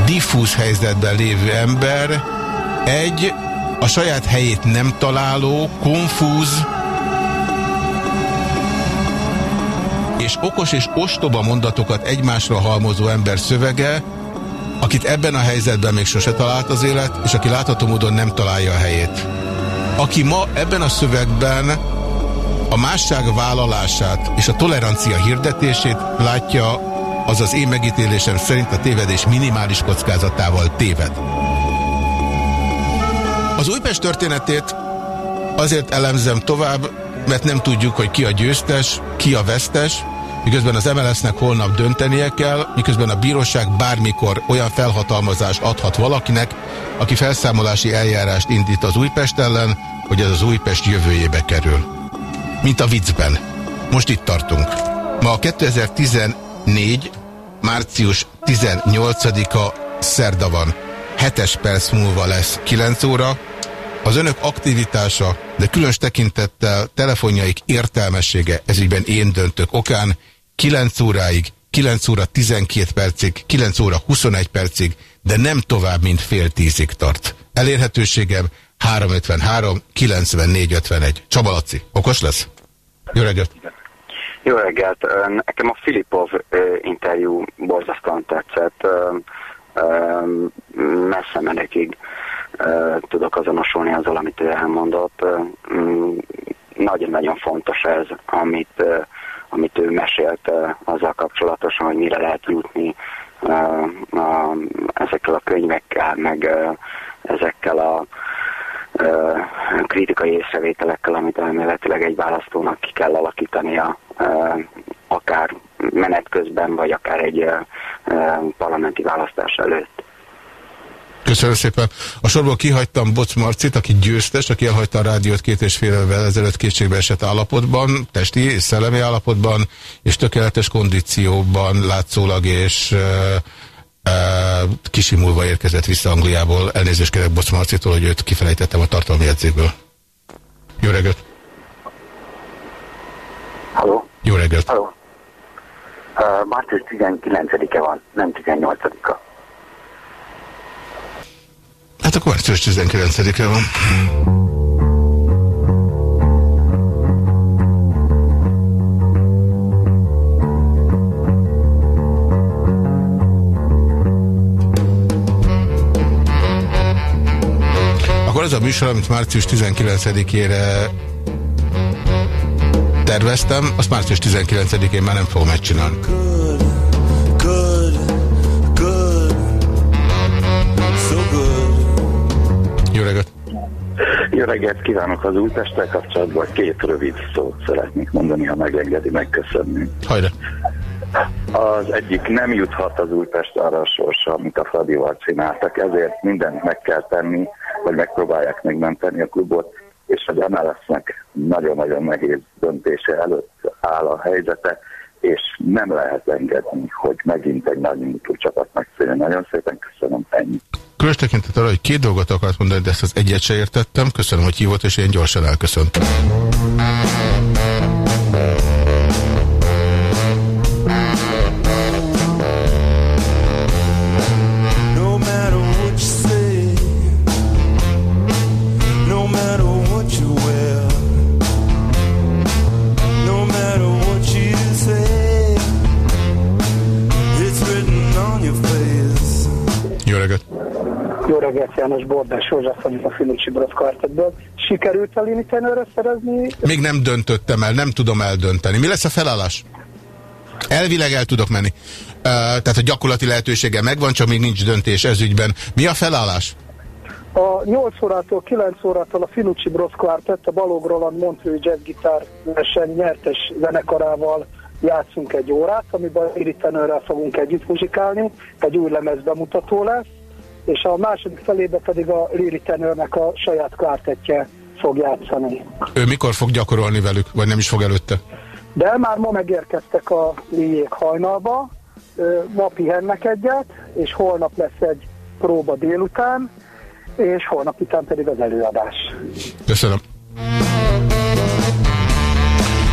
diffúz helyzetben lévő ember, egy a saját helyét nem találó, konfúz, és okos és ostoba mondatokat egymásra halmozó ember szövege, akit ebben a helyzetben még sose talált az élet, és aki látható módon nem találja a helyét. Aki ma ebben a szövegben a másság vállalását és a tolerancia hirdetését látja, az az én megítélésem szerint a tévedés minimális kockázatával téved. Az Újpest történetét azért elemzem tovább, mert nem tudjuk, hogy ki a győztes, ki a vesztes, miközben az MLS-nek holnap döntenie kell, miközben a bíróság bármikor olyan felhatalmazást adhat valakinek, aki felszámolási eljárást indít az Újpest ellen, hogy ez az Újpest jövőjébe kerül. Mint a viccben. Most itt tartunk. Ma 2014. március 18-a szerda van. 7 perc múlva lesz 9 óra. Az önök aktivitása, de különös tekintettel telefonjaik értelmessége, ezügyben én döntök okán, 9 óráig 9 óra 12 percig, 9 óra 21 percig, de nem tovább, mint fél tízig tart. Elérhetőségem 353 94 51. Csaba Laci, okos lesz? Jó reggelt! Jó reggelt! Nekem a Filipov interjú borzasztóan tetszett. Messze menekig tudok azonosulni azzal, amit ő elmondott. Nagyon-nagyon fontos ez, amit, amit ő mesélt azzal kapcsolatosan, hogy mire lehet jutni ezekkel a könyvekkel, meg ezekkel a kritikai észrevételekkel, amit elméletileg egy választónak ki kell alakítania, akár menet közben, vagy akár egy parlamenti választás előtt. Köszönöm szépen. A sorból kihagytam Boc Marcit, aki győztes, aki elhagyta a rádiót két és fél évvel ezelőtt kétségbe esett állapotban, testi és szellemi állapotban, és tökéletes kondícióban látszólag, és kisimulva érkezett vissza Angliából. Elnézést kérek Boc Marcitól, hogy őt kifelejtettem a tartalmi jegyzékből. Jó reggelt! Halló? Jó reggelt! Halló? Uh, március 19-e van, nem 18-a. Hát akkor március 19-e van. Az a műsor, amit március 19-ére terveztem, azt március 19-én már nem fogom megcsinálni. Jó reggelt! Jó reggelt kívánok az Újpesttel kapcsolatban. Két rövid szót szeretnék mondani, ha megengedi, megköszönni. Hajra! Az egyik nem juthat az Újpest arra a sorsa, amit a Fradival csináltak, ezért mindent meg kell tenni, vagy megpróbálják megmenteni a klubot, és hogy MLS-nek nagyon-nagyon nehéz döntése előtt áll a helyzete, és nem lehet engedni, hogy megint egy nagy mutató csapat megszűnjön. Nagyon szépen köszönöm, ennyi. Különös tekintet arra, hogy két dolgot akart mondani, de ezt az egyet se értettem. Köszönöm, hogy hívott, és én gyorsan elköszöntem. Reggelt, János Bordás József vagyok a Finucsi Bros Quartetből. Sikerült a Lini Tenorra szerezni? Még nem döntöttem el, nem tudom eldönteni. Mi lesz a felállás? Elvileg el tudok menni. Uh, tehát a gyakorlati lehetősége megvan, csak még nincs döntés ez ügyben. Mi a felállás? A 8 órától 9 órától a Finucsi Bros Quartet, a Balog Roland Montreux Jazz Gitár verseny nyertes zenekarával játszunk egy órát, amiben Tenorral fogunk együtt muzsikálni, egy új lemez bemutató lesz, és a második felébe pedig a Lili Tenörnek a saját kvártetje fog játszani. Ő mikor fog gyakorolni velük, vagy nem is fog előtte? De már ma megérkeztek a Liék hajnalba, ma pihennek egyet, és holnap lesz egy próba délután, és holnap után pedig az előadás. Köszönöm.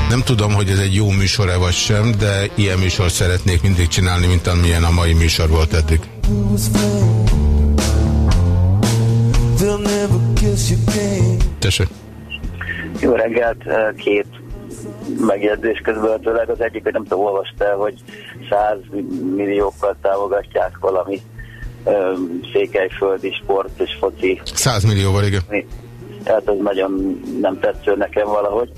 Nem tudom, hogy ez egy jó műsor-e vagy sem, de ilyen műsor szeretnék mindig csinálni, mint amilyen a mai műsor volt eddig. Tessék. Jó reggelt, két megjegyzés közvetőleg. Az egyik, hogy nem tudom, olvastál, hogy 100 milliókkal támogatják valami öm, székelyföldi sport és foci. 100 millióval, igen. Hát az nagyon nem tetsző nekem valahogy.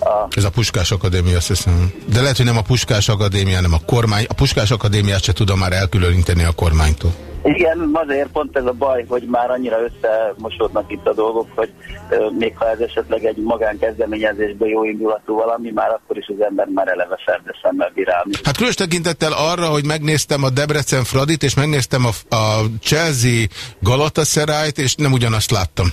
A, Ez a Puskás Akadémia, azt hiszem. De lehet, hogy nem a Puskás Akadémia, hanem a kormány. A Puskás Akadémiát se tudom már elkülöníteni a kormánytól. Igen, azért pont ez a baj, hogy már annyira összemosódnak itt a dolgok, hogy ö, még ha ez esetleg egy magánkezdeményezésből jó indulatú valami, már akkor is az ember már eleve szemmel bírálni. Hát különös tekintettel arra, hogy megnéztem a Debrecen Fradit, és megnéztem a, a Chelsea Galatasaray-t, és nem ugyanazt láttam.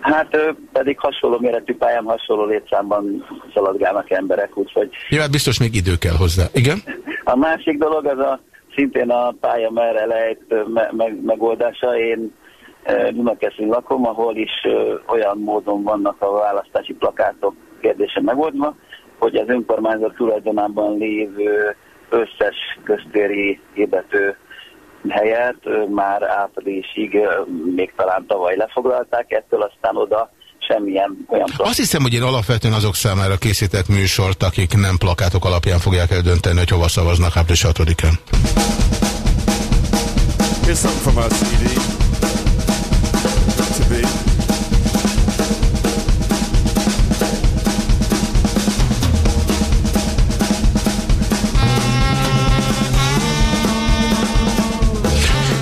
Hát ö, pedig hasonló méretű pályán, hasonló létszámban szaladgálnak emberek, úgyhogy Jó, hát biztos még idő kell hozzá. Igen? A másik dolog az a szintén a pálya merre lejt me, meg, megoldása. Én Dunakeszin lakom, ahol is olyan módon vannak a választási plakátok kérdése megoldva, hogy az önkormányzat tulajdonában lévő összes köztéri ébető helyet már áprilisig, még talán tavaly lefoglalták, ettől aztán oda semmilyen olyan Azt hiszem, hogy én alapvetően azok számára készített műsort, akik nem plakátok alapján fogják eldönteni, hogy hova szavaznak április 6-án. Here's something from our CD. To be.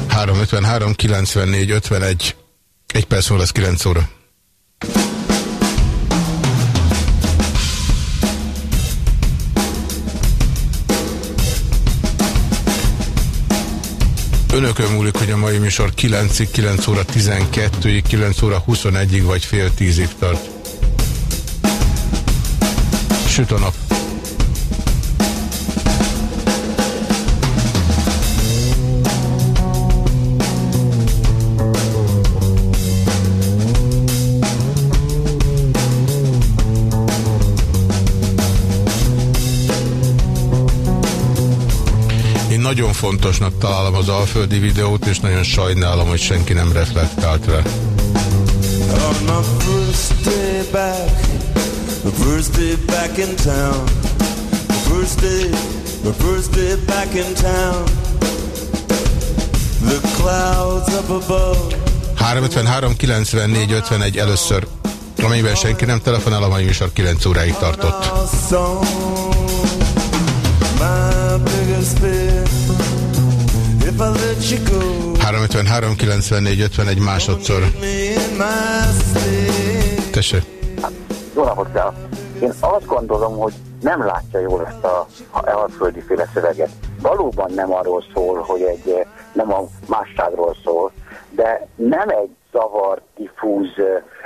három 53 94 51 egy perc múlva lesz 9 óra. Önökön múlik, hogy a mai műsor 9-ig, 9 óra 12-ig, 9 óra 21-ig vagy fél 10-ig tart. Süt a nap. Nagyon fontosnak találom az alföldi videót, és nagyon sajnálom, hogy senki nem reflektált rá. On my first day back, the first day back in town, the first day, the first day back in town, the clouds up above. 353 94 51 először. Amennyiben senki nem telefonál, a mai műsor 9 óráig tartott. My biggest fear. 353 94 51 másodszor. Tessék. Jó napot kell! Én azt gondolom, hogy nem látja jól ezt a alföldi féle szöveget. Valóban nem arról szól, hogy egy, eh, nem a másságról szól, de nem egy zavar, diffúz...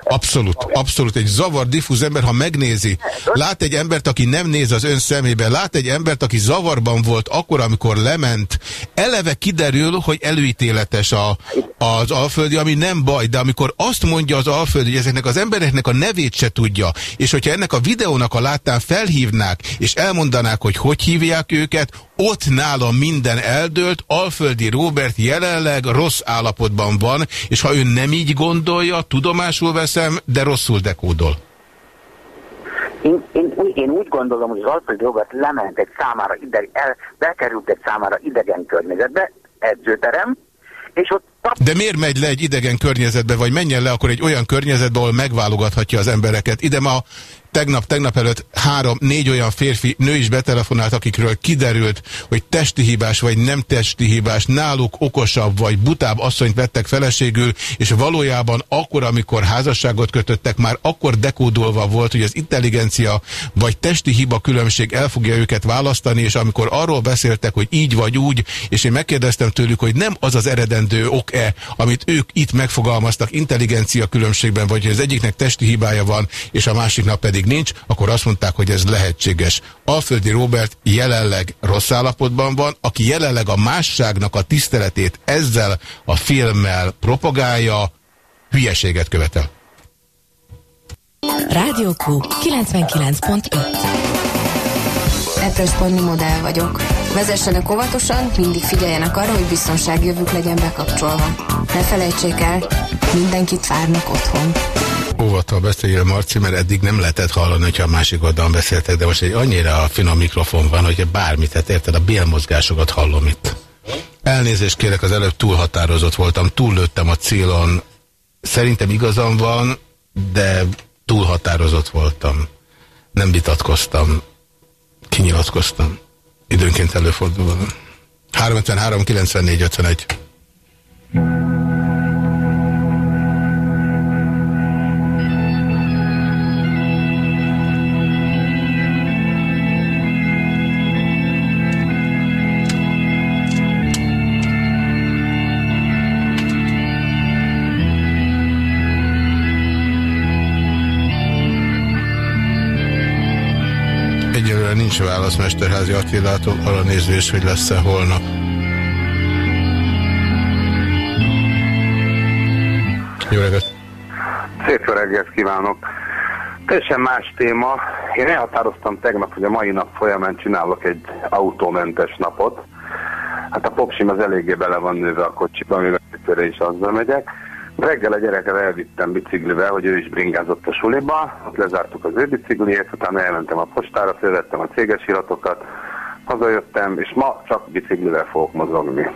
Abszolút, abszolút. Egy zavar, diffúz ember, ha megnézi, lát egy embert, aki nem néz az ön szemébe, lát egy embert, aki zavarban volt akkor, amikor lement, eleve kiderül, hogy előítéletes a, az alföldi, ami nem baj, de amikor azt mondja az alföldi, hogy ezeknek az embereknek a nevét se tudja, és hogyha ennek a videónak a láttán felhívnák, és elmondanák, hogy hogy hívják őket, ott nálam minden eldőlt, Alföldi Róbert jelenleg rossz állapotban van, és ha ő nem így gondolja, tudomásul veszem, de rosszul dekódol. Én, én, én úgy gondolom, hogy az Alfred Robert lement egy számára ide, el, bekerült egy számára idegen környezetbe, edzőterem, és ott De miért megy le egy idegen környezetbe, vagy menjen le akkor egy olyan környezetbe, ahol megválogathatja az embereket? Ide ma tegnap, tegnap előtt három, négy olyan férfi, nő is betelefonált, akikről kiderült, hogy testi hibás vagy nem testi hibás, náluk okosabb vagy butább asszonyt vettek feleségül, és valójában akkor, amikor házasságot kötöttek, már akkor dekódolva volt, hogy az intelligencia vagy testi hiba különbség el fogja őket választani, és amikor arról beszéltek, hogy így vagy úgy, és én megkérdeztem tőlük, hogy nem az az eredendő ok-e, amit ők itt megfogalmaztak intelligencia különbségben, vagy hogy az egyiknek testi hibája van, és a másiknak pedig nincs, akkor azt mondták, hogy ez lehetséges. Alföldi Robert jelenleg rossz állapotban van, aki jelenleg a másságnak a tiszteletét ezzel a filmmel propagálja, hülyeséget követel. Rádió Q 99.5 Etres Panni modell vagyok. Vezessenek óvatosan, mindig figyeljenek arra, hogy biztonsági jövők legyen bekapcsolva. Ne felejtsék el, mindenkit várnak otthon. Óvattal beszéljél, Marci, mert eddig nem lehetett hallani, hogyha a másik oldalon beszéltek, de most egy annyira finom mikrofon van, hogy bármit, tehát érted, a bélmozgásokat hallom itt. Elnézést kérek, az előbb túl határozott voltam, túllőttem a célon. Szerintem igazam van, de túl határozott voltam. Nem vitatkoztam, kinyilatkoztam. Időnként előfordul. 353 94 51. nincs válasz Mesterházi Attilától, arra nézvés, hogy lesz-e holnap. Jó reggelt! Szép reggelt kívánok! Teljesen más téma. Én elhatároztam tegnap, hogy a mai nap folyamán csinálok egy autómentes napot. Hát a popsim az eléggé bele van nőve a kocsiba, egyszerre is azzal megyek. Reggel a gyerekkel elvittem biciklivel, hogy ő is bringázott a suliba, ott lezártuk az ő bicikliét, utána elmentem a postára, fölvettem a céges iratokat, hazajöttem, és ma csak biciklivel fogok mozogni.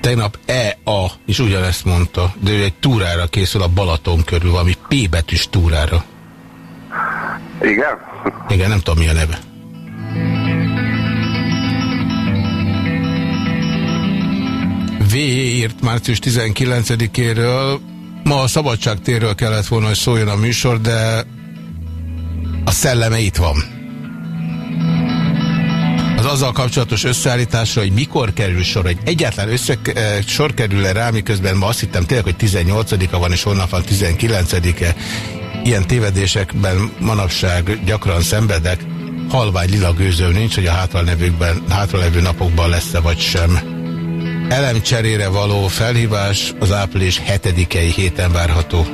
Tegnap E.A. is ugyanezt mondta, de ő egy túrára készül a Balaton körül, valami P betűs túrára. Igen? Igen, nem tudom mi a neve. V. írt március 19-éről. Ma a Szabadságtérről kellett volna, hogy szóljon a műsor, de a szelleme itt van. Az azzal kapcsolatos összeállításra, hogy mikor kerül sor, hogy egyáltalán össze, eh, sor kerül-e rá, miközben ma azt hittem tényleg, hogy 18-a van, és honnan van 19-e. Ilyen tévedésekben manapság gyakran szenvedek. Halvány lila gőzöm nincs, hogy a hátralevő napokban lesz-e vagy sem. Elemcserére való felhívás az április 7-i héten várható.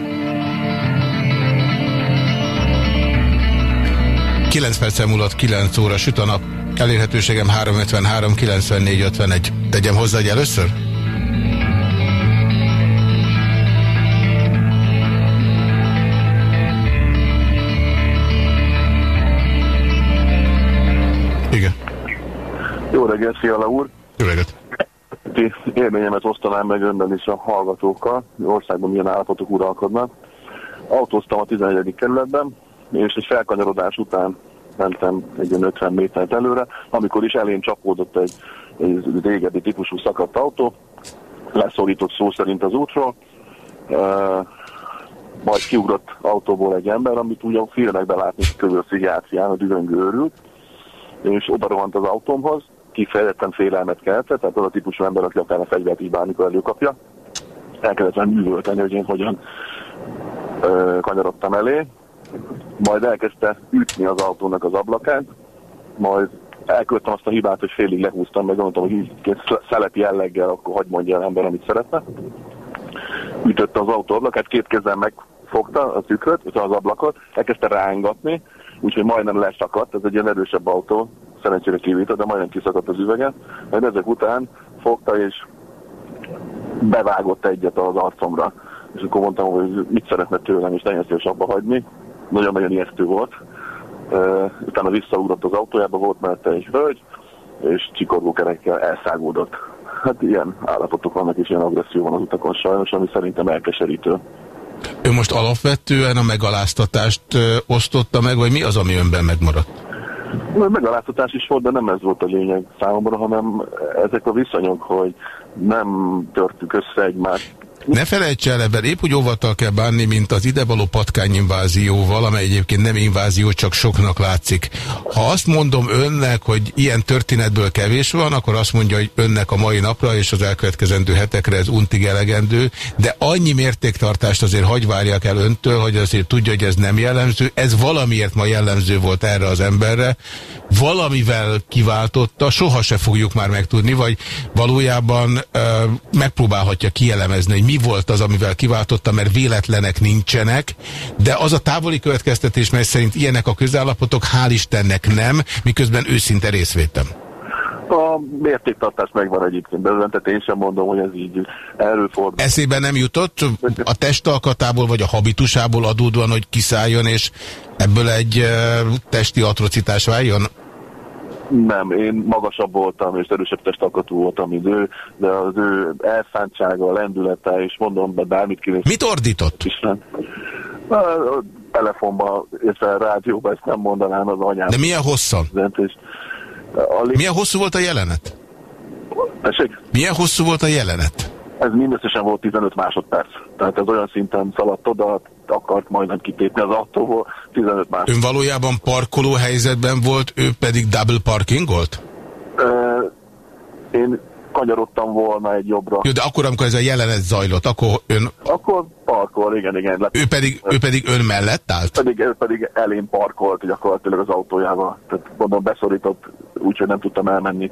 9 percen múlott 9 óra süt a nap. Elérhetőségem 353 94 51. Tegyem hozzá egy először? Igen. Jó reggelt, Fiala úr! Jó reggelt! Élményemet osztanám meg önben is a hallgatókkal, országban milyen állapotok uralkodnak. Autóztam a 11. kerületben, és egy felkanyarodás után mentem egy olyan 50 métert előre, amikor is elém csapódott egy, egy régebbi típusú szakadt autó, leszorított szó szerint az útról, uh, majd kiugrott autóból egy ember, amit ugyan filmekben látni közül pszichiátrián, a dühöngő őrült, és oda az autómhoz, kifejezetten félelmet keltett, tehát az a típusú ember, aki akár a fegyvert is bármikor előkapja. Elkezdett művölteni, hogy én hogyan ö, kanyarodtam elé, majd elkezdte ütni az autónak az ablakát, majd elköltem azt a hibát, hogy félig lehúztam, meg gondoltam, hogy szelep jelleggel, akkor hagyd mondja el ember, amit szeretne. Ütötte az autó ablakát, két kézzel megfogta a tükröt, az ablakot, elkezdte rángatni, úgyhogy majdnem leszakadt, ez egy ilyen erősebb autó, szerencsére kivított, de majdnem kiszakadt az üvege. Majd ezek után fogta és bevágott egyet az arcomra. És akkor mondtam, hogy mit szeretne tőlem, és nagyon szíves abba hagyni. Nagyon-nagyon ijesztő volt. Uh, utána visszaugrott az autójába, volt mellette egy hölgy, és csikorgó kerekkel elszágódott. Hát ilyen állapotok vannak, és ilyen agresszió van az utakon sajnos, ami szerintem elkeserítő. Ő most alapvetően a megaláztatást osztotta meg, vagy mi az, ami önben megmaradt? Megaláztatás is volt, de nem ez volt a lényeg számomra, hanem ezek a viszonyok, hogy nem törtük össze egymást. Ne felejts el ebben, épp úgy óvattal kell bánni, mint az idevaló patkányinvázióval, amely egyébként nem invázió, csak soknak látszik. Ha azt mondom önnek, hogy ilyen történetből kevés van, akkor azt mondja, hogy önnek a mai napra és az elkövetkezendő hetekre ez untig elegendő, de annyi mértéktartást azért hagy várjak el öntől, hogy azért tudja, hogy ez nem jellemző. Ez valamiért ma jellemző volt erre az emberre, valamivel kiváltotta, soha se fogjuk már megtudni, vagy valójában uh, megpróbálhatja kielemezni, hogy mi volt az, amivel kiváltotta, mert véletlenek nincsenek, de az a távoli következtetés, mely szerint ilyenek a közállapotok, hál' Istennek nem, miközben őszinte részvétem. A mértéktartás megvan egyébként belőle, tehát én sem mondom, hogy ez így előfordul. Eszébe nem jutott a testalkatából vagy a habitusából adódóan, hogy kiszálljon, és ebből egy uh, testi atrocitás váljon? Nem, én magasabb voltam, és erősebb testalkatú voltam, mint ő, de az ő elszántsága, a lendülete, és mondom, be bármit kinéz. Mit ordított? Isten. A telefonban, és a rádióban ezt nem mondanám az anyám. De milyen hosszan? A Milyen hosszú volt a jelenet? Tessék? Milyen hosszú volt a jelenet? Ez mindösszesen volt 15 másodperc. Tehát ez olyan szinten szaladt oda, akart majdnem kitépni az autóból, 15 másodperc. Ön valójában parkoló helyzetben volt, ő pedig double parking volt? Ö, én kanyarodtam volna egy jobbra. Jó, de akkor, amikor ez a jelenet zajlott, akkor ön... Akkor parkol, igen, igen. Ő pedig, ő pedig ön mellett állt? Pedig, ő pedig elén parkolt gyakorlatilag az autójával. Tehát mondom, beszorított, úgyhogy nem tudtam elmenni.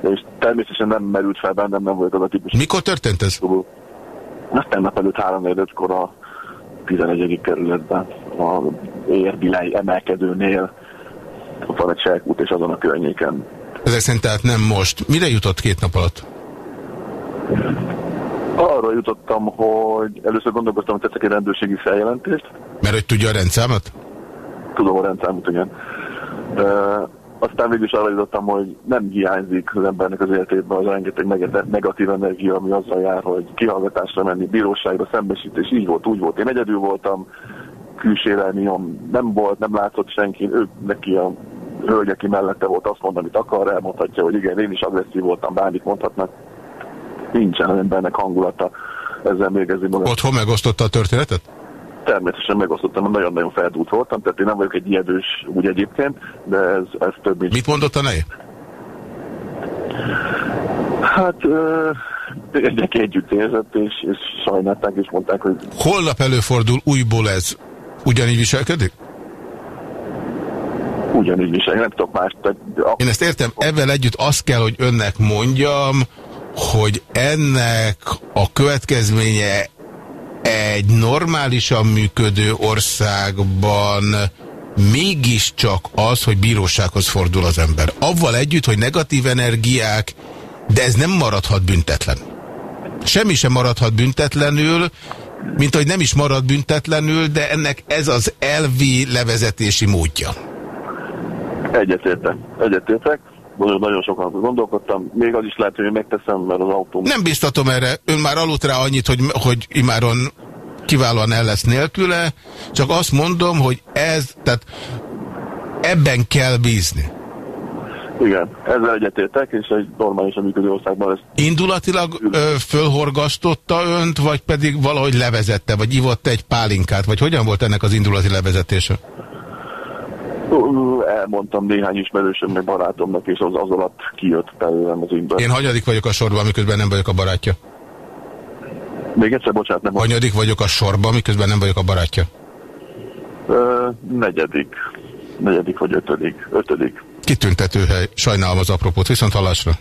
És természetesen nem merült fel bennem, nem volt az a típus. Mikor történt ez? Ez tegnap előtt 3 kor a 11. kerületben, a érbilej emelkedőnél van egy selkút, és azon a környéken. Ezek szerint tehát nem most. Mire jutott két nap alatt? Arra jutottam, hogy először gondolkoztam, hogy teszek egy rendőrségi feljelentést. Mert hogy tudja a rendszámot? Tudom a rendszámot, igen. De aztán végül is arra jutottam, hogy nem hiányzik az embernek az életében az rengeteg negatív energia, ami azzal jár, hogy kihallgatásra menni, bíróságra, szembesítés, így volt, úgy volt. Én egyedül voltam, külsérelmi nyom nem volt, nem látszott senki, ő neki a hölgy, aki mellette volt, azt mondta, amit akar, elmondhatja, hogy igen, én is agresszív voltam, bármit mondhatnak. Nincsen az embernek hangulata ezzel végezni magam. Otthon megosztotta a történetet? Természetesen megosztottam, mert nagyon-nagyon feldúlt voltam, tehát én nem vagyok egy ijedős úgy egyébként, de ez, ez több mint... Mit mondott a nej? Hát egyek együtt érzett, és, és sajnálták, és mondták, hogy... Holnap előfordul újból ez. Ugyanígy viselkedik? Ugyanígy viselkedik, nem tudok más. Tehát... Én ezt értem, ebben együtt azt kell, hogy önnek mondjam, hogy ennek a következménye egy normálisan működő országban mégiscsak az, hogy bírósághoz fordul az ember. Avval együtt, hogy negatív energiák, de ez nem maradhat büntetlen. Semmi sem maradhat büntetlenül, mint hogy nem is marad büntetlenül, de ennek ez az elvi levezetési módja. Egyetértek. Egyetértek nagyon sokan gondolkodtam, még az is lehet, hogy megteszem, mert az autóm... Nem biztatom erre, ön már aludt rá annyit, hogy, hogy imáron kiválóan el lesz nélküle, csak azt mondom, hogy ez, tehát ebben kell bízni. Igen, ezzel egyetértek, és egy normálisan működő országban ez... Indulatilag ö, fölhorgasztotta önt, vagy pedig valahogy levezette, vagy ivott egy pálinkát, vagy hogyan volt ennek az indulati levezetése? Elmondtam néhány ismerősömnek, barátomnak, és az, az alatt kijött belőlem az imber. Én hanyadik vagyok a sorban, miközben nem vagyok a barátja? Még egyszer, bocsánat, nem Hanyadik vagyok a sorban, miközben nem vagyok a barátja? Ö, negyedik. Negyedik vagy ötödik. Ötödik. Kitüntető hely. Sajnálom az apropót. Viszont hallásra.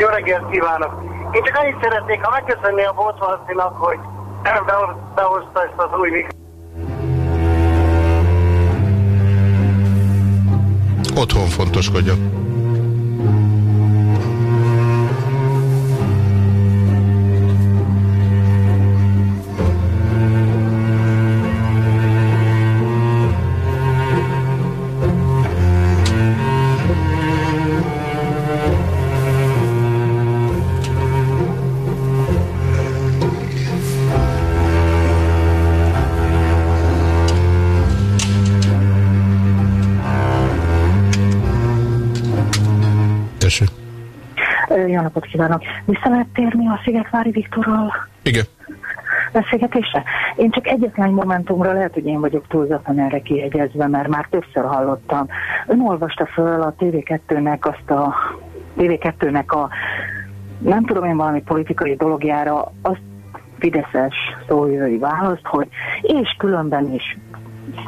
Jó reggelt kívánok! Én csak annyit szeretnék, ha megköszönni a Bócmarcinak, hogy behozta ezt az új mikrofont. Otthon fontoskodjak. Napot kívánok! Vissza lehet térni a Szigetvári Viktorral? Igen. Beszélgetésre? Én csak egyetlen momentumra lehet, hogy én vagyok túlzatlan erre kiegyezve, mert már többször hallottam. Ön olvasta föl a TV2-nek azt a TV2-nek a nem tudom én valami politikai dologjára azt Fideszes szójöi választ, hogy és különben is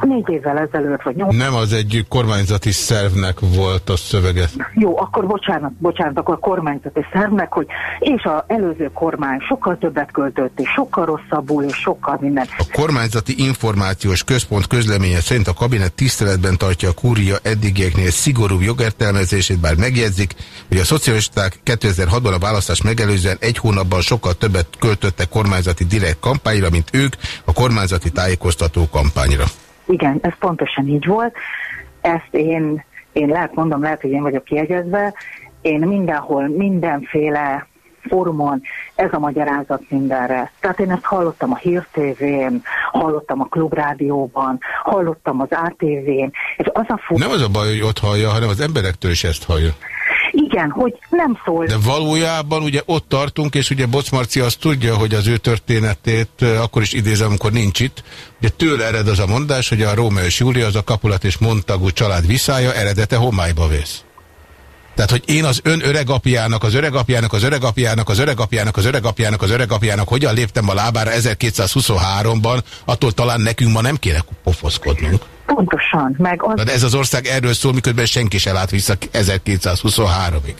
négy évvel ezelőtt, vagy nyolc... Nem, az egy kormányzati szervnek volt a szövege. Jó, akkor bocsánat, bocsánat, akkor kormányzati szervnek, hogy és az előző kormány sokkal többet költött, és sokkal rosszabbul, és sokkal minden. A kormányzati információs központ közleménye szerint a kabinet tiszteletben tartja a kúria eddigieknél szigorú jogértelmezését, bár megjegyzik, hogy a szocialisták 2006-ban a választás megelőzően egy hónapban sokkal többet költöttek kormányzati direkt kampányra, mint ők a kormányzati tájékoztató kampányra. Igen, ez pontosan így volt. Ezt én, én lehet mondom, lehet, hogy én vagyok kiegyezve. Én mindenhol, mindenféle fórumon ez a magyarázat mindenre. Tehát én ezt hallottam a Hír TV-n, hallottam a Klubrádióban, hallottam az ATV-n, és az a fórum... Nem az a baj, hogy ott hallja, hanem az emberektől is ezt hallja. Igen, hogy nem szól. De valójában ugye ott tartunk, és ugye Bocmarci azt tudja, hogy az ő történetét akkor is idézem, amikor nincs itt. Ugye tőle ered az a mondás, hogy a Rómeó és Júlia az a kapulat és Montagú család viszája, eredete homályba vész. Tehát, hogy én az ön öregapjának, az öregapjának, az öregapjának, az öregapjának, az öregapjának, az öregapjának hogyan léptem a lábára 1223-ban, attól talán nekünk ma nem kéne pofoszkodnunk. Pontosan, meg az... De ez az ország erről szól, miközben senki se lát vissza 1223-ig.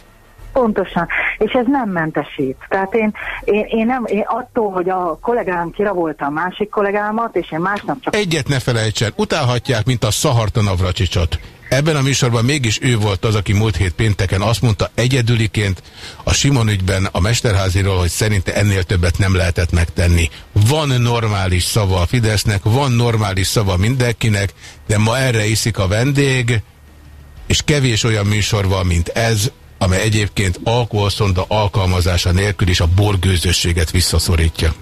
Pontosan, és ez nem mentesít. Tehát én, én, én, nem, én attól, hogy a kollégám kirabolta a másik kollégámat, és én másnap csak... Egyet ne felejtsen, utálhatják, mint a Szaharta Navracsicsot. Ebben a műsorban mégis ő volt az, aki múlt hét pénteken azt mondta egyedüliként a Simon ügyben a Mesterháziról, hogy szerinte ennél többet nem lehetett megtenni. Van normális szava a Fidesznek, van normális szava mindenkinek, de ma erre iszik a vendég, és kevés olyan műsor van, mint ez, amely egyébként alkoholszonda alkalmazása nélkül is a borgőzösséget visszaszorítja.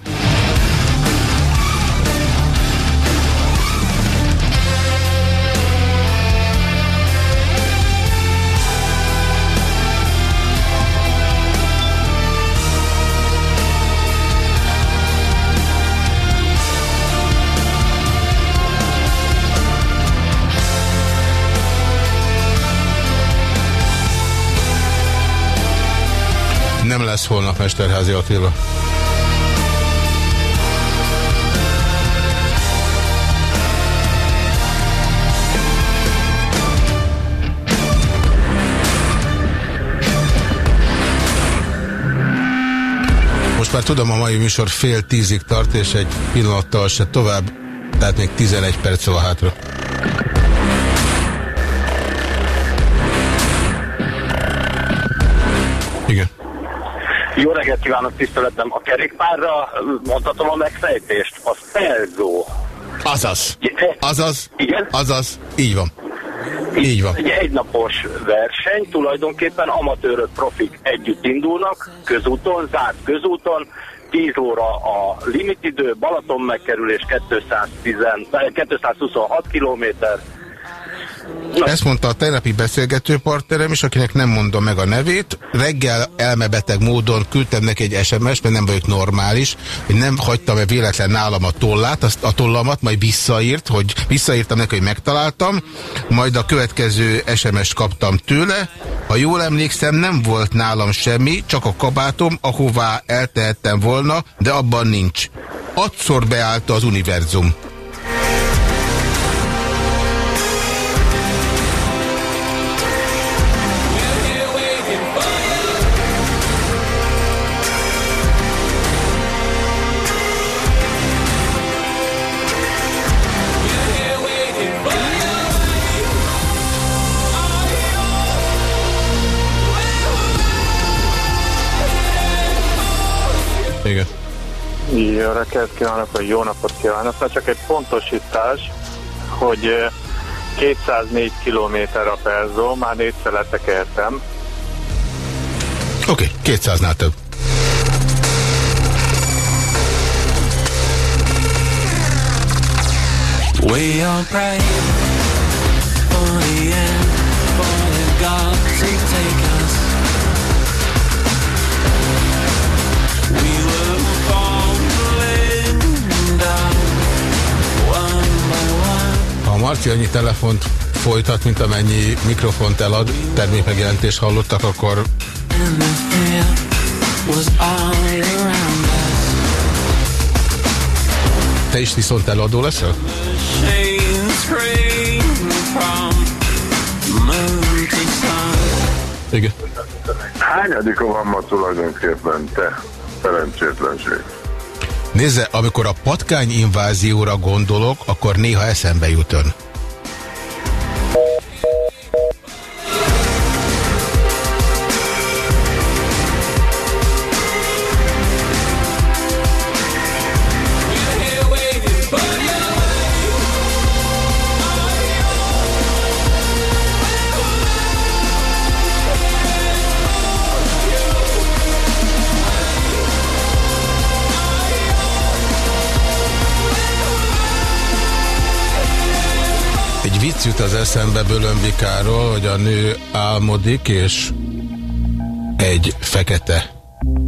Lesz holnap Mesterházi Attila. Most már tudom, a mai műsor fél tízig tart, és egy pillanattal se tovább, tehát még 11 perc van hátra. Jó reggelt kívánok, tiszteletem. A kerékpárra mondhatom a megfejtést. A Stelzó. Azaz. Azaz. Igen? Azaz. Így van. Így van. Egy egynapos verseny, tulajdonképpen amatőrök, profik együtt indulnak, közúton, zárt közúton, 10 óra a limitidő, Balaton megkerülés 210, 226 kilométer, Ezt mondta a tegnapi beszélgető partnerem is, akinek nem mondom meg a nevét. Reggel elmebeteg módon küldtem neki egy SMS, mert nem vagyok normális, hogy nem hagytam-e véletlen nálam a tollát, azt, a tollamat, majd visszaírt, hogy visszaírtam neki, hogy megtaláltam, majd a következő SMS-t kaptam tőle. Ha jól emlékszem, nem volt nálam semmi, csak a kabátom, ahová eltehettem volna, de abban nincs. Adszor beállta az univerzum. Igen. Jó reggelt kívánok, vagy jó napot kívánok. Na csak egy pontosítás, hogy eh, 204 km a Perzó, már négyszer letekertem. Oké, okay, 200-nál több. We are praying for the end, for the God to take Marci annyi telefont folytat, mint amennyi mikrofont elad, termékmegjelentést hallottak, akkor te is viszont eladó leszel? Igen. Hányadika van ma tulajdonképpen te szerencsétlenség? Nézze, amikor a patkány invázióra gondolok, akkor néha eszembe jut ön. Vicc jut az eszembe Bölömbikáról, hogy a nő álmodik, és egy fekete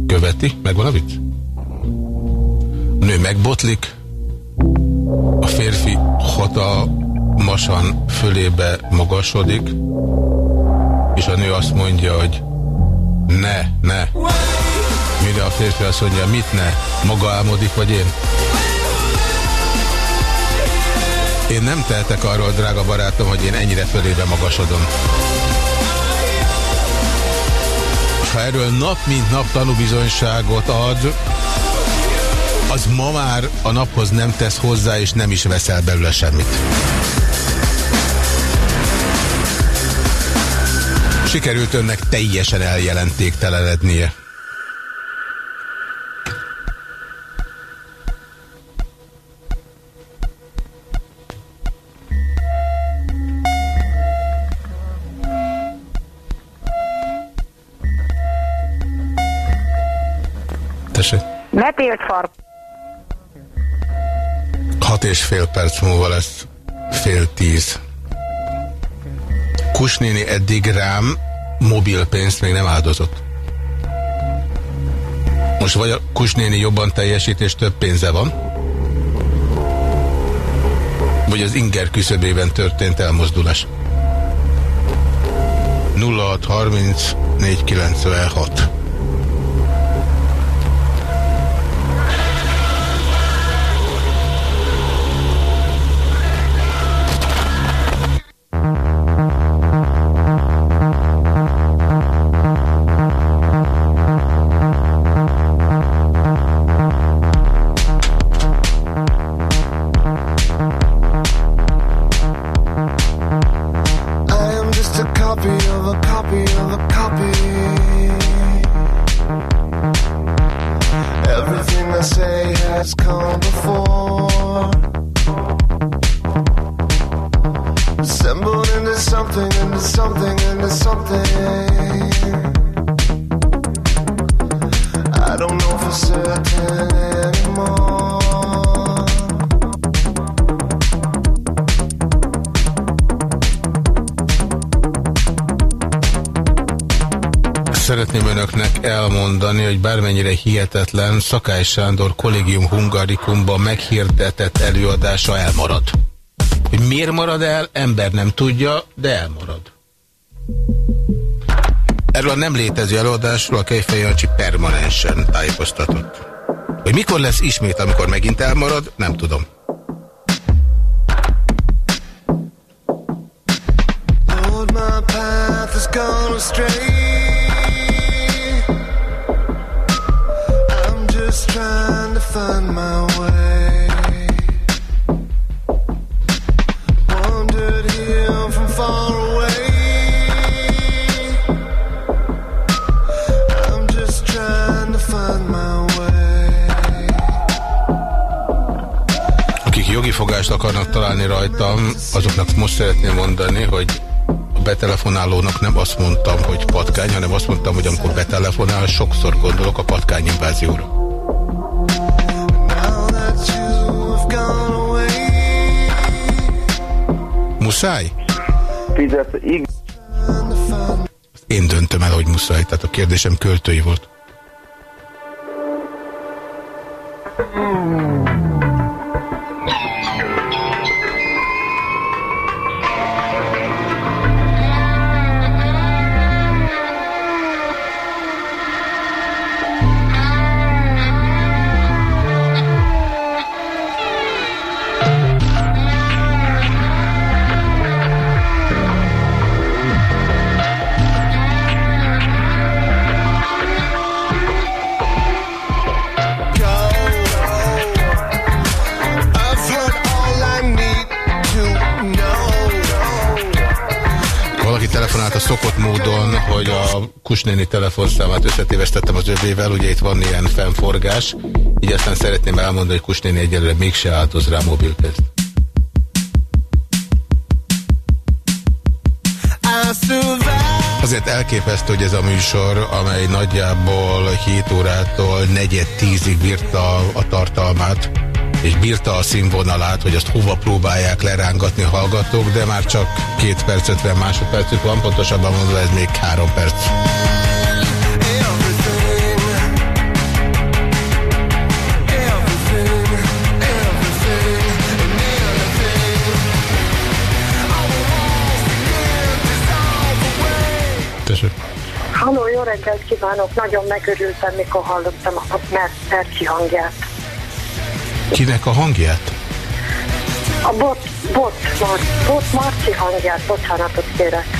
követi. Megvan a vicc? A nő megbotlik, a férfi hatalmasan fölébe magasodik, és a nő azt mondja, hogy ne, ne. Mire a férfi azt mondja, mit ne? Maga álmodik, vagy én? Én nem tehetek arról, drága barátom, hogy én ennyire fölébe magasodom. Ha erről nap mint nap tanúbizonyságot ad, az ma már a naphoz nem tesz hozzá, és nem is veszel belőle semmit. Sikerült önnek teljesen eljelentéktelenednie. Far. Hat és fél perc múlva lesz fél tíz. Kusnéni eddig rám mobilpénzt még nem áldozott. Most vagy a Kusnéni jobban teljesít és több pénze van, vagy az inger küszöbében történt elmozdulás. 0630 496 hihetetlen, Szakály Sándor Kollégium Hungarikumban meghirdetett előadása elmarad. Hogy miért marad el, ember nem tudja, de elmarad. Erről a nem létező előadásról a Kejfej Jancsi permanensen tájékoztatott. Hogy mikor lesz ismét, amikor megint elmarad, nem tudom. Rajtam, azoknak most szeretném mondani, hogy a betelefonálónak nem azt mondtam, hogy patkány, hanem azt mondtam, hogy amikor betelefonál, sokszor gondolok a patkány invázióra. Muszáj? Fizet. Én döntöm el, hogy muszáj, tehát a kérdésem költői volt. A Kusnéni telefonszámát összetévesztettem az övével, ugye itt van ilyen fennforgás, így aztán szeretném elmondani, hogy Kusnéni egyelőre mégse áldoz rá survived. Azért elképesztő, hogy ez a műsor, amely nagyjából 7 órától negyed tízig bírta a tartalmát, és bírta a színvonalát, hogy azt hova próbálják lerángatni hallgatók, de már csak két perc, 50 másodpercük van, pontosabban mondva ez még három perc. Tessék. Halló, jó reggelt kívánok! Nagyon megörültem, mikor hallottam a Mer- Merci hangját. Kinek a hangját? A bot, bot, bot, bot Marci hangját, bocsánatot kérek.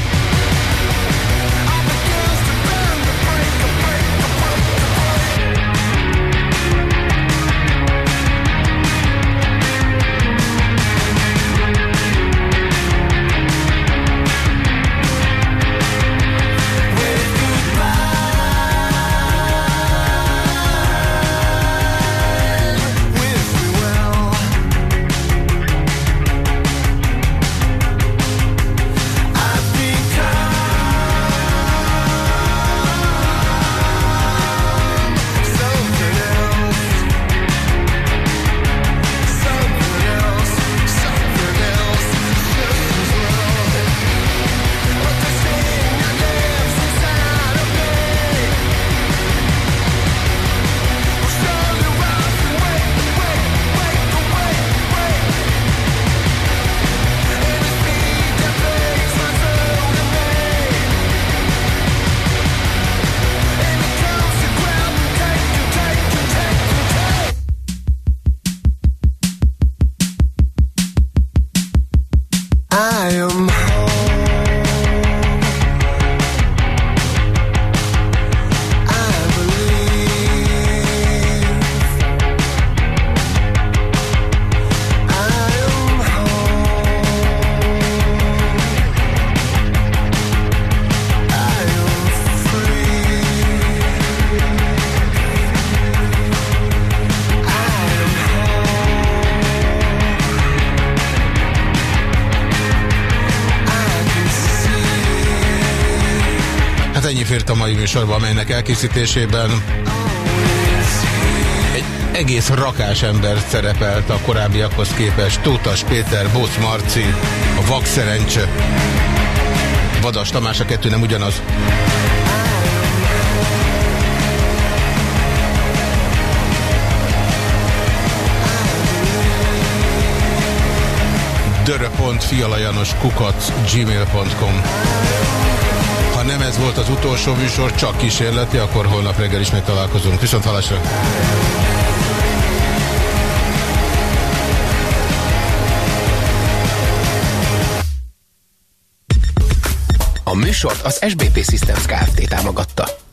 A mai műsorban, amelynek elkészítésében egy egész rakás ember szerepelt a korábbiakhoz képest. Tótas Péter, Bóc Marci, a Vak Szerencse, Vadas Tamás, a kettő nem ugyanaz. dörö.fialajanos kukac gmail.com nem ez volt az utolsó műsor, csak kísérleti, akkor holnap reggel ismét találkozunk. Viszont halásra! A műsort az SBP Systems Kft. támogatta.